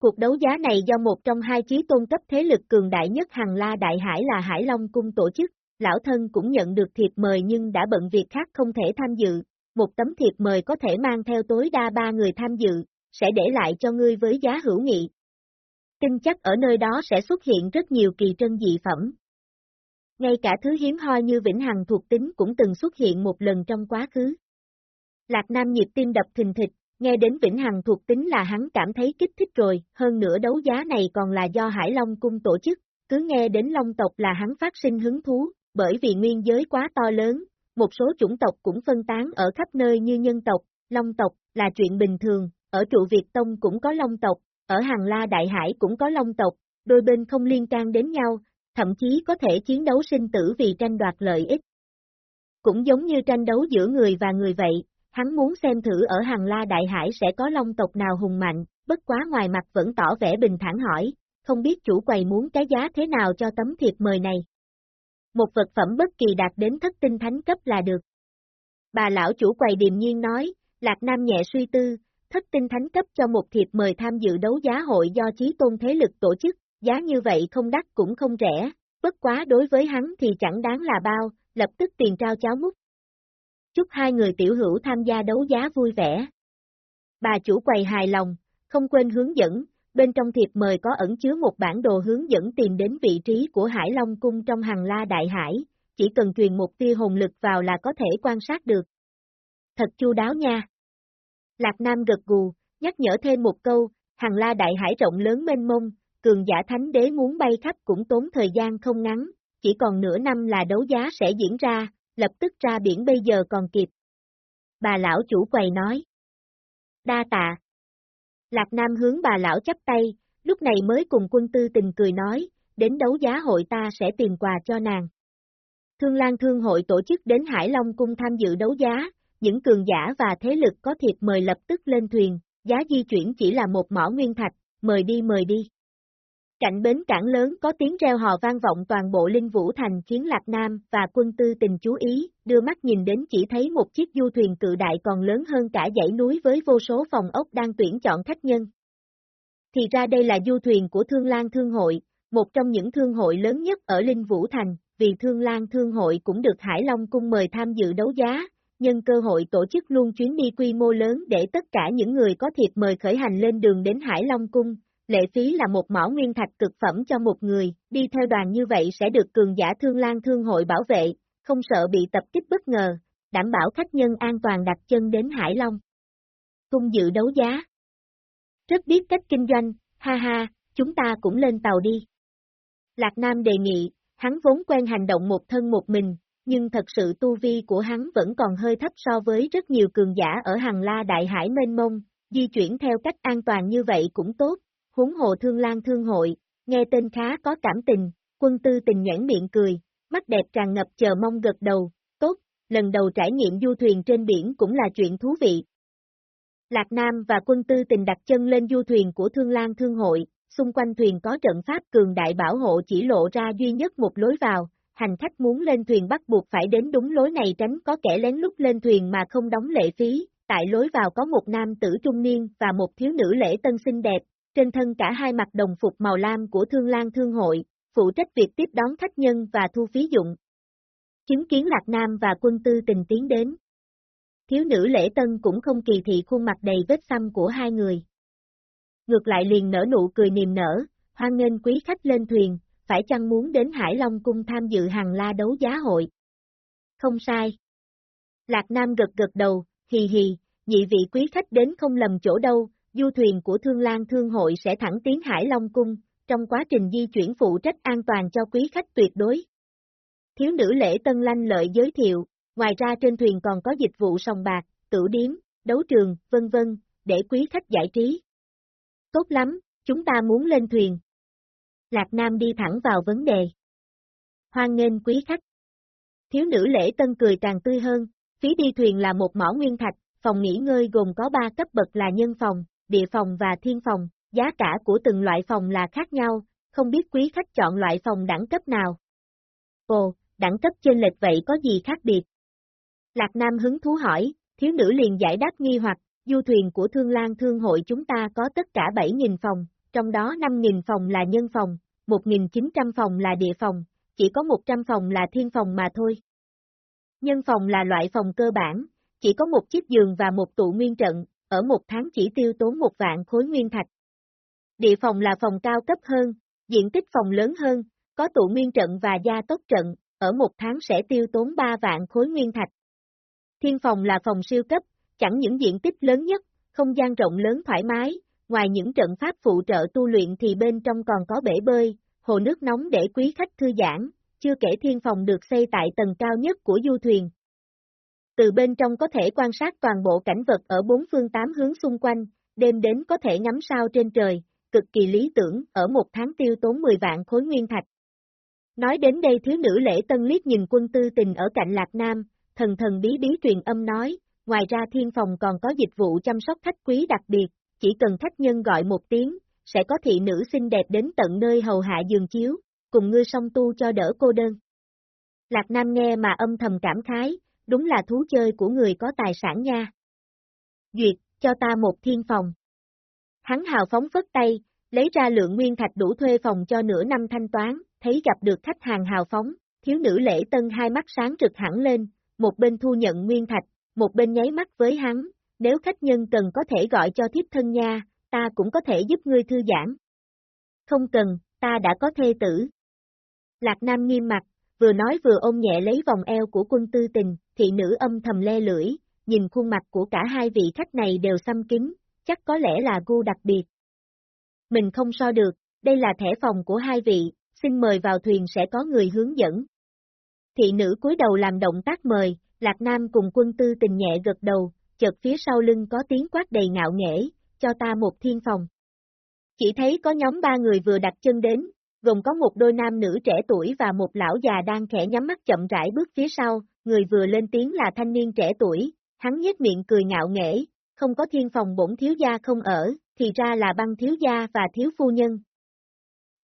Cuộc đấu giá này do một trong hai chí tôn cấp thế lực cường đại nhất Hằng La Đại Hải là Hải Long Cung tổ chức, lão thân cũng nhận được thiệp mời nhưng đã bận việc khác không thể tham dự, một tấm thiệp mời có thể mang theo tối đa ba người tham dự, sẽ để lại cho ngươi với giá hữu nghị. Tin chắc ở nơi đó sẽ xuất hiện rất nhiều kỳ trân dị phẩm. Ngay cả thứ hiếm hoi như Vĩnh Hằng thuộc tính cũng từng xuất hiện một lần trong quá khứ. Lạc Nam nhịp tim đập thình thịch, nghe đến Vĩnh Hằng thuộc tính là hắn cảm thấy kích thích rồi, hơn nữa đấu giá này còn là do Hải Long Cung tổ chức, cứ nghe đến Long tộc là hắn phát sinh hứng thú, bởi vì nguyên giới quá to lớn, một số chủng tộc cũng phân tán ở khắp nơi như nhân tộc, Long tộc, là chuyện bình thường, ở trụ Việt Tông cũng có Long tộc, ở Hàng La Đại Hải cũng có Long tộc, đôi bên không liên can đến nhau, thậm chí có thể chiến đấu sinh tử vì tranh đoạt lợi ích. Cũng giống như tranh đấu giữa người và người vậy, hắn muốn xem thử ở Hàng La Đại Hải sẽ có Long tộc nào hùng mạnh, bất quá ngoài mặt vẫn tỏ vẻ bình thản hỏi, không biết chủ quầy muốn cái giá thế nào cho tấm thiệp mời này. Một vật phẩm bất kỳ đạt đến thất tinh thánh cấp là được. Bà lão chủ quầy điềm nhiên nói, Lạc Nam nhẹ suy tư, thất tinh thánh cấp cho một thiệp mời tham dự đấu giá hội do trí tôn thế lực tổ chức, giá như vậy không đắt cũng không rẻ, bất quá đối với hắn thì chẳng đáng là bao, lập tức tiền trao cháo mút. Chúc hai người tiểu hữu tham gia đấu giá vui vẻ. Bà chủ quầy hài lòng, không quên hướng dẫn, bên trong thiệp mời có ẩn chứa một bản đồ hướng dẫn tìm đến vị trí của Hải Long Cung trong hàng la đại hải, chỉ cần truyền một tia hồn lực vào là có thể quan sát được. Thật chu đáo nha. Lạc Nam gật gù, nhắc nhở thêm một câu, hàng la đại hải rộng lớn mênh mông, cường giả thánh đế muốn bay khắp cũng tốn thời gian không ngắn, chỉ còn nửa năm là đấu giá sẽ diễn ra, lập tức ra biển bây giờ còn kịp. Bà lão chủ quầy nói. Đa tạ, Lạc Nam hướng bà lão chắp tay, lúc này mới cùng quân tư tình cười nói, đến đấu giá hội ta sẽ tìm quà cho nàng. Thương Lan Thương hội tổ chức đến Hải Long Cung tham dự đấu giá, những cường giả và thế lực có thiệp mời lập tức lên thuyền, giá di chuyển chỉ là một mỏ nguyên thạch, mời đi mời đi. Cạnh bến cảng lớn có tiếng reo hò vang vọng toàn bộ Linh Vũ Thành khiến Lạc Nam và quân tư tình chú ý, đưa mắt nhìn đến chỉ thấy một chiếc du thuyền cự đại còn lớn hơn cả dãy núi với vô số phòng ốc đang tuyển chọn khách nhân. Thì ra đây là du thuyền của Thương Lan Thương Hội, một trong những thương hội lớn nhất ở Linh Vũ Thành, vì Thương Lan Thương Hội cũng được Hải Long Cung mời tham dự đấu giá, nhân cơ hội tổ chức luôn chuyến đi quy mô lớn để tất cả những người có thiệp mời khởi hành lên đường đến Hải Long Cung, lệ phí là một mỏ nguyên thạch cực phẩm cho một người, đi theo đoàn như vậy sẽ được cường giả thương lan thương hội bảo vệ, không sợ bị tập kích bất ngờ, đảm bảo khách nhân an toàn đặt chân đến Hải Long. Cung dự đấu giá Rất biết cách kinh doanh, ha ha, chúng ta cũng lên tàu đi. Lạc Nam đề nghị, hắn vốn quen hành động một thân một mình, nhưng thật sự tu vi của hắn vẫn còn hơi thấp so với rất nhiều cường giả ở hàng la đại hải mênh mông, di chuyển theo cách an toàn như vậy cũng tốt, huống hồ thương lan thương hội, nghe tên khá có cảm tình, quân tư tình nhãn miệng cười, mắt đẹp tràn ngập chờ mong gật đầu, tốt, lần đầu trải nghiệm du thuyền trên biển cũng là chuyện thú vị. Lạc Nam và quân tư tình đặt chân lên du thuyền của Thương Lan Thương hội, xung quanh thuyền có trận pháp cường đại bảo hộ chỉ lộ ra duy nhất một lối vào, hành khách muốn lên thuyền bắt buộc phải đến đúng lối này tránh có kẻ lén lút lên thuyền mà không đóng lệ phí, tại lối vào có một nam tử trung niên và một thiếu nữ lễ tân xinh đẹp, trên thân cả hai mặt đồng phục màu lam của Thương Lan Thương hội, phụ trách việc tiếp đón khách nhân và thu phí dụng. Chứng kiến Lạc Nam và quân tư tình tiến đến. Thiếu nữ lễ tân cũng không kỳ thị khuôn mặt đầy vết xăm của hai người. Ngược lại liền nở nụ cười niềm nở, hoan nghênh quý khách lên thuyền, phải chăng muốn đến Hải Long Cung tham dự hàng la đấu giá hội? Không sai. Lạc Nam gật gật đầu, hì hì, nhị vị quý khách đến không lầm chỗ đâu, du thuyền của Thương Lan Thương hội sẽ thẳng tiến Hải Long Cung, trong quá trình di chuyển phụ trách an toàn cho quý khách tuyệt đối. Thiếu nữ lễ tân lanh lợi giới thiệu, ngoài ra trên thuyền còn có dịch vụ sòng bạc, tử điếm, đấu trường, vân vân, để quý khách giải trí. Tốt lắm, chúng ta muốn lên thuyền. Lạc Nam đi thẳng vào vấn đề. Hoan nghênh quý khách. Thiếu nữ lễ tân cười càng tươi hơn, phí đi thuyền là một mỏ nguyên thạch, phòng nghỉ ngơi gồm có 3 cấp bậc là nhân phòng, địa phòng và thiên phòng, giá cả của từng loại phòng là khác nhau, không biết quý khách chọn loại phòng đẳng cấp nào. Ồ, đẳng cấp trên lệch vậy có gì khác biệt? Lạc Nam hứng thú hỏi, thiếu nữ liền giải đáp nghi hoặc, du thuyền của Thương Lan Thương hội chúng ta có tất cả 7.000 phòng, trong đó 5.000 phòng là nhân phòng, 1.900 phòng là địa phòng, chỉ có 100 phòng là thiên phòng mà thôi. Nhân phòng là loại phòng cơ bản, chỉ có một chiếc giường và một tụ nguyên trận, ở một tháng chỉ tiêu tốn một vạn khối nguyên thạch. Địa phòng là phòng cao cấp hơn, diện tích phòng lớn hơn, có tụ nguyên trận và gia tốc trận, ở một tháng sẽ tiêu tốn 3 vạn khối nguyên thạch. Thiên phòng là phòng siêu cấp, chẳng những diện tích lớn nhất, không gian rộng lớn thoải mái, ngoài những trận pháp phụ trợ tu luyện thì bên trong còn có bể bơi, hồ nước nóng để quý khách thư giãn, chưa kể thiên phòng được xây tại tầng cao nhất của du thuyền. Từ bên trong có thể quan sát toàn bộ cảnh vật ở bốn phương tám hướng xung quanh, đêm đến có thể ngắm sao trên trời, cực kỳ lý tưởng, ở một tháng tiêu tốn 10 vạn khối nguyên thạch. Nói đến đây thiếu nữ lễ tân liếc nhìn quân tư tình ở cạnh Lạc Nam, thần thần bí bí truyền âm nói, ngoài ra thiên phòng còn có dịch vụ chăm sóc khách quý đặc biệt, chỉ cần khách nhân gọi một tiếng, sẽ có thị nữ xinh đẹp đến tận nơi hầu hạ giường chiếu, cùng ngươi song tu cho đỡ cô đơn. Lạc Nam nghe mà âm thầm cảm khái, đúng là thú chơi của người có tài sản nha. Duyệt, cho ta một thiên phòng. Hắn hào phóng phất tay, lấy ra lượng nguyên thạch đủ thuê phòng cho nửa năm thanh toán, thấy gặp được khách hàng hào phóng, thiếu nữ lễ tân hai mắt sáng rực hẳn lên, một bên thu nhận nguyên thạch, một bên nháy mắt với hắn, nếu khách nhân cần có thể gọi cho thiếp thân nha, ta cũng có thể giúp ngươi thư giãn. Không cần, ta đã có thê tử. Lạc Nam nghiêm mặt, vừa nói vừa ôm nhẹ lấy vòng eo của quân tư tình, thị nữ âm thầm le lưỡi, nhìn khuôn mặt của cả hai vị khách này đều xăm kín, chắc có lẽ là gu đặc biệt. Mình không so được, đây là thẻ phòng của hai vị, xin mời vào thuyền sẽ có người hướng dẫn. Thị nữ cúi đầu làm động tác mời, Lạc Nam cùng quân tư tình nhẹ gật đầu, chợt phía sau lưng có tiếng quát đầy ngạo nghễ, cho ta một thiên phòng. Chỉ thấy có nhóm ba người vừa đặt chân đến, gồm có một đôi nam nữ trẻ tuổi và một lão già đang khẽ nhắm mắt chậm rãi bước phía sau, người vừa lên tiếng là thanh niên trẻ tuổi, hắn nhếch miệng cười ngạo nghễ, không có thiên phòng bổn thiếu gia không ở, thì ra là băng thiếu gia và thiếu phu nhân.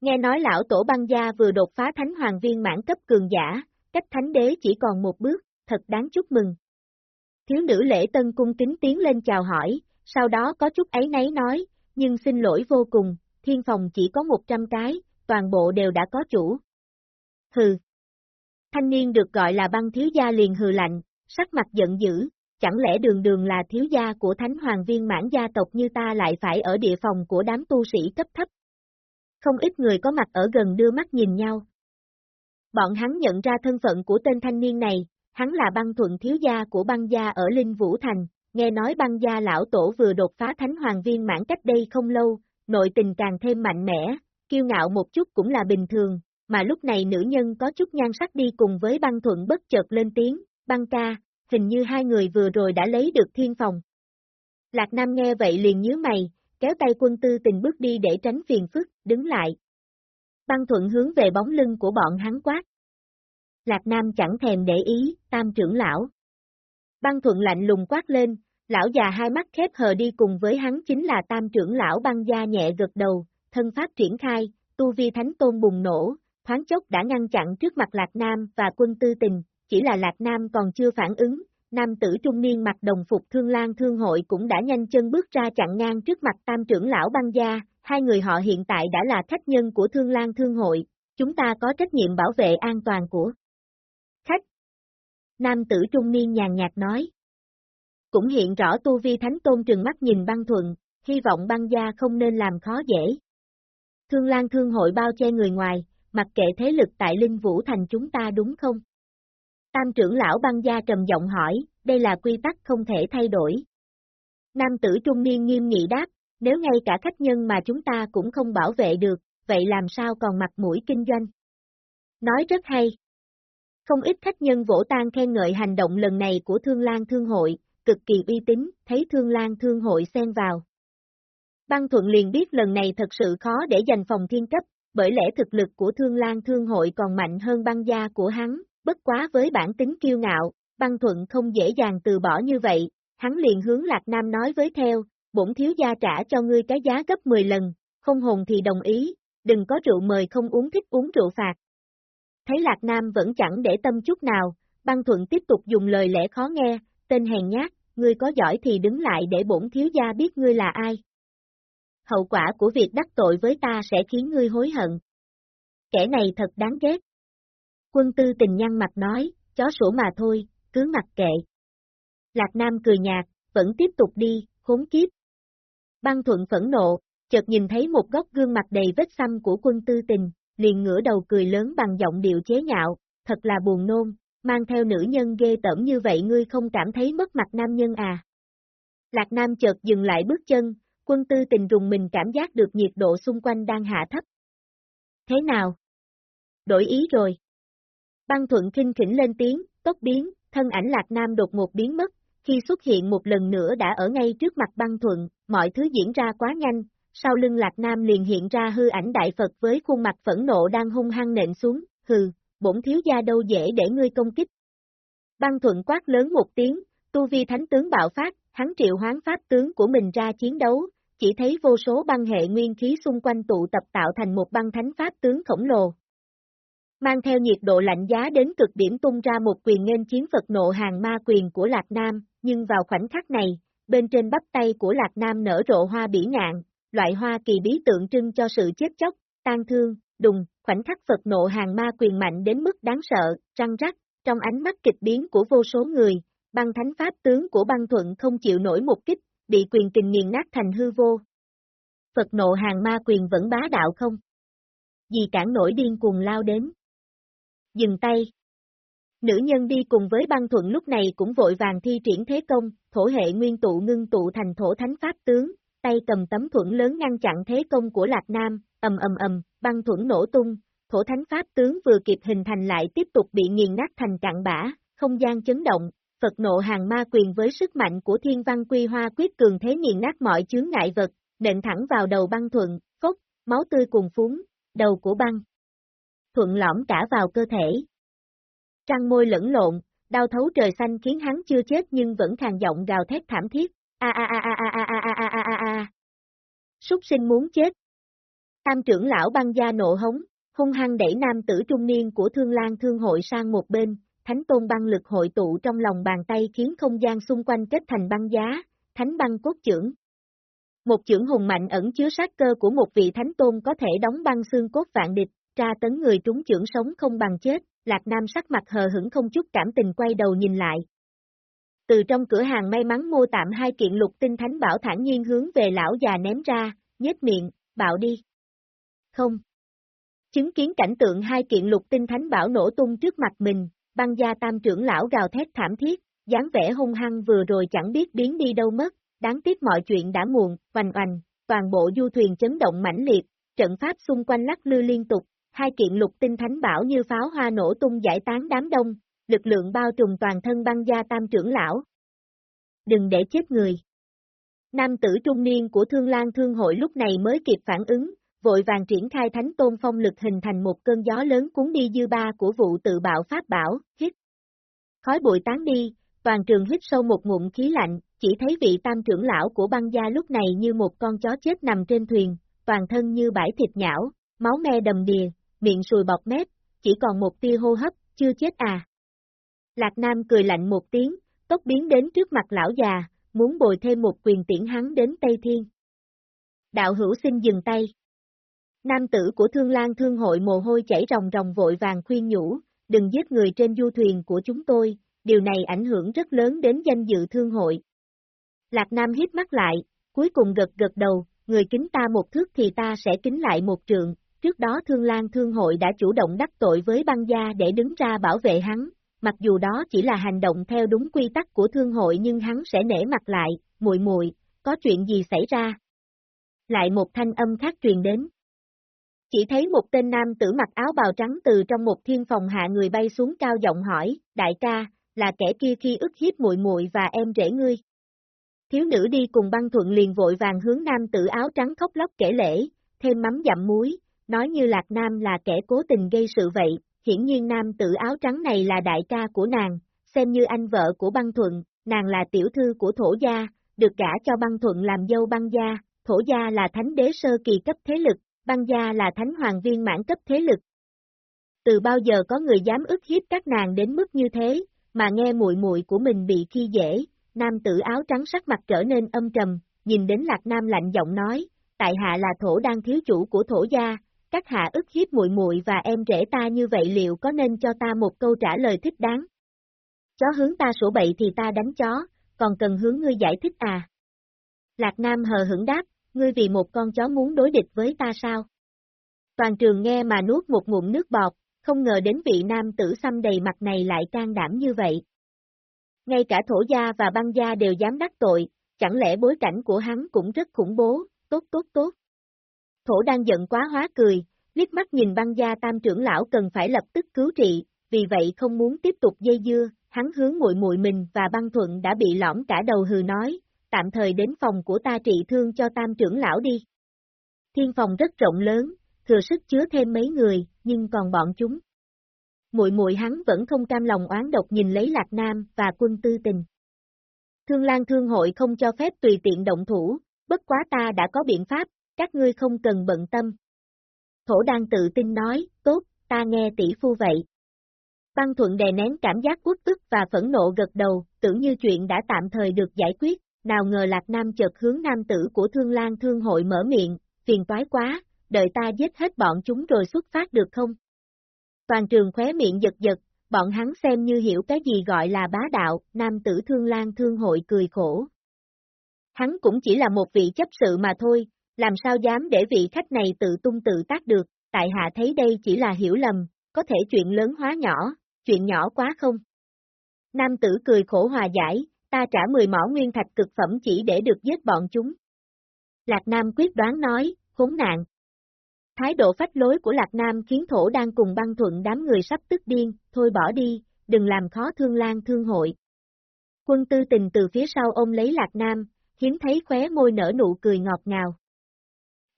Nghe nói lão tổ băng gia vừa đột phá thánh hoàng viên mãn cấp cường giả, cách thánh đế chỉ còn một bước, thật đáng chúc mừng. Thiếu nữ lễ tân cung kính tiến lên chào hỏi, sau đó có chút ấy nấy nói, nhưng xin lỗi vô cùng, thiên phòng chỉ có 100 cái, toàn bộ đều đã có chủ. Hừ. Thanh niên được gọi là băng thiếu gia liền hừ lạnh, sắc mặt giận dữ, chẳng lẽ đường đường là thiếu gia của thánh hoàng viên mãn gia tộc như ta lại phải ở địa phòng của đám tu sĩ cấp thấp. Không ít người có mặt ở gần đưa mắt nhìn nhau. Bọn hắn nhận ra thân phận của tên thanh niên này, hắn là băng thuận thiếu gia của băng gia ở Linh Vũ Thành, nghe nói băng gia lão tổ vừa đột phá thánh hoàng viên mãn cách đây không lâu, nội tình càng thêm mạnh mẽ, kiêu ngạo một chút cũng là bình thường, mà lúc này nữ nhân có chút nhan sắc đi cùng với băng thuận bất chợt lên tiếng, băng ca, hình như hai người vừa rồi đã lấy được thiên phòng. Lạc Nam nghe vậy liền nhớ mày, kéo tay quân tư tình bước đi để tránh phiền phức, đứng lại. Băng thuận hướng về bóng lưng của bọn hắn quát. Lạc Nam chẳng thèm để ý, tam trưởng lão. Băng thuận lạnh lùng quát lên, lão già hai mắt khép hờ đi cùng với hắn chính là tam trưởng lão băng gia nhẹ gật đầu, thân pháp triển khai, tu vi thánh tôn bùng nổ, thoáng chốc đã ngăn chặn trước mặt Lạc Nam và quân tư tình, chỉ là Lạc Nam còn chưa phản ứng, nam tử trung niên mặc đồng phục thương lan thương hội cũng đã nhanh chân bước ra chặn ngang trước mặt tam trưởng lão băng gia, hai người họ hiện tại đã là khách nhân của thương lan thương hội, chúng ta có trách nhiệm bảo vệ an toàn của. Nam tử trung niên nhàn nhạt nói. Cũng hiện rõ tu vi thánh tôn trừng mắt nhìn băng thuận, hy vọng băng gia không nên làm khó dễ. Thương Lan Thương hội bao che người ngoài, mặc kệ thế lực tại Linh Vũ Thành chúng ta đúng không? Tam trưởng lão băng gia trầm giọng hỏi, đây là quy tắc không thể thay đổi. Nam tử trung niên nghiêm nghị đáp, nếu ngay cả khách nhân mà chúng ta cũng không bảo vệ được, vậy làm sao còn mặt mũi kinh doanh? Nói rất hay. Không ít khách nhân vỗ tan khen ngợi hành động lần này của Thương Lan Thương hội, cực kỳ uy tín, thấy Thương Lan Thương hội xen vào, Băng Thuận liền biết lần này thật sự khó để giành phòng thiên cấp, bởi lẽ thực lực của Thương Lan Thương hội còn mạnh hơn băng gia của hắn, bất quá với bản tính kiêu ngạo, băng Thuận không dễ dàng từ bỏ như vậy, hắn liền hướng Lạc Nam nói với theo, bổn thiếu gia trả cho ngươi cái giá gấp 10 lần, không hồn thì đồng ý, đừng có rượu mời không uống thích uống rượu phạt. Thấy Lạc Nam vẫn chẳng để tâm chút nào, băng thuận tiếp tục dùng lời lẽ khó nghe, tên hèn nhát, ngươi có giỏi thì đứng lại để bổn thiếu gia biết ngươi là ai. Hậu quả của việc đắc tội với ta sẽ khiến ngươi hối hận. Kẻ này thật đáng ghét. Quân tư tình nhăn mặt nói, chó sủa mà thôi, cứ mặc kệ. Lạc Nam cười nhạt, vẫn tiếp tục đi, khốn kiếp. Băng thuận phẫn nộ, chợt nhìn thấy một góc gương mặt đầy vết xăm của quân tư tình, liền ngửa đầu cười lớn bằng giọng điệu chế nhạo, thật là buồn nôn, mang theo nữ nhân ghê tởm như vậy ngươi không cảm thấy mất mặt nam nhân à. Lạc Nam chợt dừng lại bước chân, quân tư tình rùng mình cảm giác được nhiệt độ xung quanh đang hạ thấp. Thế nào? Đổi ý rồi. Băng thuận kinh khỉnh lên tiếng, tốc biến, thân ảnh Lạc Nam đột ngột biến mất, khi xuất hiện một lần nữa đã ở ngay trước mặt băng thuận, mọi thứ diễn ra quá nhanh, sau lưng Lạc Nam liền hiện ra hư ảnh đại Phật với khuôn mặt phẫn nộ đang hung hăng nện xuống, hừ, bổn thiếu gia đâu dễ để ngươi công kích. Băng thuận quát lớn một tiếng, tu vi thánh tướng bạo phát, hắn triệu hoán pháp tướng của mình ra chiến đấu, chỉ thấy vô số băng hệ nguyên khí xung quanh tụ tập tạo thành một băng thánh pháp tướng khổng lồ. Mang theo nhiệt độ lạnh giá đến cực điểm tung ra một quyền nghênh chiến Phật nộ hàng ma quyền của Lạc Nam, nhưng vào khoảnh khắc này, bên trên bắp tay của Lạc Nam nở rộ hoa bỉ ngạn, loại hoa kỳ bí tượng trưng cho sự chết chóc, tan thương, đùng, khoảnh khắc Phật nộ hàng ma quyền mạnh đến mức đáng sợ, răng rắc, trong ánh mắt kịch biến của vô số người, băng thánh pháp tướng của băng thuận không chịu nổi một kích, bị quyền kình nghiền nát thành hư vô. Phật nộ hàng ma quyền vẫn bá đạo không? Vì cản nổi điên cuồng lao đến. Dừng tay. Nữ nhân đi cùng với băng thuận lúc này cũng vội vàng thi triển thế công, thổ hệ nguyên tụ ngưng tụ thành thổ thánh pháp tướng, tay cầm tấm thuẫn lớn ngăn chặn thế công của Lạc Nam, ầm ầm ầm, băng thuẫn nổ tung, thổ thánh pháp tướng vừa kịp hình thành lại tiếp tục bị nghiền nát thành cạn bã, không gian chấn động, Phật nộ hàng ma quyền với sức mạnh của thiên văn quy hoa quyết cường thế nghiền nát mọi chướng ngại vật, nện thẳng vào đầu băng thuận, phốc, máu tươi cùng phúng, đầu của băng. Thuận lõm cả vào cơ thể. Trăng môi lẫn lộn, đau thấu trời xanh khiến hắn chưa chết nhưng vẫn khàn giọng gào thét thảm thiết, a a a a a a a a a a a. Súc sinh muốn chết. Tam trưởng lão băng gia nộ hống, hung hăng đẩy nam tử trung niên của Thương Lan Thương hội sang một bên, thánh tôn băng lực hội tụ trong lòng bàn tay khiến không gian xung quanh kết thành băng giá, thánh băng cốt trưởng. Một trưởng hùng mạnh ẩn chứa sát cơ của một vị thánh tôn có thể đóng băng xương cốt vạn địch, tra tấn người trúng trưởng sống không bằng chết, Lạc Nam sắc mặt hờ hững không chút cảm tình quay đầu nhìn lại. Từ trong cửa hàng may mắn mua tạm hai kiện lục tinh thánh bảo thản nhiên hướng về lão già ném ra, nhếch miệng, bạo đi. Không. Chứng kiến cảnh tượng hai kiện lục tinh thánh bảo nổ tung trước mặt mình, băng gia tam trưởng lão gào thét thảm thiết, dáng vẻ hung hăng vừa rồi chẳng biết biến đi đâu mất, đáng tiếc mọi chuyện đã muộn, oành oành, toàn bộ du thuyền chấn động mãnh liệt, trận pháp xung quanh lắc lư liên tục, hai kiện lục tinh thánh bảo như pháo hoa nổ tung giải tán đám đông, lực lượng bao trùm toàn thân băng gia tam trưởng lão. Đừng để chết người. Nam tử trung niên của Thương Lan Thương hội lúc này mới kịp phản ứng, vội vàng triển khai thánh tôn phong lực hình thành một cơn gió lớn cuốn đi dư ba của vụ tự bạo pháp bảo, hít. Khói bụi tán đi, toàn trường hít sâu một ngụm khí lạnh, chỉ thấy vị tam trưởng lão của băng gia lúc này như một con chó chết nằm trên thuyền, toàn thân như bãi thịt nhão, máu me đầm đìa, miệng sùi bọt mép, chỉ còn một tia hô hấp, chưa chết à. Lạc Nam cười lạnh một tiếng, tốc biến đến trước mặt lão già, muốn bồi thêm một quyền tiễn hắn đến Tây Thiên. Đạo hữu xin dừng tay. Nam tử của Thương Lan Thương hội mồ hôi chảy ròng ròng vội vàng khuyên nhủ, đừng giết người trên du thuyền của chúng tôi, điều này ảnh hưởng rất lớn đến danh dự thương hội. Lạc Nam hít mắt lại, cuối cùng gật gật đầu, người kính ta một thước thì ta sẽ kính lại một trượng, trước đó Thương Lan Thương hội đã chủ động đắc tội với băng gia để đứng ra bảo vệ hắn, mặc dù đó chỉ là hành động theo đúng quy tắc của thương hội nhưng hắn sẽ nể mặt lại, muội muội, có chuyện gì xảy ra? Lại một thanh âm khác truyền đến. Chỉ thấy một tên nam tử mặc áo bào trắng từ trong một thiên phòng hạ người bay xuống cao giọng hỏi, đại ca, là kẻ kia khi ức hiếp muội muội và em rể ngươi. Thiếu nữ đi cùng băng thuận liền vội vàng hướng nam tử áo trắng khóc lóc kể lễ, thêm mắm dặm muối, nói như Lạc Nam là kẻ cố tình gây sự vậy, hiển nhiên nam tử áo trắng này là đại ca của nàng, xem như anh vợ của băng thuận, nàng là tiểu thư của thổ gia, được gả cho băng thuận làm dâu băng gia, thổ gia là thánh đế sơ kỳ cấp thế lực, băng gia là thánh hoàng viên mãn cấp thế lực. từ bao giờ có người dám ức hiếp các nàng đến mức như thế, mà nghe muội muội của mình bị khi dễ, nam tử áo trắng sắc mặt trở nên âm trầm, nhìn đến Lạc Nam lạnh giọng nói, tại hạ là thổ đang thiếu chủ của thổ gia, các hạ ức hiếp muội muội và em rể ta như vậy liệu có nên cho ta một câu trả lời thích đáng? Chó hướng ta sổ bậy thì ta đánh chó, còn cần hướng ngươi giải thích à? Lạc Nam hờ hững đáp, ngươi vì một con chó muốn đối địch với ta sao? Toàn trường nghe mà nuốt một ngụm nước bọt, không ngờ đến vị nam tử xăm đầy mặt này lại can đảm như vậy. Ngay cả thổ gia và băng gia đều dám đắc tội, chẳng lẽ bối cảnh của hắn cũng rất khủng bố, tốt tốt tốt. Thổ đang giận quá hóa cười, liếc mắt nhìn băng gia tam trưởng lão cần phải lập tức cứu trị, vì vậy không muốn tiếp tục dây dưa, hắn hướng muội muội mình và băng thuận đã bị lõm cả đầu hừ nói, tạm thời đến phòng của ta trị thương cho tam trưởng lão đi. Thiên phòng rất rộng lớn, thừa sức chứa thêm mấy người, nhưng còn bọn chúng. Muội muội hắn vẫn không cam lòng oán độc nhìn lấy Lạc Nam và quân tư tình. Thương Lan Thương hội không cho phép tùy tiện động thủ, bất quá ta đã có biện pháp, các ngươi không cần bận tâm. Thổ đang tự tin nói, tốt, ta nghe tỷ phu vậy. Băng thuận đè nén cảm giác quốc tức và phẫn nộ gật đầu, tưởng như chuyện đã tạm thời được giải quyết, nào ngờ Lạc Nam chợt hướng nam tử của Thương Lan Thương hội mở miệng, phiền toái quá, đợi ta giết hết bọn chúng rồi xuất phát được không? Toàn trường khóe miệng giật giật, bọn hắn xem như hiểu cái gì gọi là bá đạo, nam tử Thương Lan Thương hội cười khổ. Hắn cũng chỉ là một vị chấp sự mà thôi, làm sao dám để vị khách này tự tung tự tác được, tại hạ thấy đây chỉ là hiểu lầm, có thể chuyện lớn hóa nhỏ, chuyện nhỏ quá không? Nam tử cười khổ hòa giải, ta trả 10 mỏ nguyên thạch cực phẩm chỉ để được giết bọn chúng. Lạc Nam quyết đoán nói, khốn nạn. Thái độ phách lối của Lạc Nam khiến thổ đang cùng băng thuận đám người sắp tức điên, thôi bỏ đi, đừng làm khó thương lan thương hội. Quân tư tình từ phía sau ôm lấy Lạc Nam, hiếm thấy khóe môi nở nụ cười ngọt ngào.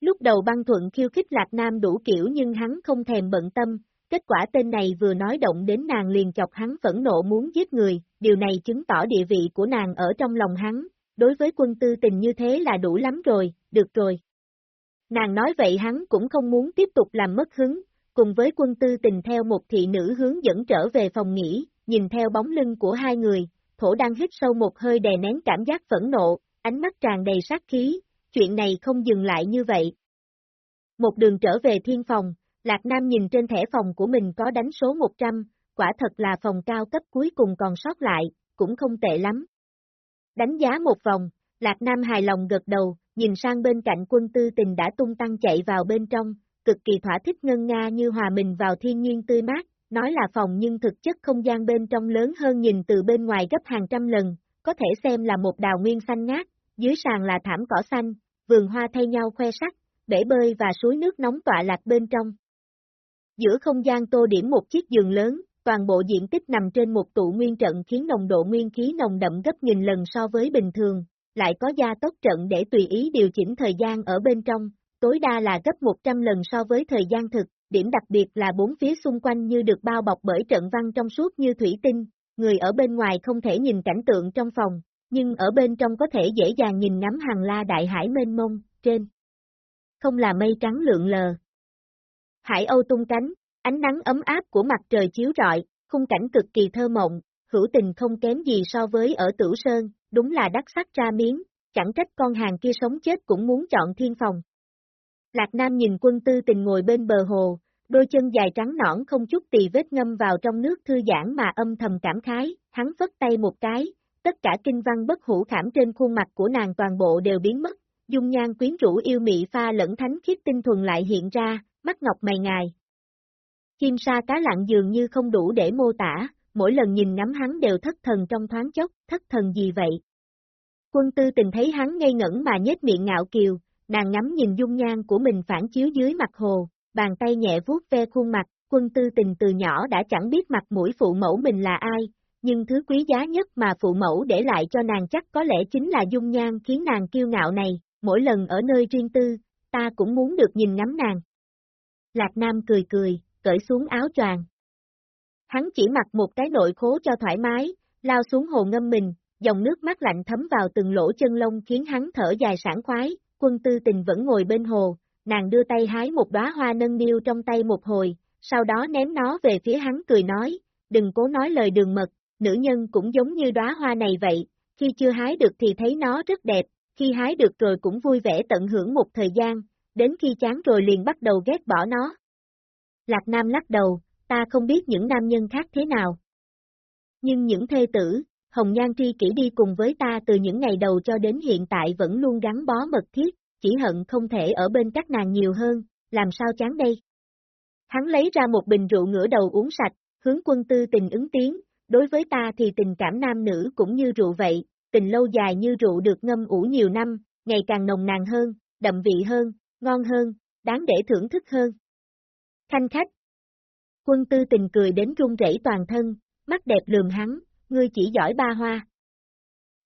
Lúc đầu băng thuận khiêu khích Lạc Nam đủ kiểu nhưng hắn không thèm bận tâm, kết quả tên này vừa nói động đến nàng liền chọc hắn phẫn nộ muốn giết người, điều này chứng tỏ địa vị của nàng ở trong lòng hắn, đối với quân tư tình như thế là đủ lắm rồi, được rồi. Nàng nói vậy hắn cũng không muốn tiếp tục làm mất hứng, cùng với quân tư tình theo một thị nữ hướng dẫn trở về phòng nghỉ, nhìn theo bóng lưng của hai người, thổ đang hít sâu một hơi đè nén cảm giác phẫn nộ, ánh mắt tràn đầy sát khí, chuyện này không dừng lại như vậy. Một đường trở về thiên phòng, Lạc Nam nhìn trên thẻ phòng của mình có đánh số 100, quả thật là phòng cao cấp cuối cùng còn sót lại, cũng không tệ lắm. Đánh giá một vòng, Lạc Nam hài lòng gật đầu, nhìn sang bên cạnh quân tư tình đã tung tăng chạy vào bên trong, cực kỳ thỏa thích ngân nga như hòa mình vào thiên nhiên tươi mát, nói là phòng nhưng thực chất không gian bên trong lớn hơn nhìn từ bên ngoài gấp hàng trăm lần, có thể xem là một đào nguyên xanh ngát, dưới sàn là thảm cỏ xanh, vườn hoa thay nhau khoe sắc, bể bơi và suối nước nóng tọa lạc bên trong. Giữa không gian tô điểm một chiếc giường lớn, toàn bộ diện tích nằm trên một tụ nguyên trận khiến nồng độ nguyên khí nồng đậm gấp nghìn lần so với bình thường, lại có gia tốc trận để tùy ý điều chỉnh thời gian ở bên trong, tối đa là gấp 100 lần so với thời gian thực, điểm đặc biệt là bốn phía xung quanh như được bao bọc bởi trận văn trong suốt như thủy tinh, người ở bên ngoài không thể nhìn cảnh tượng trong phòng, nhưng ở bên trong có thể dễ dàng nhìn ngắm hàng la đại hải mênh mông, trên. Không là mây trắng lượn lờ. Hải Âu tung cánh, ánh nắng ấm áp của mặt trời chiếu rọi, khung cảnh cực kỳ thơ mộng, hữu tình không kém gì so với ở Tử Sơn, đúng là đắc sắc ra miếng, chẳng trách con hàng kia sống chết cũng muốn chọn thiên phòng. Lạc Nam nhìn quân tư tình ngồi bên bờ hồ, đôi chân dài trắng nõn không chút tì vết ngâm vào trong nước thư giãn mà âm thầm cảm khái, hắn phất tay một cái, tất cả kinh văn bất hủ khảm trên khuôn mặt của nàng toàn bộ đều biến mất, dung nhan quyến rũ yêu mị pha lẫn thánh khiết tinh thuần lại hiện ra, mắt ngọc mày ngài. kim sa cá lặng dường như không đủ để mô tả, mỗi lần nhìn ngắm hắn đều thất thần trong thoáng chốc, thất thần gì vậy? Quân tư tình thấy hắn ngây ngẩn mà nhếch miệng ngạo kiều, nàng ngắm nhìn dung nhan của mình phản chiếu dưới mặt hồ, bàn tay nhẹ vuốt ve khuôn mặt, quân tư tình từ nhỏ đã chẳng biết mặt mũi phụ mẫu mình là ai, nhưng thứ quý giá nhất mà phụ mẫu để lại cho nàng chắc có lẽ chính là dung nhan khiến nàng kiêu ngạo này, mỗi lần ở nơi riêng tư, ta cũng muốn được nhìn ngắm nàng. Lạc Nam cười cười, cởi xuống áo choàng. Hắn chỉ mặc một cái nội khố cho thoải mái, lao xuống hồ ngâm mình, dòng nước mắt lạnh thấm vào từng lỗ chân lông khiến hắn thở dài sảng khoái, quân tư tình vẫn ngồi bên hồ, nàng đưa tay hái một đóa hoa nâng niu trong tay một hồi, sau đó ném nó về phía hắn cười nói, đừng cố nói lời đường mật, nữ nhân cũng giống như đóa hoa này vậy, khi chưa hái được thì thấy nó rất đẹp, khi hái được rồi cũng vui vẻ tận hưởng một thời gian, đến khi chán rồi liền bắt đầu ghét bỏ nó. Lạc Nam lắc đầu, ta không biết những nam nhân khác thế nào. Nhưng những thê tử, Hồng Nhan Tri kỷ đi cùng với ta từ những ngày đầu cho đến hiện tại vẫn luôn gắn bó mật thiết, chỉ hận không thể ở bên các nàng nhiều hơn, làm sao chán đây. Hắn lấy ra một bình rượu ngửa đầu uống sạch, hướng quân tư tình ứng tiếng, đối với ta thì tình cảm nam nữ cũng như rượu vậy, tình lâu dài như rượu được ngâm ủ nhiều năm, ngày càng nồng nàn hơn, đậm vị hơn, ngon hơn, đáng để thưởng thức hơn. Thanh khách Quân tư tình cười đến run rẩy toàn thân, mắt đẹp lườm hắn, ngươi chỉ giỏi ba hoa.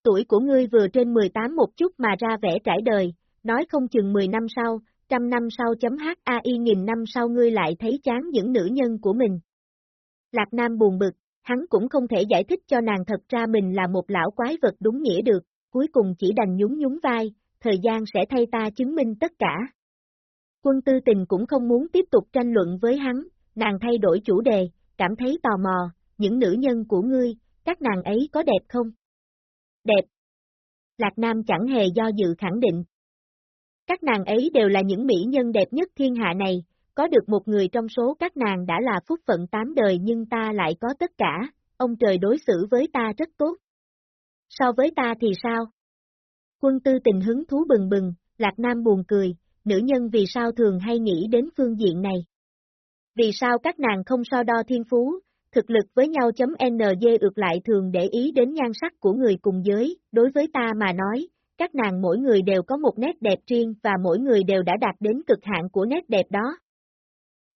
Tuổi của ngươi vừa trên 18 một chút mà ra vẻ trải đời, nói không chừng 10 năm sau, trăm năm sau chấm HAI nghìn năm sau ngươi lại thấy chán những nữ nhân của mình. Lạc Nam buồn bực, hắn cũng không thể giải thích cho nàng thật ra mình là một lão quái vật đúng nghĩa được, cuối cùng chỉ đành nhún nhún vai, thời gian sẽ thay ta chứng minh tất cả. Quân tư tình cũng không muốn tiếp tục tranh luận với hắn, nàng thay đổi chủ đề, cảm thấy tò mò, những nữ nhân của ngươi, các nàng ấy có đẹp không? Đẹp. Lạc Nam chẳng hề do dự khẳng định. Các nàng ấy đều là những mỹ nhân đẹp nhất thiên hạ này, có được một người trong số các nàng đã là phúc phận tám đời nhưng ta lại có tất cả, ông trời đối xử với ta rất tốt. So với ta thì sao? Quân tư tình hứng thú bừng bừng, Lạc Nam buồn cười, nữ nhân vì sao thường hay nghĩ đến phương diện này? Vì sao các nàng không so đo thiên phú, thực lực với nhau chấm NG ược lại thường để ý đến nhan sắc của người cùng giới, đối với ta mà nói, các nàng mỗi người đều có một nét đẹp riêng và mỗi người đều đã đạt đến cực hạn của nét đẹp đó.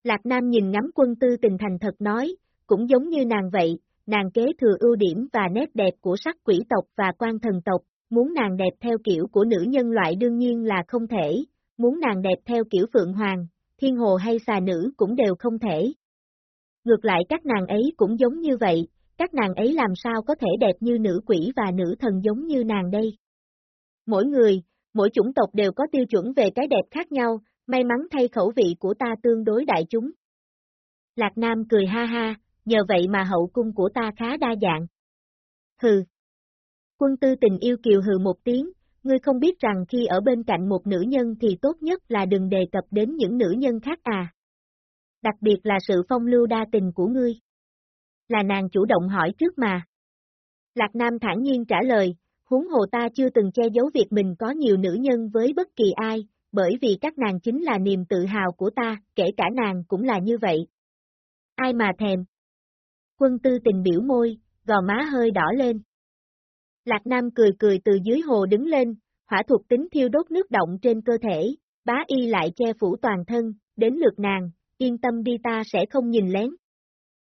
Lạc Nam nhìn ngắm quân tư tình thành thật nói, cũng giống như nàng vậy, nàng kế thừa ưu điểm và nét đẹp của sắc quỷ tộc và quan thần tộc, muốn nàng đẹp theo kiểu của nữ nhân loại đương nhiên là không thể, muốn nàng đẹp theo kiểu phượng hoàng, thiên hồ hay xà nữ cũng đều không thể. Ngược lại các nàng ấy cũng giống như vậy, các nàng ấy làm sao có thể đẹp như nữ quỷ và nữ thần giống như nàng đây. Mỗi người, mỗi chủng tộc đều có tiêu chuẩn về cái đẹp khác nhau, may mắn thay khẩu vị của ta tương đối đại chúng. Lạc Nam cười ha ha, nhờ vậy mà hậu cung của ta khá đa dạng. Hừ. Quân tư tình yêu kiều hừ một tiếng, ngươi không biết rằng khi ở bên cạnh một nữ nhân thì tốt nhất là đừng đề cập đến những nữ nhân khác à. Đặc biệt là sự phong lưu đa tình của ngươi. Là nàng chủ động hỏi trước mà. Lạc Nam thản nhiên trả lời, huống hồ ta chưa từng che giấu việc mình có nhiều nữ nhân với bất kỳ ai, bởi vì các nàng chính là niềm tự hào của ta, kể cả nàng cũng là như vậy. Ai mà thèm? Quân tư tình biểu môi, gò má hơi đỏ lên. Lạc Nam cười cười từ dưới hồ đứng lên, hỏa thuộc tính thiêu đốt nước động trên cơ thể, bá y lại che phủ toàn thân, đến lượt nàng, yên tâm đi ta sẽ không nhìn lén.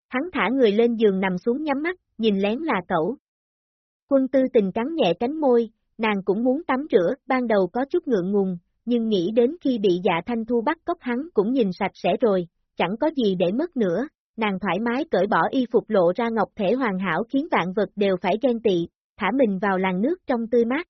Hắn thả người lên giường nằm xuống nhắm mắt, nhìn lén là cậu. Quân tư tình cắn nhẹ cánh môi, nàng cũng muốn tắm rửa, ban đầu có chút ngượng ngùng, nhưng nghĩ đến khi bị dạ thanh thu bắt cóc hắn cũng nhìn sạch sẽ rồi, chẳng có gì để mất nữa, nàng thoải mái cởi bỏ y phục lộ ra ngọc thể hoàn hảo khiến vạn vật đều phải ghen tị, thả mình vào làn nước trong tươi mát.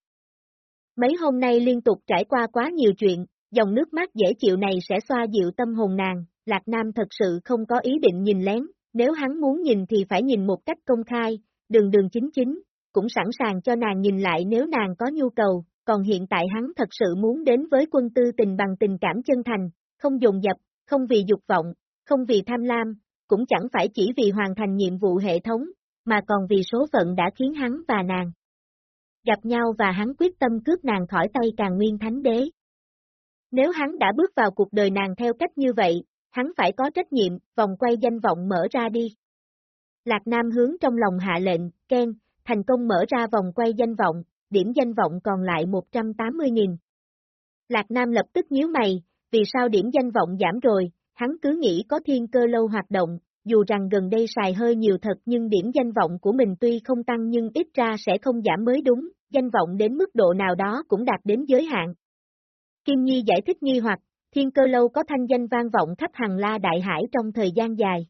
Mấy hôm nay liên tục trải qua quá nhiều chuyện, dòng nước mát dễ chịu này sẽ xoa dịu tâm hồn nàng, Lạc Nam thật sự không có ý định nhìn lén, nếu hắn muốn nhìn thì phải nhìn một cách công khai, đường đường chính chính, cũng sẵn sàng cho nàng nhìn lại nếu nàng có nhu cầu, còn hiện tại hắn thật sự muốn đến với quân tư tình bằng tình cảm chân thành, không dồn dập, không vì dục vọng, không vì tham lam, cũng chẳng phải chỉ vì hoàn thành nhiệm vụ hệ thống, mà còn vì số phận đã khiến hắn và nàng gặp nhau và hắn quyết tâm cướp nàng khỏi tay càng nguyên thánh đế. Nếu hắn đã bước vào cuộc đời nàng theo cách như vậy, hắn phải có trách nhiệm, vòng quay danh vọng mở ra đi. Lạc Nam hướng trong lòng hạ lệnh, khen thành công mở ra vòng quay danh vọng, điểm danh vọng còn lại 180.000. Lạc Nam lập tức nhíu mày, vì sao điểm danh vọng giảm rồi, hắn cứ nghĩ có thiên cơ lâu hoạt động, dù rằng gần đây xài hơi nhiều thật nhưng điểm danh vọng của mình tuy không tăng nhưng ít ra sẽ không giảm mới đúng, danh vọng đến mức độ nào đó cũng đạt đến giới hạn. Kim Nhi giải thích nghi hoặc, thiên cơ lâu có thanh danh vang vọng khắp hàng la đại hải trong thời gian dài.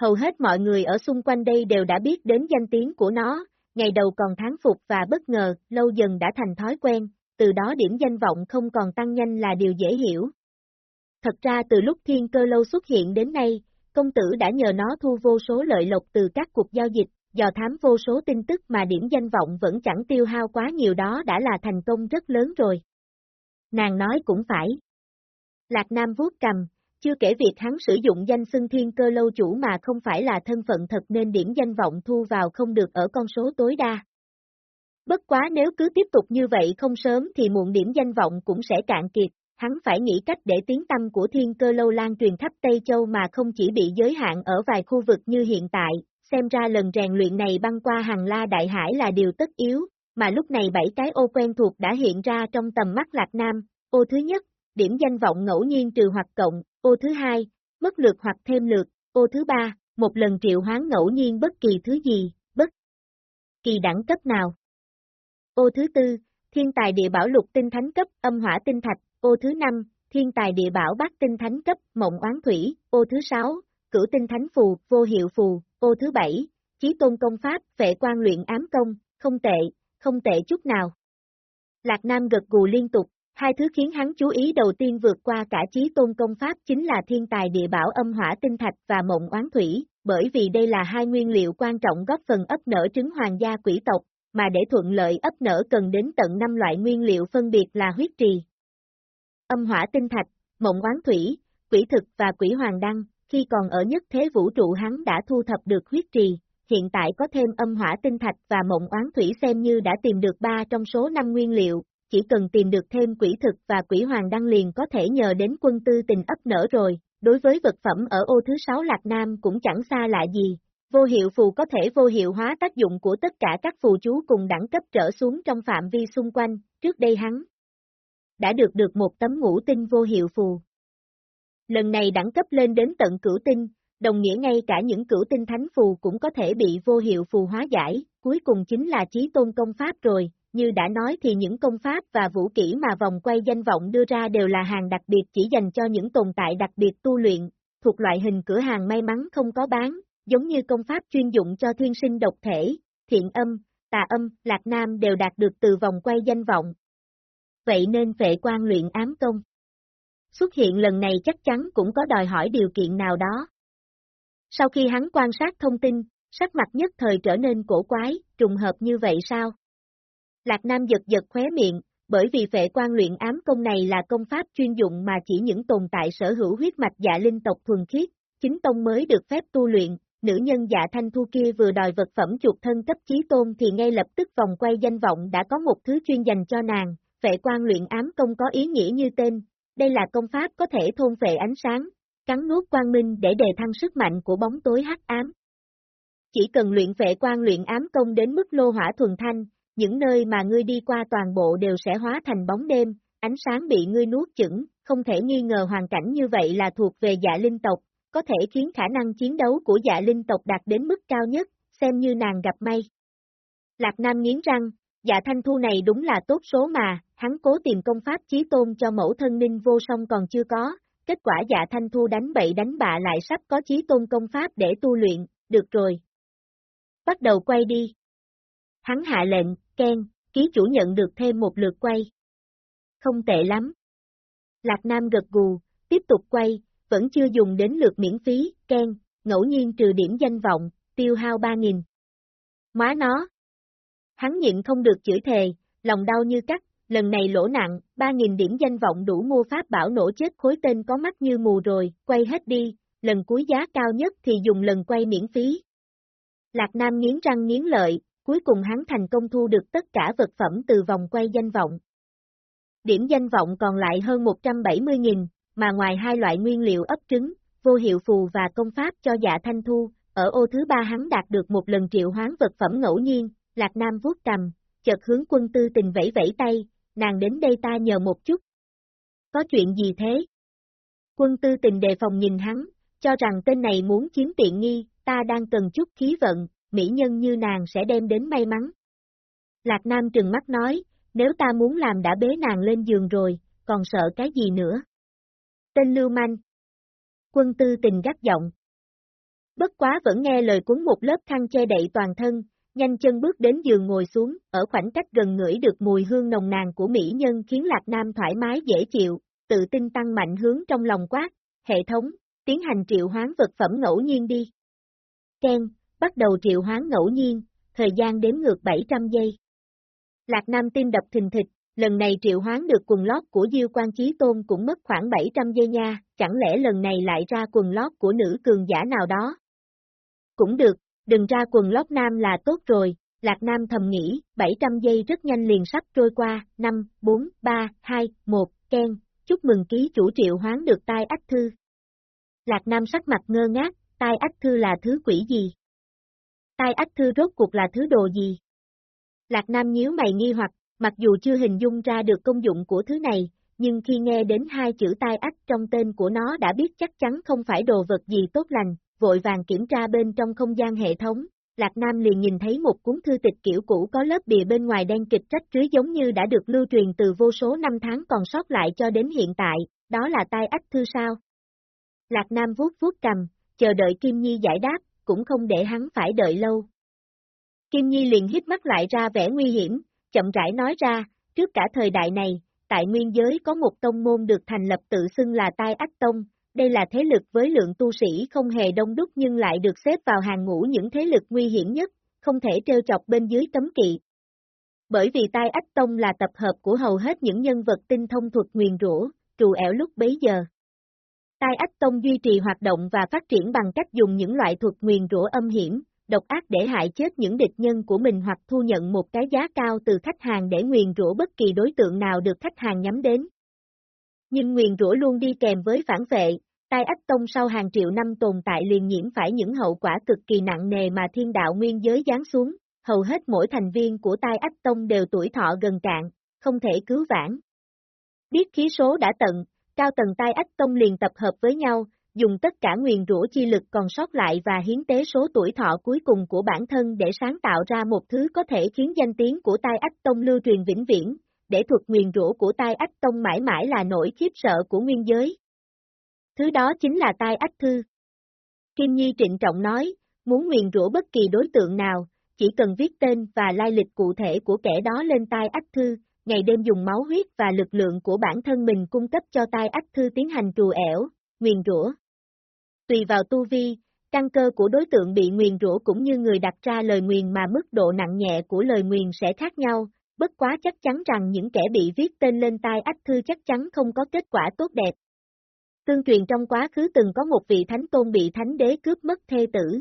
Hầu hết mọi người ở xung quanh đây đều đã biết đến danh tiếng của nó, ngày đầu còn tháng phục và bất ngờ, lâu dần đã thành thói quen, từ đó điểm danh vọng không còn tăng nhanh là điều dễ hiểu. Thật ra từ lúc thiên cơ lâu xuất hiện đến nay, công tử đã nhờ nó thu vô số lợi lộc từ các cuộc giao dịch, dò thám vô số tin tức mà điểm danh vọng vẫn chẳng tiêu hao quá nhiều đó đã là thành công rất lớn rồi. Nàng nói cũng phải. Lạc Nam vuốt cầm, chưa kể việc hắn sử dụng danh xưng thiên cơ lâu chủ mà không phải là thân phận thật nên điểm danh vọng thu vào không được ở con số tối đa. Bất quá nếu cứ tiếp tục như vậy không sớm thì muộn điểm danh vọng cũng sẽ cạn kiệt, hắn phải nghĩ cách để tiếng tâm của thiên cơ lâu lan truyền khắp Tây Châu mà không chỉ bị giới hạn ở vài khu vực như hiện tại, xem ra lần rèn luyện này băng qua hàng la đại hải là điều tất yếu, mà lúc này bảy cái ô quen thuộc đã hiện ra trong tầm mắt Lạc Nam, ô thứ nhất, điểm danh vọng ngẫu nhiên trừ hoặc cộng, ô thứ hai, mất lượt hoặc thêm lượt, ô thứ ba, một lần triệu hoán ngẫu nhiên bất kỳ thứ gì, bất kỳ đẳng cấp nào. Ô thứ tư, thiên tài địa bảo lục tinh thánh cấp, âm hỏa tinh thạch, ô thứ năm, thiên tài địa bảo bát tinh thánh cấp, mộng oán thủy, ô thứ sáu, cửu tinh thánh phù, vô hiệu phù, ô thứ bảy, chí tôn công pháp, vệ quan luyện ám công, không tệ, không tệ chút nào. Lạc Nam gật gù liên tục, hai thứ khiến hắn chú ý đầu tiên vượt qua cả trí tôn công pháp chính là thiên tài địa bảo âm hỏa tinh thạch và mộng oán thủy, bởi vì đây là hai nguyên liệu quan trọng góp phần ấp nở trứng hoàng gia quỷ tộc, mà để thuận lợi ấp nở cần đến tận 5 loại nguyên liệu phân biệt là huyết trì, âm hỏa tinh thạch, mộng oán thủy, quỷ thực và quỷ hoàng đăng, khi còn ở nhất thế vũ trụ hắn đã thu thập được huyết trì, hiện tại có thêm âm hỏa tinh thạch và mộng oán thủy xem như đã tìm được 3 trong số 5 nguyên liệu, chỉ cần tìm được thêm quỷ thực và quỷ hoàng đăng liền có thể nhờ đến quân tư tình ấp nở rồi, đối với vật phẩm ở ô thứ 6 Lạc Nam cũng chẳng xa lạ gì. Vô hiệu phù có thể vô hiệu hóa tác dụng của tất cả các phù chú cùng đẳng cấp trở xuống trong phạm vi xung quanh, trước đây hắn đã được được một tấm ngũ tinh vô hiệu phù. Lần này đẳng cấp lên đến tận cửu tinh, đồng nghĩa ngay cả những cửu tinh thánh phù cũng có thể bị vô hiệu phù hóa giải, cuối cùng chính là trí tôn công pháp rồi, như đã nói thì những công pháp và vũ kỹ mà vòng quay danh vọng đưa ra đều là hàng đặc biệt chỉ dành cho những tồn tại đặc biệt tu luyện, thuộc loại hình cửa hàng may mắn không có bán, giống như công pháp chuyên dụng cho thiên sinh độc thể, thiện âm, tà âm, lạc nam đều đạt được từ vòng quay danh vọng, vậy nên vệ quan luyện ám công. Xuất hiện lần này chắc chắn cũng có đòi hỏi điều kiện nào đó. Sau khi hắn quan sát thông tin, sắc mặt nhất thời trở nên cổ quái, trùng hợp như vậy sao? Lạc Nam giật giật khóe miệng, bởi vì vệ quan luyện ám công này là công pháp chuyên dụng mà chỉ những tồn tại sở hữu huyết mạch dạ linh tộc thuần khiết, chính tông mới được phép tu luyện, nữ nhân dạ thanh thu kia vừa đòi vật phẩm chuột thân cấp chí tôn thì ngay lập tức vòng quay danh vọng đã có một thứ chuyên dành cho nàng, vệ quan luyện ám công có ý nghĩa như tên, đây là công pháp có thể thôn vệ ánh sáng, cắn nuốt quang minh để đề thăng sức mạnh của bóng tối hắc ám. Chỉ cần luyện vệ quan luyện ám công đến mức lô hỏa thuần thanh, những nơi mà ngươi đi qua toàn bộ đều sẽ hóa thành bóng đêm, ánh sáng bị ngươi nuốt chửng, không thể nghi ngờ hoàn cảnh như vậy là thuộc về dạ linh tộc, có thể khiến khả năng chiến đấu của dạ linh tộc đạt đến mức cao nhất, xem như nàng gặp may. Lạc Nam nghiến răng, dạ thanh thu này đúng là tốt số mà, hắn cố tìm công pháp chí tôn cho mẫu thân ninh vô song còn chưa có, kết quả dạ thanh thu đánh bậy đánh bạ lại sắp có chí tôn công pháp để tu luyện, được rồi. Bắt đầu quay đi. Hắn hạ lệnh, Ken, ký chủ nhận được thêm một lượt quay. Không tệ lắm. Lạc Nam gật gù, tiếp tục quay, vẫn chưa dùng đến lượt miễn phí, Ken, ngẫu nhiên trừ điểm danh vọng, tiêu hao 3.000. Má nó. Hắn nhịn không được chửi thề, lòng đau như cắt, lần này lỗ nặng, 3.000 điểm danh vọng đủ mua pháp bảo nổ chết khối tên có mắt như mù rồi, quay hết đi, lần cuối giá cao nhất thì dùng lần quay miễn phí. Lạc Nam nghiến răng nghiến lợi, cuối cùng hắn thành công thu được tất cả vật phẩm từ vòng quay danh vọng. Điểm danh vọng còn lại hơn 170.000, mà ngoài hai loại nguyên liệu ấp trứng, vô hiệu phù và công pháp cho dạ thanh thu, ở ô thứ ba hắn đạt được một lần triệu hoán vật phẩm ngẫu nhiên, Lạc Nam vuốt cầm, chợt hướng quân tư tình vẫy vẫy tay, nàng đến đây ta nhờ một chút. Có chuyện gì thế? Quân tư tình đề phòng nhìn hắn, cho rằng tên này muốn chiếm tiện nghi, ta đang cần chút khí vận, mỹ nhân như nàng sẽ đem đến may mắn. Lạc Nam trừng mắt nói, nếu ta muốn làm đã bế nàng lên giường rồi, còn sợ cái gì nữa? Tên lưu manh. Quân tư tình gắt giọng. Bất quá vẫn nghe lời cuốn một lớp khăn che đậy toàn thân, nhanh chân bước đến giường ngồi xuống, ở khoảnh cách gần ngửi được mùi hương nồng nàn của mỹ nhân khiến Lạc Nam thoải mái dễ chịu, tự tin tăng mạnh hướng trong lòng quát, hệ thống, tiến hành triệu hoán vật phẩm ngẫu nhiên đi. Ken, bắt đầu triệu hoán ngẫu nhiên, thời gian đếm ngược 700 giây. Lạc Nam tim đập thình thịch, lần này triệu hoán được quần lót của Diêu Quan Chí Tôn cũng mất khoảng 700 giây nha, chẳng lẽ lần này lại ra quần lót của nữ cường giả nào đó? Cũng được, đừng ra quần lót nam là tốt rồi, Lạc Nam thầm nghĩ, 700 giây rất nhanh liền sắp trôi qua, 5, 4, 3, 2, 1, Ken, chúc mừng ký chủ triệu hoán được tai ách thư. Lạc Nam sắc mặt ngơ ngác, tai ách thư là thứ quỷ gì? Tai ách thư rốt cuộc là thứ đồ gì? Lạc Nam nhíu mày nghi hoặc, mặc dù chưa hình dung ra được công dụng của thứ này, nhưng khi nghe đến hai chữ tai ách trong tên của nó đã biết chắc chắn không phải đồ vật gì tốt lành, vội vàng kiểm tra bên trong không gian hệ thống, Lạc Nam liền nhìn thấy một cuốn thư tịch kiểu cũ có lớp bìa bên ngoài đen kịch trách rưới giống như đã được lưu truyền từ vô số năm tháng còn sót lại cho đến hiện tại, đó là tai ách thư sao. Lạc Nam vuốt vuốt cầm, chờ đợi Kim Nhi giải đáp, cũng không để hắn phải đợi lâu. Kim Nhi liền hít mắt lại ra vẻ nguy hiểm, chậm rãi nói ra, trước cả thời đại này, tại nguyên giới có một tông môn được thành lập tự xưng là Tai Ách Tông, đây là thế lực với lượng tu sĩ không hề đông đúc nhưng lại được xếp vào hàng ngũ những thế lực nguy hiểm nhất, không thể trêu chọc bên dưới cấm kỵ. Bởi vì Tai Ách Tông là tập hợp của hầu hết những nhân vật tinh thông thuật nguyền rủa, trù ẻo lúc bấy giờ. Tai Ách Tông duy trì hoạt động và phát triển bằng cách dùng những loại thuật nguyền rủa âm hiểm, độc ác để hại chết những địch nhân của mình hoặc thu nhận một cái giá cao từ khách hàng để nguyền rủa bất kỳ đối tượng nào được khách hàng nhắm đến. Nhưng nguyền rủa luôn đi kèm với phản vệ, tai ách tông sau hàng triệu năm tồn tại liền nhiễm phải những hậu quả cực kỳ nặng nề mà thiên đạo nguyên giới giáng xuống, hầu hết mỗi thành viên của tai ách tông đều tuổi thọ gần cạn, không thể cứu vãn. Biết khí số đã tận, cao tầng tai ách tông liền tập hợp với nhau, dùng tất cả nguyền rủa chi lực còn sót lại và hiến tế số tuổi thọ cuối cùng của bản thân để sáng tạo ra một thứ có thể khiến danh tiếng của tai ách tông lưu truyền vĩnh viễn, để thuật nguyền rủa của tai ách tông mãi mãi là nỗi khiếp sợ của nguyên giới. Thứ đó chính là tai ách thư. Kim Nhi trịnh trọng nói, muốn nguyền rủa bất kỳ đối tượng nào, chỉ cần viết tên và lai lịch cụ thể của kẻ đó lên tai ách thư, ngày đêm dùng máu huyết và lực lượng của bản thân mình cung cấp cho tai ách thư tiến hành trù ẻo, nguyền rủa. Tùy vào tu vi, căn cơ của đối tượng bị nguyền rủa cũng như người đặt ra lời nguyền mà mức độ nặng nhẹ của lời nguyền sẽ khác nhau, bất quá chắc chắn rằng những kẻ bị viết tên lên tai ách thư chắc chắn không có kết quả tốt đẹp. Tương truyền trong quá khứ từng có một vị thánh tôn bị thánh đế cướp mất thê tử.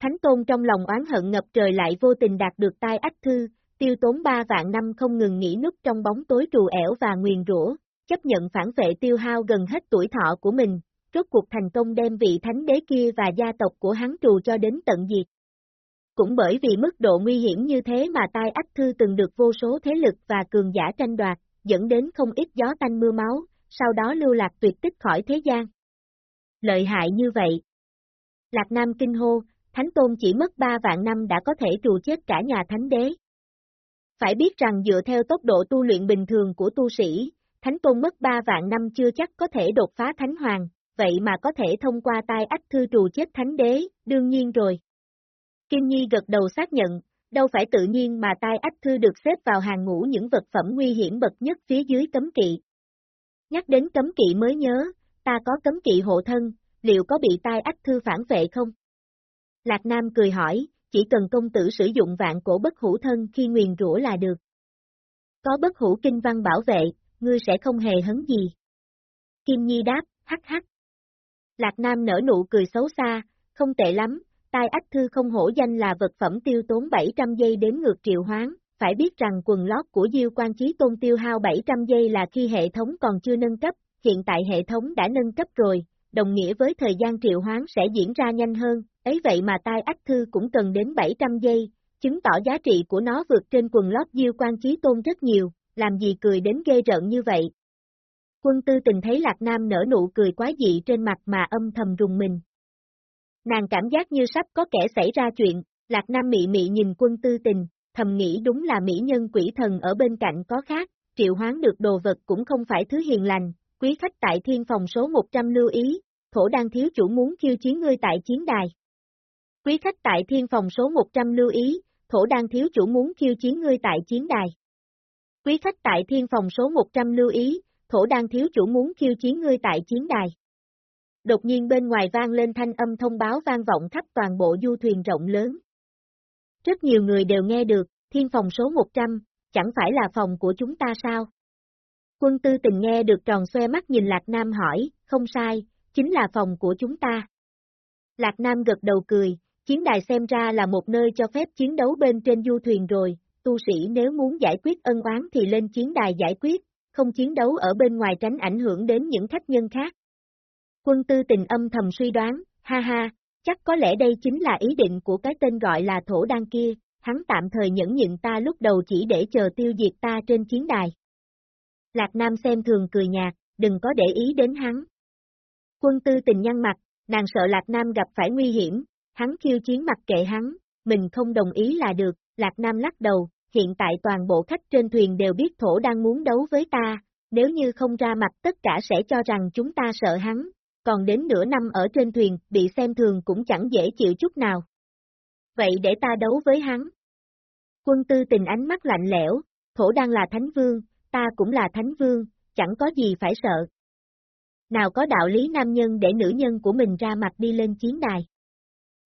Thánh tôn trong lòng oán hận ngập trời lại vô tình đạt được tai ách thư, tiêu tốn ba vạn năm không ngừng nghỉ núp trong bóng tối trù ẻo và nguyền rủa, chấp nhận phản vệ tiêu hao gần hết tuổi thọ của mình, rốt cuộc thành công đem vị thánh đế kia và gia tộc của hắn trù cho đến tận diệt. Cũng bởi vì mức độ nguy hiểm như thế mà tai ách thư từng được vô số thế lực và cường giả tranh đoạt, dẫn đến không ít gió tanh mưa máu, sau đó lưu lạc tuyệt tích khỏi thế gian. Lợi hại như vậy. Lạc Nam kinh hô, Thánh Tôn chỉ mất 3 vạn năm đã có thể trù chết cả nhà Thánh Đế. Phải biết rằng dựa theo tốc độ tu luyện bình thường của tu sĩ, Thánh Tôn mất 3 vạn năm chưa chắc có thể đột phá Thánh Hoàng, vậy mà có thể thông qua tai ách thư trù chết Thánh Đế, đương nhiên rồi. Kim Nhi gật đầu xác nhận, đâu phải tự nhiên mà tai ách thư được xếp vào hàng ngũ những vật phẩm nguy hiểm bậc nhất phía dưới cấm kỵ. Nhắc đến cấm kỵ mới nhớ, ta có cấm kỵ hộ thân, liệu có bị tai ách thư phản vệ không? Lạc Nam cười hỏi, chỉ cần công tử sử dụng vạn cổ bất hủ thân khi nguyền rủa là được. Có bất hủ kinh văn bảo vệ, ngươi sẽ không hề hấn gì. Kim Nhi đáp, hắc hắc. Lạc Nam nở nụ cười xấu xa, không tệ lắm, tai ách thư không hổ danh là vật phẩm tiêu tốn 700 giây đếm ngược triệu hoán, phải biết rằng quần lót của Diêu Quan Chí Tôn tiêu hao 700 giây là khi hệ thống còn chưa nâng cấp, hiện tại hệ thống đã nâng cấp rồi, đồng nghĩa với thời gian triệu hoán sẽ diễn ra nhanh hơn, ấy vậy mà tai ách thư cũng cần đến 700 giây, chứng tỏ giá trị của nó vượt trên quần lót Diêu Quan Chí Tôn rất nhiều, làm gì cười đến ghê rợn như vậy. Quân tư tình thấy Lạc Nam nở nụ cười quá dị trên mặt mà âm thầm rùng mình. Nàng cảm giác như sắp có kẻ xảy ra chuyện, Lạc Nam mị mị nhìn quân tư tình, thầm nghĩ đúng là mỹ nhân quỷ thần ở bên cạnh có khác, triệu hoán được đồ vật cũng không phải thứ hiền lành, quý khách tại thiên phòng số 100 lưu ý, thổ đang thiếu chủ muốn khiêu chiến ngươi tại chiến đài. Quý khách tại thiên phòng số 100 lưu ý, thổ đang thiếu chủ muốn khiêu chiến ngươi tại chiến đài. Quý khách tại thiên phòng số 100 lưu ý, thổ đang thiếu chủ muốn khiêu chiến ngươi tại chiến đài. Đột nhiên bên ngoài vang lên thanh âm thông báo vang vọng khắp toàn bộ du thuyền rộng lớn. Rất nhiều người đều nghe được, thiên phòng số 100, chẳng phải là phòng của chúng ta sao? Quân tư tình nghe được tròn xoe mắt nhìn Lạc Nam hỏi, không sai, chính là phòng của chúng ta. Lạc Nam gật đầu cười, chiến đài xem ra là một nơi cho phép chiến đấu bên trên du thuyền rồi, tu sĩ nếu muốn giải quyết ân oán thì lên chiến đài giải quyết, không chiến đấu ở bên ngoài tránh ảnh hưởng đến những khách nhân khác. Quân tư tình âm thầm suy đoán, ha ha, chắc có lẽ đây chính là ý định của cái tên gọi là thổ đan kia, hắn tạm thời nhẫn nhịn ta lúc đầu chỉ để chờ tiêu diệt ta trên chiến đài. Lạc Nam xem thường cười nhạt, đừng có để ý đến hắn. Quân tư tình nhăn mặt, nàng sợ Lạc Nam gặp phải nguy hiểm, hắn khiêu chiến mặt kệ hắn, mình không đồng ý là được, Lạc Nam lắc đầu, hiện tại toàn bộ khách trên thuyền đều biết thổ đang muốn đấu với ta, nếu như không ra mặt tất cả sẽ cho rằng chúng ta sợ hắn, còn đến nửa năm ở trên thuyền bị xem thường cũng chẳng dễ chịu chút nào. Vậy để ta đấu với hắn. Quân tư tình ánh mắt lạnh lẽo, thổ đang là thánh vương, ta cũng là thánh vương, chẳng có gì phải sợ. Nào có đạo lý nam nhân để nữ nhân của mình ra mặt đi lên chiến đài.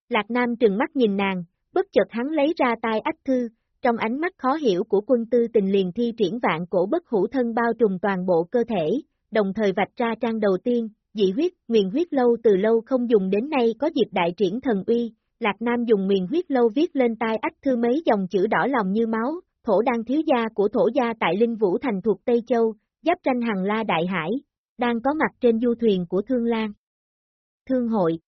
Lạc Nam trừng mắt nhìn nàng, bất chợt hắn lấy ra tai ách thư, trong ánh mắt khó hiểu của quân tư tình liền thi triển vạn cổ bất hủ thân bao trùm toàn bộ cơ thể, đồng thời vạch ra trang đầu tiên, dị huyết, nguyền huyết lâu từ lâu không dùng đến nay có dịp đại triển thần uy, Lạc Nam dùng nguyền huyết lâu viết lên tai ách thư mấy dòng chữ đỏ lòng như máu, thổ đang thiếu gia của thổ gia tại Linh Vũ Thành thuộc Tây Châu, giáp tranh hằng la đại hải, đang có mặt trên du thuyền của Thương Lan. Thương hội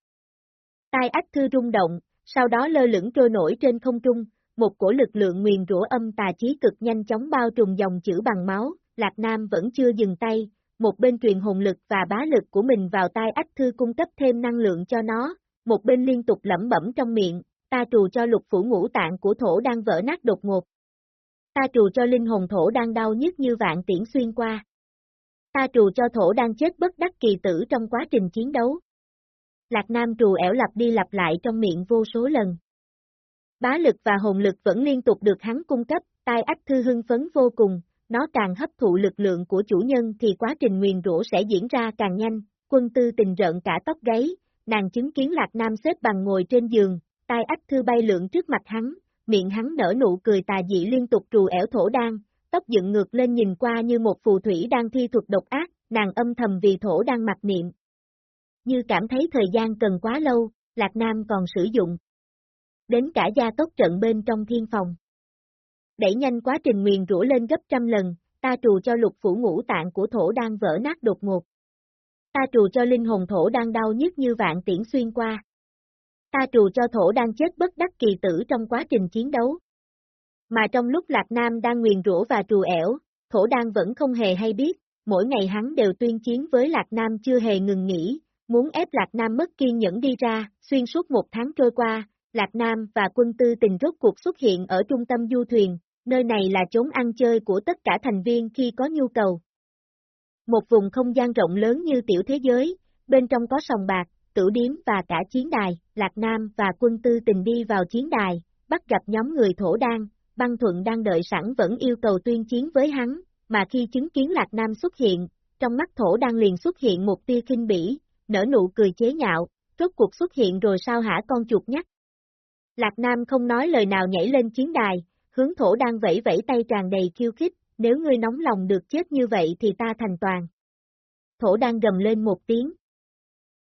Tai ách thư rung động, sau đó lơ lửng trôi nổi trên không trung, một cổ lực lượng nguyền rủa âm tà chí cực nhanh chóng bao trùm dòng chữ bằng máu, Lạc Nam vẫn chưa dừng tay, một bên truyền hồn lực và bá lực của mình vào tai ách thư cung cấp thêm năng lượng cho nó, một bên liên tục lẩm bẩm trong miệng, ta trù cho lục phủ ngũ tạng của thổ đang vỡ nát đột ngột. Ta trù cho linh hồn thổ đang đau nhức như vạn tiễn xuyên qua. Ta trù cho thổ đang chết bất đắc kỳ tử trong quá trình chiến đấu. Lạc Nam trù ẻo lặp đi lặp lại trong miệng vô số lần. Bá lực và hồn lực vẫn liên tục được hắn cung cấp, tai ách thư hưng phấn vô cùng, nó càng hấp thụ lực lượng của chủ nhân thì quá trình nguyền rũ sẽ diễn ra càng nhanh, quân tư tình rợn cả tóc gáy, nàng chứng kiến Lạc Nam xếp bằng ngồi trên giường, tai ách thư bay lượng trước mặt hắn, miệng hắn nở nụ cười tà dị liên tục trù ẻo thổ đan, tóc dựng ngược lên nhìn qua như một phù thủy đang thi thuật độc ác, nàng âm thầm vì thổ đang mặc niệm. Như cảm thấy thời gian cần quá lâu, Lạc Nam còn sử dụng. Đến cả gia tốc trận bên trong thiên phòng. Đẩy nhanh quá trình nguyền rũ lên gấp trăm lần, ta trù cho lục phủ ngũ tạng của thổ đang vỡ nát đột ngột. Ta trù cho linh hồn thổ đang đau nhức như vạn tiễn xuyên qua. Ta trù cho thổ đang chết bất đắc kỳ tử trong quá trình chiến đấu. Mà trong lúc Lạc Nam đang nguyền rủa và trù ẻo, thổ đang vẫn không hề hay biết, mỗi ngày hắn đều tuyên chiến với Lạc Nam chưa hề ngừng nghỉ, muốn ép Lạc Nam mất kiên nhẫn đi ra, xuyên suốt một tháng trôi qua, Lạc Nam và quân tư tình rốt cuộc xuất hiện ở trung tâm du thuyền, nơi này là chốn ăn chơi của tất cả thành viên khi có nhu cầu. Một vùng không gian rộng lớn như tiểu thế giới, bên trong có sòng bạc, tử điếm và cả chiến đài, Lạc Nam và quân tư tình đi vào chiến đài, bắt gặp nhóm người thổ đan, băng thuận đang đợi sẵn vẫn yêu cầu tuyên chiến với hắn, mà khi chứng kiến Lạc Nam xuất hiện, trong mắt thổ đan liền xuất hiện một tia kinh bỉ, nở nụ cười chế nhạo, rốt cuộc xuất hiện rồi sao hả con chuột nhắc. Lạc Nam không nói lời nào nhảy lên chiến đài, hướng thổ Đan vẫy vẫy tay tràn đầy khiêu khích, nếu ngươi nóng lòng được chết như vậy thì ta thành toàn. Thổ Đan gầm lên một tiếng.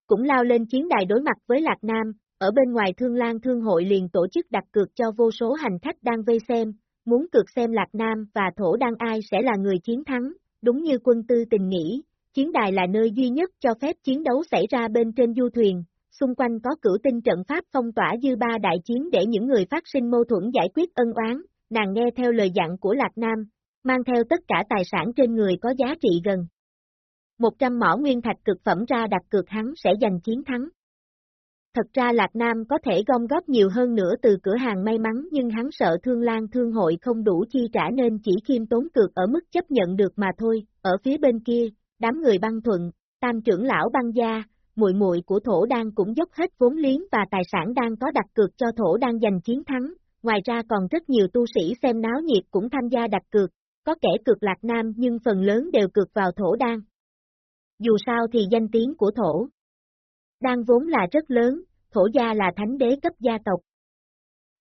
Cũng lao lên chiến đài đối mặt với Lạc Nam, ở bên ngoài Thương Lan Thương hội liền tổ chức đặt cược cho vô số hành khách đang vây xem, muốn cược xem Lạc Nam và Thổ đăng ai sẽ là người chiến thắng, đúng như quân tư tình nghĩ, chiến đài là nơi duy nhất cho phép chiến đấu xảy ra bên trên du thuyền, xung quanh có cửu tinh trận pháp phong tỏa dư ba đại chiến để những người phát sinh mâu thuẫn giải quyết ân oán, nàng nghe theo lời dặn của Lạc Nam, mang theo tất cả tài sản trên người có giá trị gần. 100 mỏ nguyên thạch cực phẩm ra đặt cược hắn sẽ giành chiến thắng. Thật ra Lạc Nam có thể gom góp nhiều hơn nữa từ cửa hàng may mắn nhưng hắn sợ thương lan thương hội không đủ chi trả nên chỉ khiêm tốn cược ở mức chấp nhận được mà thôi, ở phía bên kia, đám người băng thuận, tam trưởng lão băng gia, muội muội của thổ đang cũng dốc hết vốn liếng và tài sản đang có đặt cược cho thổ đang giành chiến thắng, ngoài ra còn rất nhiều tu sĩ xem náo nhiệt cũng tham gia đặt cược, có kẻ cược Lạc Nam nhưng phần lớn đều cược vào thổ đan. Dù sao thì danh tiếng của thổ đang vốn là rất lớn, thổ gia là thánh đế cấp gia tộc.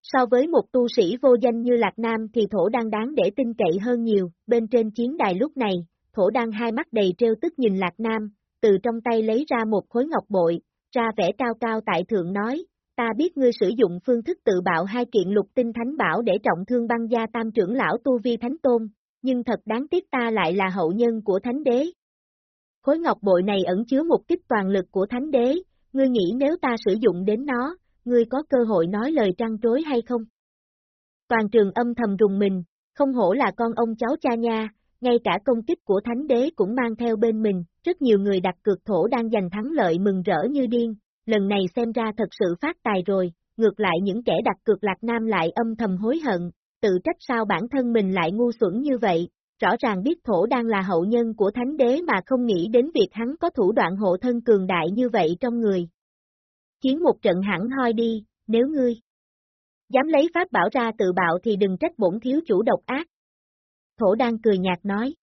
So với một tu sĩ vô danh như Lạc Nam thì thổ đang đáng để tin cậy hơn nhiều, bên trên chiến đài lúc này, thổ đang hai mắt đầy trêu tức nhìn Lạc Nam, từ trong tay lấy ra một khối ngọc bội, ra vẻ cao cao tại thượng nói, ta biết ngươi sử dụng phương thức tự bạo hai kiện lục tinh thánh bảo để trọng thương băng gia tam trưởng lão tu vi thánh tôn, nhưng thật đáng tiếc ta lại là hậu nhân của thánh đế. Khối ngọc bội này ẩn chứa một kích toàn lực của thánh đế, ngươi nghĩ nếu ta sử dụng đến nó, ngươi có cơ hội nói lời trăng trối hay không? Toàn trường âm thầm rùng mình, không hổ là con ông cháu cha nha, ngay cả công kích của thánh đế cũng mang theo bên mình, rất nhiều người đặt cược thổ đang giành thắng lợi mừng rỡ như điên, lần này xem ra thật sự phát tài rồi, ngược lại những kẻ đặt cược lạc nam lại âm thầm hối hận, tự trách sao bản thân mình lại ngu xuẩn như vậy, rõ ràng biết thổ đang là hậu nhân của thánh đế mà không nghĩ đến việc hắn có thủ đoạn hộ thân cường đại như vậy trong người. Chiến một trận hẳn hoi đi, nếu ngươi dám lấy pháp bảo ra tự bạo thì đừng trách bổn thiếu chủ độc ác. Thổ đang cười nhạt nói.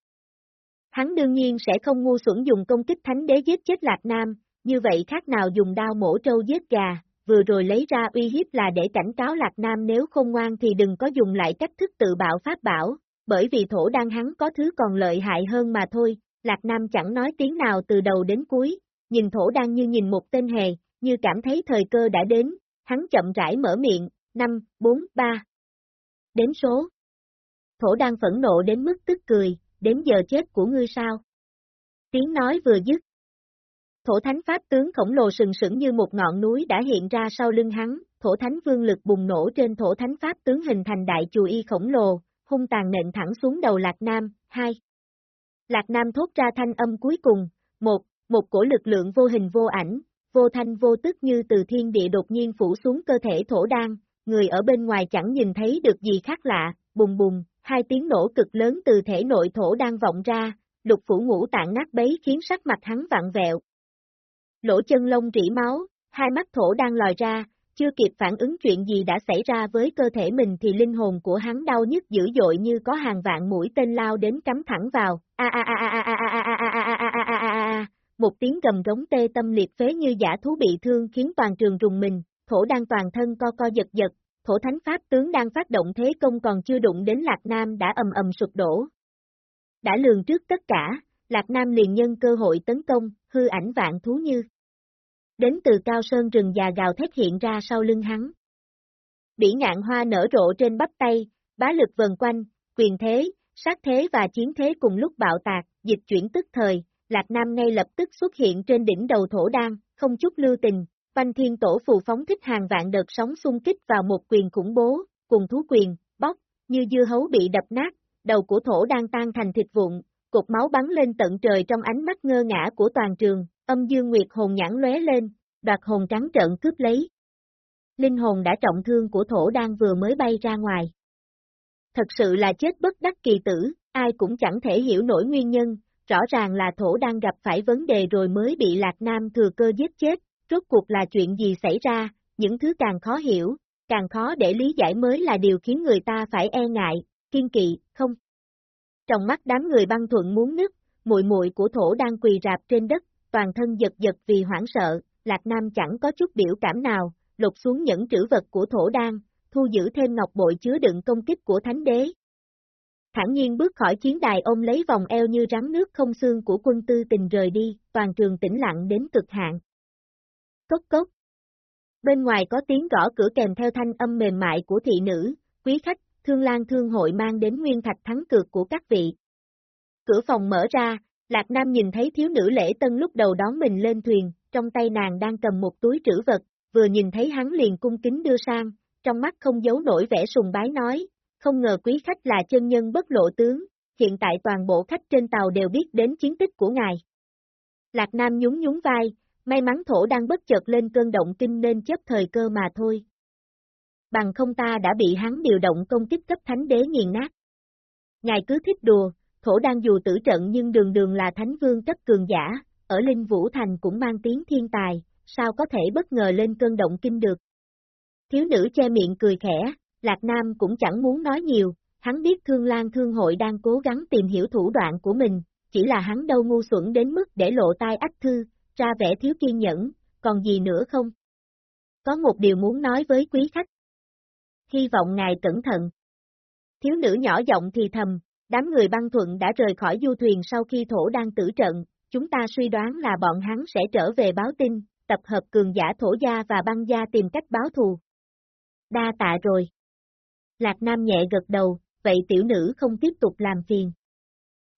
Hắn đương nhiên sẽ không ngu xuẩn dùng công kích thánh đế giết chết Lạc Nam, như vậy khác nào dùng đao mổ trâu giết gà, vừa rồi lấy ra uy hiếp là để cảnh cáo Lạc Nam nếu không ngoan thì đừng có dùng lại cách thức tự bạo pháp bảo, bởi vì thổ đang hắn có thứ còn lợi hại hơn mà thôi, Lạc Nam chẳng nói tiếng nào từ đầu đến cuối, nhìn thổ đang như nhìn một tên hề, như cảm thấy thời cơ đã đến, hắn chậm rãi mở miệng, 5, 4, 3. Đến số. Thổ đang phẫn nộ đến mức tức cười, đến giờ chết của ngươi sao? Tiếng nói vừa dứt. Thổ thánh pháp tướng khổng lồ sừng sững như một ngọn núi đã hiện ra sau lưng hắn, thổ thánh vương lực bùng nổ trên thổ thánh pháp tướng hình thành đại chùa y khổng lồ, hung tàn nện thẳng xuống đầu Lạc Nam, hai. Lạc Nam thốt ra thanh âm cuối cùng, một, một cổ lực lượng vô hình vô ảnh, vô thanh vô tức như từ thiên địa đột nhiên phủ xuống cơ thể thổ đan, người ở bên ngoài chẳng nhìn thấy được gì khác lạ, bùng bùng, hai tiếng nổ cực lớn từ thể nội thổ đan vọng ra, lục phủ ngũ tạng nát bấy khiến sắc mặt hắn vặn vẹo. Lỗ chân lông rỉ máu, hai mắt thổ đang lòi ra, chưa kịp phản ứng chuyện gì đã xảy ra với cơ thể mình thì linh hồn của hắn đau nhức dữ dội như có hàng vạn mũi tên lao đến cắm thẳng vào, a a a a a a a a a a a a a một tiếng gầm rống tê tâm liệt phế như giả thú bị thương khiến toàn trường rùng mình, thổ đang toàn thân co co giật giật, thổ thánh pháp tướng đang phát động thế công còn chưa đụng đến Lạc Nam đã ầm ầm sụp đổ. Đã lường trước tất cả, Lạc Nam liền nhân cơ hội tấn công, hư ảnh vạn thú như. Đến từ cao sơn rừng già gào thét hiện ra sau lưng hắn. Bỉ ngạn hoa nở rộ trên bắp tay, bá lực vần quanh, quyền thế, sát thế và chiến thế cùng lúc bạo tạc, dịch chuyển tức thời, Lạc Nam ngay lập tức xuất hiện trên đỉnh đầu thổ đan, không chút lưu tình, Banh Thiên Tổ phù phóng thích hàng vạn đợt sóng xung kích vào một quyền khủng bố, cùng thú quyền, bóc, như dưa hấu bị đập nát, đầu của thổ đang tan thành thịt vụn, cục máu bắn lên tận trời trong ánh mắt ngơ ngã của toàn trường, âm dương nguyệt hồn nhãn lóe lên, đoạt hồn trắng trợn cướp lấy. Linh hồn đã trọng thương của thổ đang vừa mới bay ra ngoài. Thật sự là chết bất đắc kỳ tử, ai cũng chẳng thể hiểu nổi nguyên nhân, rõ ràng là thổ đang gặp phải vấn đề rồi mới bị Lạc Nam thừa cơ giết chết, rốt cuộc là chuyện gì xảy ra, những thứ càng khó hiểu, càng khó để lý giải mới là điều khiến người ta phải e ngại, kiên kỵ, không. Trong mắt đám người băng thuận muốn nứt, muội muội của thổ đang quỳ rạp trên đất, toàn thân giật giật vì hoảng sợ, Lạc Nam chẳng có chút biểu cảm nào, lục xuống những trữ vật của thổ đan, thu giữ thêm ngọc bội chứa đựng công kích của thánh đế, thản nhiên bước khỏi chiến đài ôm lấy vòng eo như rắn nước không xương của quân tư tình rời đi, toàn trường tĩnh lặng đến cực hạn. Cốc cốc. Bên ngoài có tiếng gõ cửa kèm theo thanh âm mềm mại của thị nữ, quý khách, thương lan thương hội mang đến nguyên thạch thắng cược của các vị. Cửa phòng mở ra, Lạc Nam nhìn thấy thiếu nữ lễ tân lúc đầu đón mình lên thuyền, trong tay nàng đang cầm một túi trữ vật, vừa nhìn thấy hắn liền cung kính đưa sang, trong mắt không giấu nổi vẻ sùng bái nói, không ngờ quý khách là chân nhân bất lộ tướng, hiện tại toàn bộ khách trên tàu đều biết đến chiến tích của ngài. Lạc Nam nhún nhún vai, may mắn thổ đang bất chợt lên cơn động kinh nên chấp thời cơ mà thôi. Bằng không ta đã bị hắn điều động công kích cấp thánh đế nghiền nát. Ngài cứ thích đùa, thổ đang dù tử trận nhưng đường đường là thánh vương cấp cường giả, ở Linh Vũ Thành cũng mang tiếng thiên tài, sao có thể bất ngờ lên cơn động kinh được. Thiếu nữ che miệng cười khẽ, Lạc Nam cũng chẳng muốn nói nhiều, hắn biết Thương Lan Thương hội đang cố gắng tìm hiểu thủ đoạn của mình, chỉ là hắn đâu ngu xuẩn đến mức để lộ tai ách thư, ra vẻ thiếu kiên nhẫn, còn gì nữa không? Có một điều muốn nói với quý khách. Hy vọng ngài cẩn thận. Thiếu nữ nhỏ giọng thì thầm, đám người băng thuận đã rời khỏi du thuyền sau khi thổ đang tử trận, chúng ta suy đoán là bọn hắn sẽ trở về báo tin, tập hợp cường giả thổ gia và băng gia tìm cách báo thù. Đa tạ rồi. Lạc Nam nhẹ gật đầu, vậy tiểu nữ không tiếp tục làm phiền.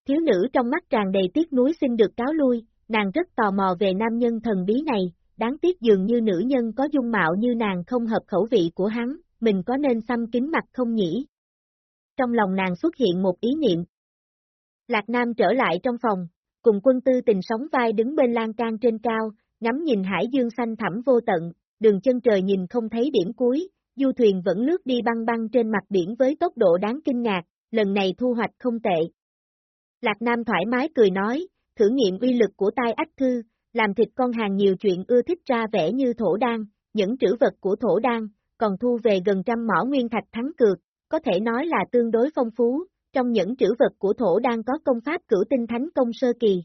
Thiếu nữ trong mắt tràn đầy tiếc núi xin được cáo lui, nàng rất tò mò về nam nhân thần bí này, đáng tiếc dường như nữ nhân có dung mạo như nàng không hợp khẩu vị của hắn, mình có nên xăm kính mặt không nhỉ? Trong lòng nàng xuất hiện một ý niệm. Lạc Nam trở lại trong phòng, cùng quân tư tình sóng vai đứng bên lan can trên cao, ngắm nhìn hải dương xanh thẳm vô tận, đường chân trời nhìn không thấy điểm cuối, du thuyền vẫn lướt đi băng băng trên mặt biển với tốc độ đáng kinh ngạc, lần này thu hoạch không tệ. Lạc Nam thoải mái cười nói, thử nghiệm uy lực của tai ách thư, làm thịt con hàng nhiều chuyện ưa thích ra vẻ như thổ đan, những trữ vật của thổ đan, còn thu về gần trăm mỏ nguyên thạch thắng cược, có thể nói là tương đối phong phú, trong những trữ vật của thổ đang có công pháp cửu tinh thánh công sơ kỳ.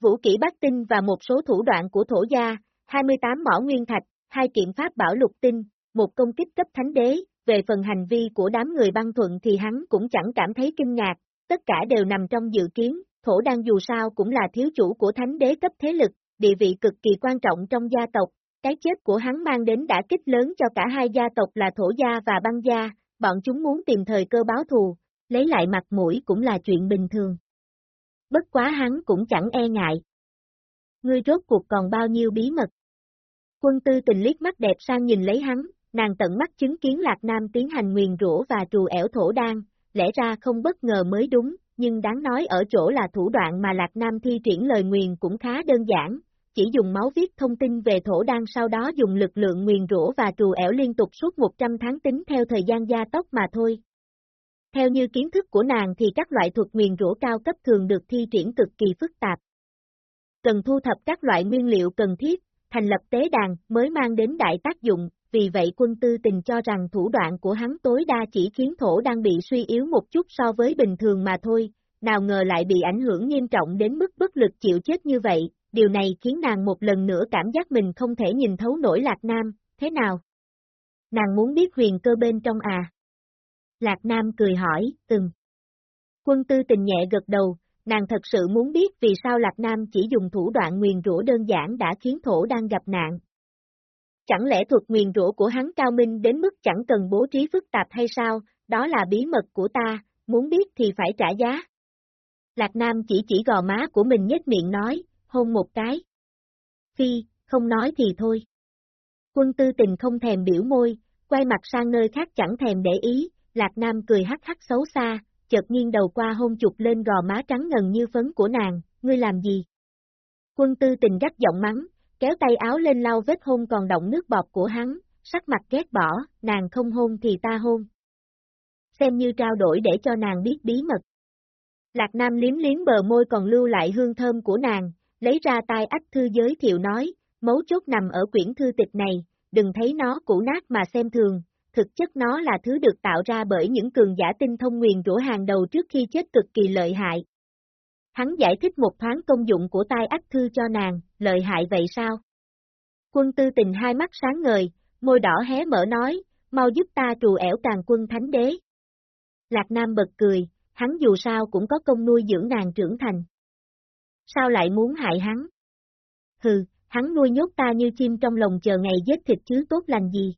Vũ kỹ bát tinh và một số thủ đoạn của thổ gia, 28 mỏ nguyên thạch, hai kiện pháp bảo lục tinh, một công kích cấp thánh đế, về phần hành vi của đám người băng thuận thì hắn cũng chẳng cảm thấy kinh ngạc, tất cả đều nằm trong dự kiến, thổ đang dù sao cũng là thiếu chủ của thánh đế cấp thế lực, địa vị cực kỳ quan trọng trong gia tộc, cái chết của hắn mang đến đã kích lớn cho cả hai gia tộc là thổ gia và băng gia, bọn chúng muốn tìm thời cơ báo thù, lấy lại mặt mũi cũng là chuyện bình thường. Bất quá hắn cũng chẳng e ngại. Ngươi rốt cuộc còn bao nhiêu bí mật. Quân tư tình liếc mắt đẹp sang nhìn lấy hắn, nàng tận mắt chứng kiến Lạc Nam tiến hành nguyền rủa và trù ẻo thổ đan, lẽ ra không bất ngờ mới đúng, nhưng đáng nói ở chỗ là thủ đoạn mà Lạc Nam thi triển lời nguyền cũng khá đơn giản, chỉ dùng máu viết thông tin về thổ đan sau đó dùng lực lượng nguyền rủa và trù ẻo liên tục suốt 100 tháng tính theo thời gian gia tốc mà thôi. Theo như kiến thức của nàng thì các loại thuật nguyền rủa cao cấp thường được thi triển cực kỳ phức tạp. Cần thu thập các loại nguyên liệu cần thiết, thành lập tế đàn mới mang đến đại tác dụng, vì vậy quân tư tình cho rằng thủ đoạn của hắn tối đa chỉ khiến thổ đang bị suy yếu một chút so với bình thường mà thôi, nào ngờ lại bị ảnh hưởng nghiêm trọng đến mức bất lực chịu chết như vậy, điều này khiến nàng một lần nữa cảm giác mình không thể nhìn thấu nổi Lạc Nam, thế nào? Nàng muốn biết huyền cơ bên trong à? Lạc Nam cười hỏi, từng. Quân tư tình nhẹ gật đầu, nàng thật sự muốn biết vì sao Lạc Nam chỉ dùng thủ đoạn nguyền rủa đơn giản đã khiến thổ đang gặp nạn. Chẳng lẽ thuật nguyền rủa của hắn cao minh đến mức chẳng cần bố trí phức tạp hay sao, đó là bí mật của ta, muốn biết thì phải trả giá. Lạc Nam chỉ chỉ gò má của mình nhếch miệng nói, hôn một cái. Phi, không nói thì thôi. Quân tư tình không thèm biểu môi, quay mặt sang nơi khác chẳng thèm để ý, Lạc Nam cười hắc hắc xấu xa, chợt nghiêng đầu qua hôn chụp lên gò má trắng ngần như phấn của nàng, ngươi làm gì? Quân tư tình gắt giọng mắng, kéo tay áo lên lau vết hôn còn động nước bọt của hắn, sắc mặt ghét bỏ, nàng không hôn thì ta hôn. Xem như trao đổi để cho nàng biết bí mật. Lạc Nam liếm liếm bờ môi còn lưu lại hương thơm của nàng, lấy ra tai ách thư giới thiệu nói, mấu chốt nằm ở quyển thư tịch này, đừng thấy nó cũ nát mà xem thường, thực chất nó là thứ được tạo ra bởi những cường giả tinh thông nguyền rủa hàng đầu trước khi chết cực kỳ lợi hại. Hắn giải thích một thoáng công dụng của tai ách thư cho nàng, lợi hại vậy sao? Quân tư tình hai mắt sáng ngời, môi đỏ hé mở nói, mau giúp ta trù ẻo càng quân thánh đế. Lạc Nam bật cười, hắn dù sao cũng có công nuôi dưỡng nàng trưởng thành. Sao lại muốn hại hắn? Hừ, hắn nuôi nhốt ta như chim trong lòng chờ ngày giết thịt chứ tốt lành gì.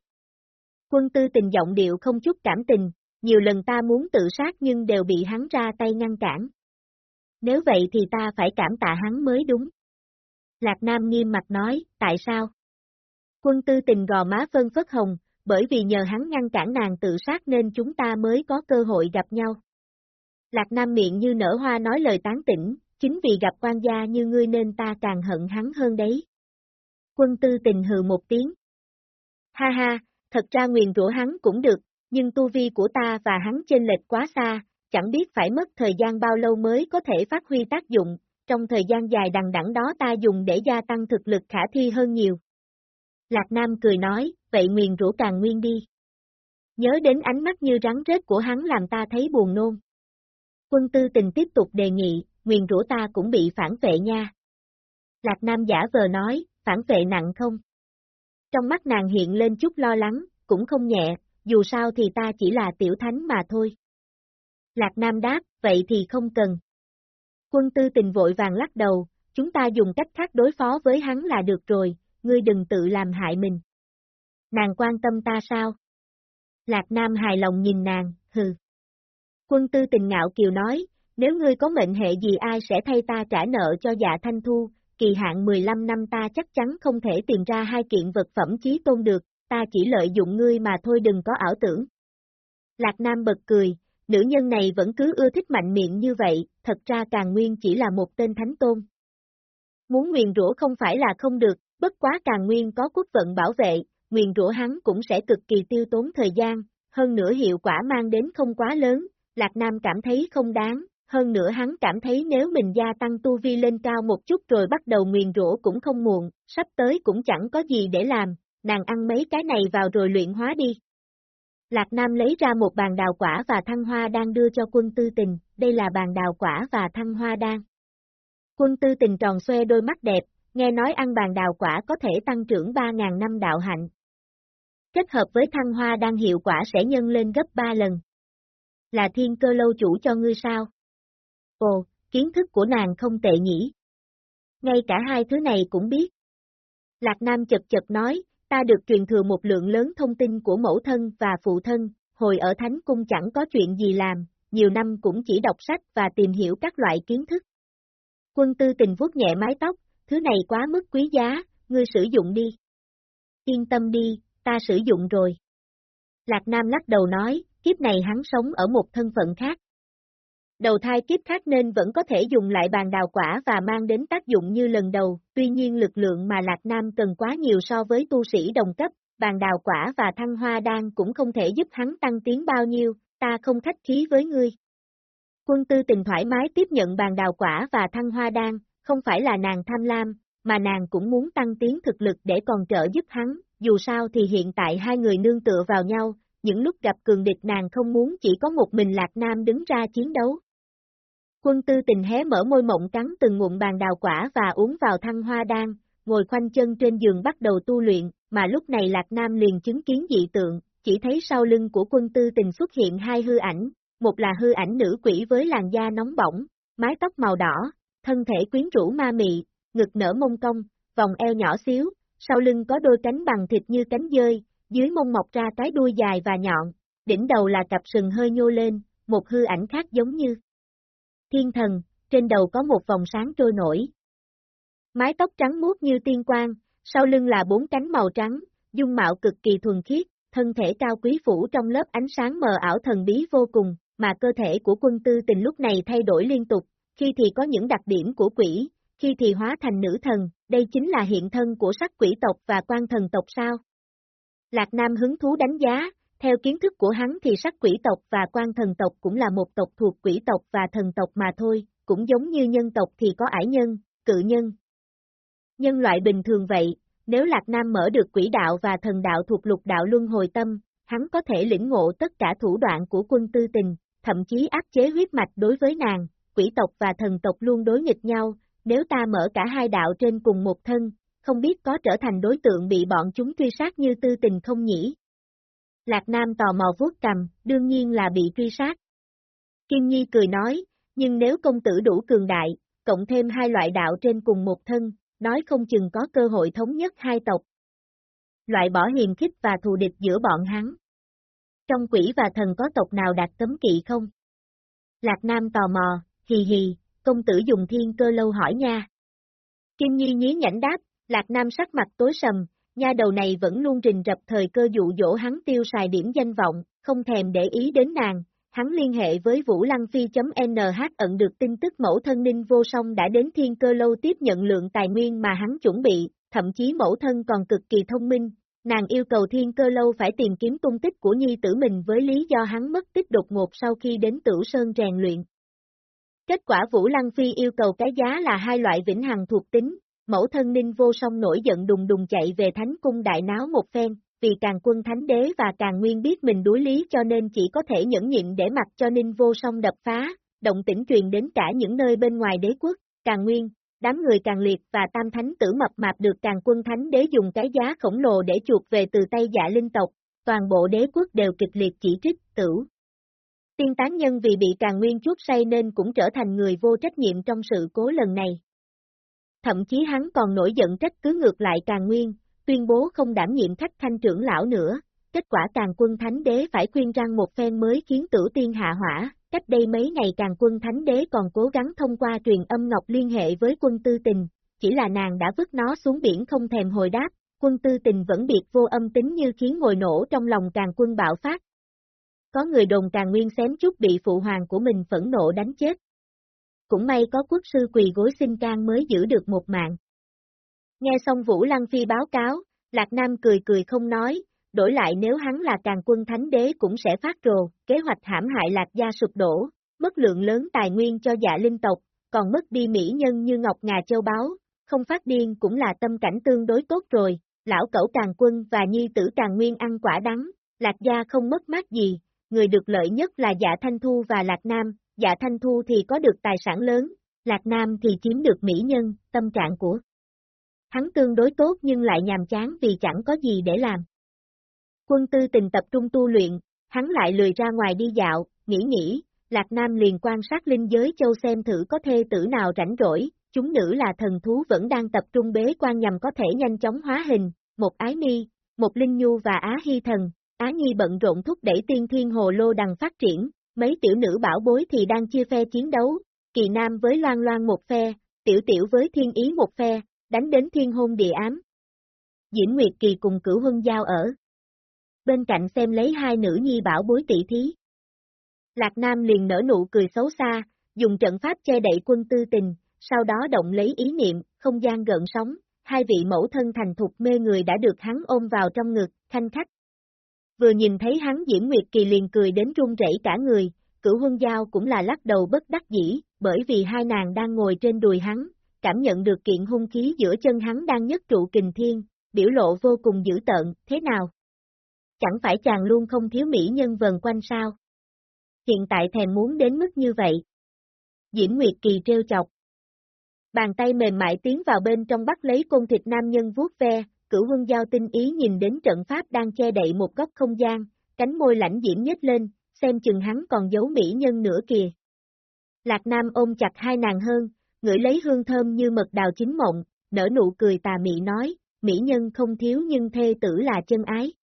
Quân tư tình giọng điệu không chút cảm tình, nhiều lần ta muốn tự sát nhưng đều bị hắn ra tay ngăn cản. Nếu vậy thì ta phải cảm tạ hắn mới đúng. Lạc Nam nghiêm mặt nói, tại sao? Quân tư tình gò má phân phất hồng, bởi vì nhờ hắn ngăn cản nàng tự sát nên chúng ta mới có cơ hội gặp nhau. Lạc Nam miệng như nở hoa nói lời tán tỉnh, chính vì gặp quan gia như ngươi nên ta càng hận hắn hơn đấy. Quân tư tình hừ một tiếng. Ha ha, thật ra nguyền rủa hắn cũng được, nhưng tu vi của ta và hắn chênh lệch quá xa, chẳng biết phải mất thời gian bao lâu mới có thể phát huy tác dụng, trong thời gian dài đằng đẵng đó ta dùng để gia tăng thực lực khả thi hơn nhiều. Lạc Nam cười nói, vậy nguyền rủa càng nguyên đi. Nhớ đến ánh mắt như rắn rết của hắn làm ta thấy buồn nôn. Quân tư tình tiếp tục đề nghị, nguyền rủa ta cũng bị phản vệ nha. Lạc Nam giả vờ nói, phản vệ nặng không? Trong mắt nàng hiện lên chút lo lắng, cũng không nhẹ, dù sao thì ta chỉ là tiểu thánh mà thôi. Lạc Nam đáp, vậy thì không cần. Quân tư tình vội vàng lắc đầu, chúng ta dùng cách khác đối phó với hắn là được rồi, ngươi đừng tự làm hại mình. Nàng quan tâm ta sao? Lạc Nam hài lòng nhìn nàng, hừ. Quân tư tình ngạo kiều nói, nếu ngươi có mệnh hệ gì ai sẽ thay ta trả nợ cho dạ thanh thu, kỳ hạn 15 năm ta chắc chắn không thể tìm ra hai kiện vật phẩm chí tôn được, ta chỉ lợi dụng ngươi mà thôi đừng có ảo tưởng. Lạc Nam bật cười, nữ nhân này vẫn cứ ưa thích mạnh miệng như vậy, thật ra càng nguyên chỉ là một tên thánh tôn. Muốn nguyền rủa không phải là không được, bất quá càng nguyên có quốc vận bảo vệ, nguyền rủa hắn cũng sẽ cực kỳ tiêu tốn thời gian, hơn nữa hiệu quả mang đến không quá lớn, Lạc Nam cảm thấy không đáng, hơn nữa hắn cảm thấy nếu mình gia tăng tu vi lên cao một chút rồi bắt đầu nguyền rủa cũng không muộn, sắp tới cũng chẳng có gì để làm, nàng ăn mấy cái này vào rồi luyện hóa đi. Lạc Nam lấy ra một bàn đào quả và thăng hoa đang đưa cho quân tư tình, đây là bàn đào quả và thăng hoa đan. Quân tư tình tròn xoe đôi mắt đẹp, nghe nói ăn bàn đào quả có thể tăng trưởng 3.000 năm đạo hạnh. Kết hợp với thăng hoa đan hiệu quả sẽ nhân lên gấp 3 lần. Là thiên cơ lâu chủ cho ngươi sao? Ồ, kiến thức của nàng không tệ nhỉ. Ngay cả hai thứ này cũng biết. Lạc Nam chật chật nói, ta được truyền thừa một lượng lớn thông tin của mẫu thân và phụ thân, hồi ở Thánh Cung chẳng có chuyện gì làm, nhiều năm cũng chỉ đọc sách và tìm hiểu các loại kiến thức. Quân tư tình vuốt nhẹ mái tóc, thứ này quá mức quý giá, ngươi sử dụng đi. Yên tâm đi, ta sử dụng rồi. Lạc Nam lắc đầu nói, kiếp này hắn sống ở một thân phận khác, đầu thai kiếp khác nên vẫn có thể dùng lại bàn đào quả và mang đến tác dụng như lần đầu, tuy nhiên lực lượng mà Lạc Nam cần quá nhiều so với tu sĩ đồng cấp, bàn đào quả và thăng hoa đan cũng không thể giúp hắn tăng tiến bao nhiêu, ta không khách khí với ngươi. Quân tư tình thoải mái tiếp nhận bàn đào quả và thăng hoa đan, không phải là nàng tham lam, mà nàng cũng muốn tăng tiến thực lực để còn trợ giúp hắn, dù sao thì hiện tại hai người nương tựa vào nhau, những lúc gặp cường địch nàng không muốn chỉ có một mình Lạc Nam đứng ra chiến đấu, Quân tư tình hé mở môi mộng cắn từng ngụm bàn đào quả và uống vào thăng hoa đan, ngồi khoanh chân trên giường bắt đầu tu luyện, mà lúc này Lạc Nam liền chứng kiến dị tượng, chỉ thấy sau lưng của quân tư tình xuất hiện hai hư ảnh, một là hư ảnh nữ quỷ với làn da nóng bỏng, mái tóc màu đỏ, thân thể quyến rũ ma mị, ngực nở mông cong, vòng eo nhỏ xíu, sau lưng có đôi cánh bằng thịt như cánh dơi, dưới mông mọc ra cái đuôi dài và nhọn, đỉnh đầu là cặp sừng hơi nhô lên, một hư ảnh khác giống như thiên thần, trên đầu có một vòng sáng trôi nổi. Mái tóc trắng muốt như tiên quang, sau lưng là bốn cánh màu trắng, dung mạo cực kỳ thuần khiết, thân thể cao quý phủ trong lớp ánh sáng mờ ảo thần bí vô cùng, mà cơ thể của quân tư tình lúc này thay đổi liên tục, khi thì có những đặc điểm của quỷ, khi thì hóa thành nữ thần, đây chính là hiện thân của sắc quỷ tộc và quan thần tộc sao? Lạc Nam hứng thú đánh giá, theo kiến thức của hắn thì sắc quỷ tộc và quan thần tộc cũng là một tộc thuộc quỷ tộc và thần tộc mà thôi, cũng giống như nhân tộc thì có ải nhân, cự nhân. Nhân loại bình thường vậy, nếu Lạc Nam mở được quỷ đạo và thần đạo thuộc lục đạo luân hồi tâm, hắn có thể lĩnh ngộ tất cả thủ đoạn của quân tư tình, thậm chí áp chế huyết mạch đối với nàng, quỷ tộc và thần tộc luôn đối nghịch nhau, nếu ta mở cả hai đạo trên cùng một thân, không biết có trở thành đối tượng bị bọn chúng truy sát như tư tình không nhỉ? Lạc Nam tò mò vuốt cầm, đương nhiên là bị truy sát. Kim Nhi cười nói, nhưng nếu công tử đủ cường đại, cộng thêm hai loại đạo trên cùng một thân, nói không chừng có cơ hội thống nhất hai tộc. Loại bỏ hiềm khích và thù địch giữa bọn hắn. Trong quỷ và thần có tộc nào đạt cấm kỵ không? Lạc Nam tò mò, hì hì, công tử dùng thiên cơ lâu hỏi nha. Kim Nhi nhí nhảnh đáp, Lạc Nam sắc mặt tối sầm, nha đầu này vẫn luôn rình rập thời cơ dụ dỗ hắn tiêu xài điểm danh vọng, không thèm để ý đến nàng. Hắn liên hệ với Vũ Lăng Phi.nh ẩn được tin tức mẫu thân ninh vô song đã đến thiên cơ lâu tiếp nhận lượng tài nguyên mà hắn chuẩn bị, thậm chí mẫu thân còn cực kỳ thông minh, nàng yêu cầu thiên cơ lâu phải tìm kiếm tung tích của nhi tử mình với lý do hắn mất tích đột ngột sau khi đến tử sơn rèn luyện. Kết quả Vũ Lăng Phi yêu cầu cái giá là hai loại vĩnh hằng thuộc tính, mẫu thân ninh vô song nổi giận đùng đùng chạy về thánh cung đại náo một phen, vì càng quân thánh đế và càng nguyên biết mình đối lý cho nên chỉ có thể nhẫn nhịn để mặc cho ninh vô song đập phá, động tĩnh truyền đến cả những nơi bên ngoài đế quốc, càng nguyên, đám người càng liệt và tam thánh tử mập mạp được càng quân thánh đế dùng cái giá khổng lồ để chuột về từ tay dạ linh tộc, toàn bộ đế quốc đều kịch liệt chỉ trích, tử. Tiên tán nhân vì bị càng nguyên chuốt say nên cũng trở thành người vô trách nhiệm trong sự cố lần này. Thậm chí hắn còn nổi giận trách cứ ngược lại càng nguyên, tuyên bố không đảm nhiệm khách thanh trưởng lão nữa, kết quả càng quân thánh đế phải khuyên răng một phen mới khiến tử tiên hạ hỏa, cách đây mấy ngày càng quân thánh đế còn cố gắng thông qua truyền âm ngọc liên hệ với quân tư tình, chỉ là nàng đã vứt nó xuống biển không thèm hồi đáp, quân tư tình vẫn biệt vô âm tính như khiến ngồi nổ trong lòng càng quân bạo phát. Có người đồn càng nguyên xém chút bị phụ hoàng của mình phẫn nộ đánh chết. Cũng may có quốc sư quỳ gối xin can mới giữ được một mạng. Nghe xong Vũ Lăng Phi báo cáo, Lạc Nam cười cười không nói, đổi lại nếu hắn là càng quân thánh đế cũng sẽ phát rồ, kế hoạch hãm hại Lạc gia sụp đổ, mất lượng lớn tài nguyên cho dạ linh tộc, còn mất đi mỹ nhân như Ngọc Ngà Châu Báo, không phát điên cũng là tâm cảnh tương đối tốt rồi, lão cẩu càng quân và nhi tử càng nguyên ăn quả đắng, Lạc gia không mất mát gì, người được lợi nhất là dạ Thanh Thu và Lạc Nam, dạ Thanh Thu thì có được tài sản lớn, Lạc Nam thì chiếm được mỹ nhân, tâm trạng của hắn tương đối tốt nhưng lại nhàm chán vì chẳng có gì để làm. Quân tư tình tập trung tu luyện, hắn lại lười ra ngoài đi dạo, nghĩ nghĩ, Lạc Nam liền quan sát linh giới châu xem thử có thê tử nào rảnh rỗi, chúng nữ là thần thú vẫn đang tập trung bế quan nhằm có thể nhanh chóng hóa hình, một ái mi, một linh nhu và á hy thần, á nhi bận rộn thúc đẩy tiên thiên hồ lô đằng phát triển, mấy tiểu nữ bảo bối thì đang chia phe chiến đấu, kỳ nam với loan loan một phe, tiểu tiểu với thiên ý một phe, đánh đến thiên hôn địa ám. Diễn Nguyệt Kỳ cùng cửu hưng giao ở. Bên cạnh xem lấy hai nữ nhi bảo bối tỷ thí. Lạc Nam liền nở nụ cười xấu xa, dùng trận pháp che đậy quân tư tình, sau đó động lấy ý niệm, không gian gợn sóng, hai vị mẫu thân thành thục mê người đã được hắn ôm vào trong ngực, thanh khách. Vừa nhìn thấy hắn Diễn Nguyệt Kỳ liền cười đến run rẩy cả người, cửu huân giao cũng là lắc đầu bất đắc dĩ, bởi vì hai nàng đang ngồi trên đùi hắn, cảm nhận được kiện hung khí giữa chân hắn đang nhất trụ kình thiên, biểu lộ vô cùng dữ tợn, thế nào? Chẳng phải chàng luôn không thiếu mỹ nhân vần quanh sao? Hiện tại thèm muốn đến mức như vậy. Diễn Nguyệt Kỳ trêu chọc. Bàn tay mềm mại tiến vào bên trong bắt lấy côn thịt nam nhân vuốt ve, cửu hương giao tinh ý nhìn đến trận pháp đang che đậy một góc không gian, cánh môi lãnh diễm nhếch lên, xem chừng hắn còn giấu mỹ nhân nữa kìa. Lạc Nam ôm chặt hai nàng hơn, ngửi lấy hương thơm như mật đào chín mộng, nở nụ cười tà mị nói, mỹ nhân không thiếu nhưng thê tử là chân ái.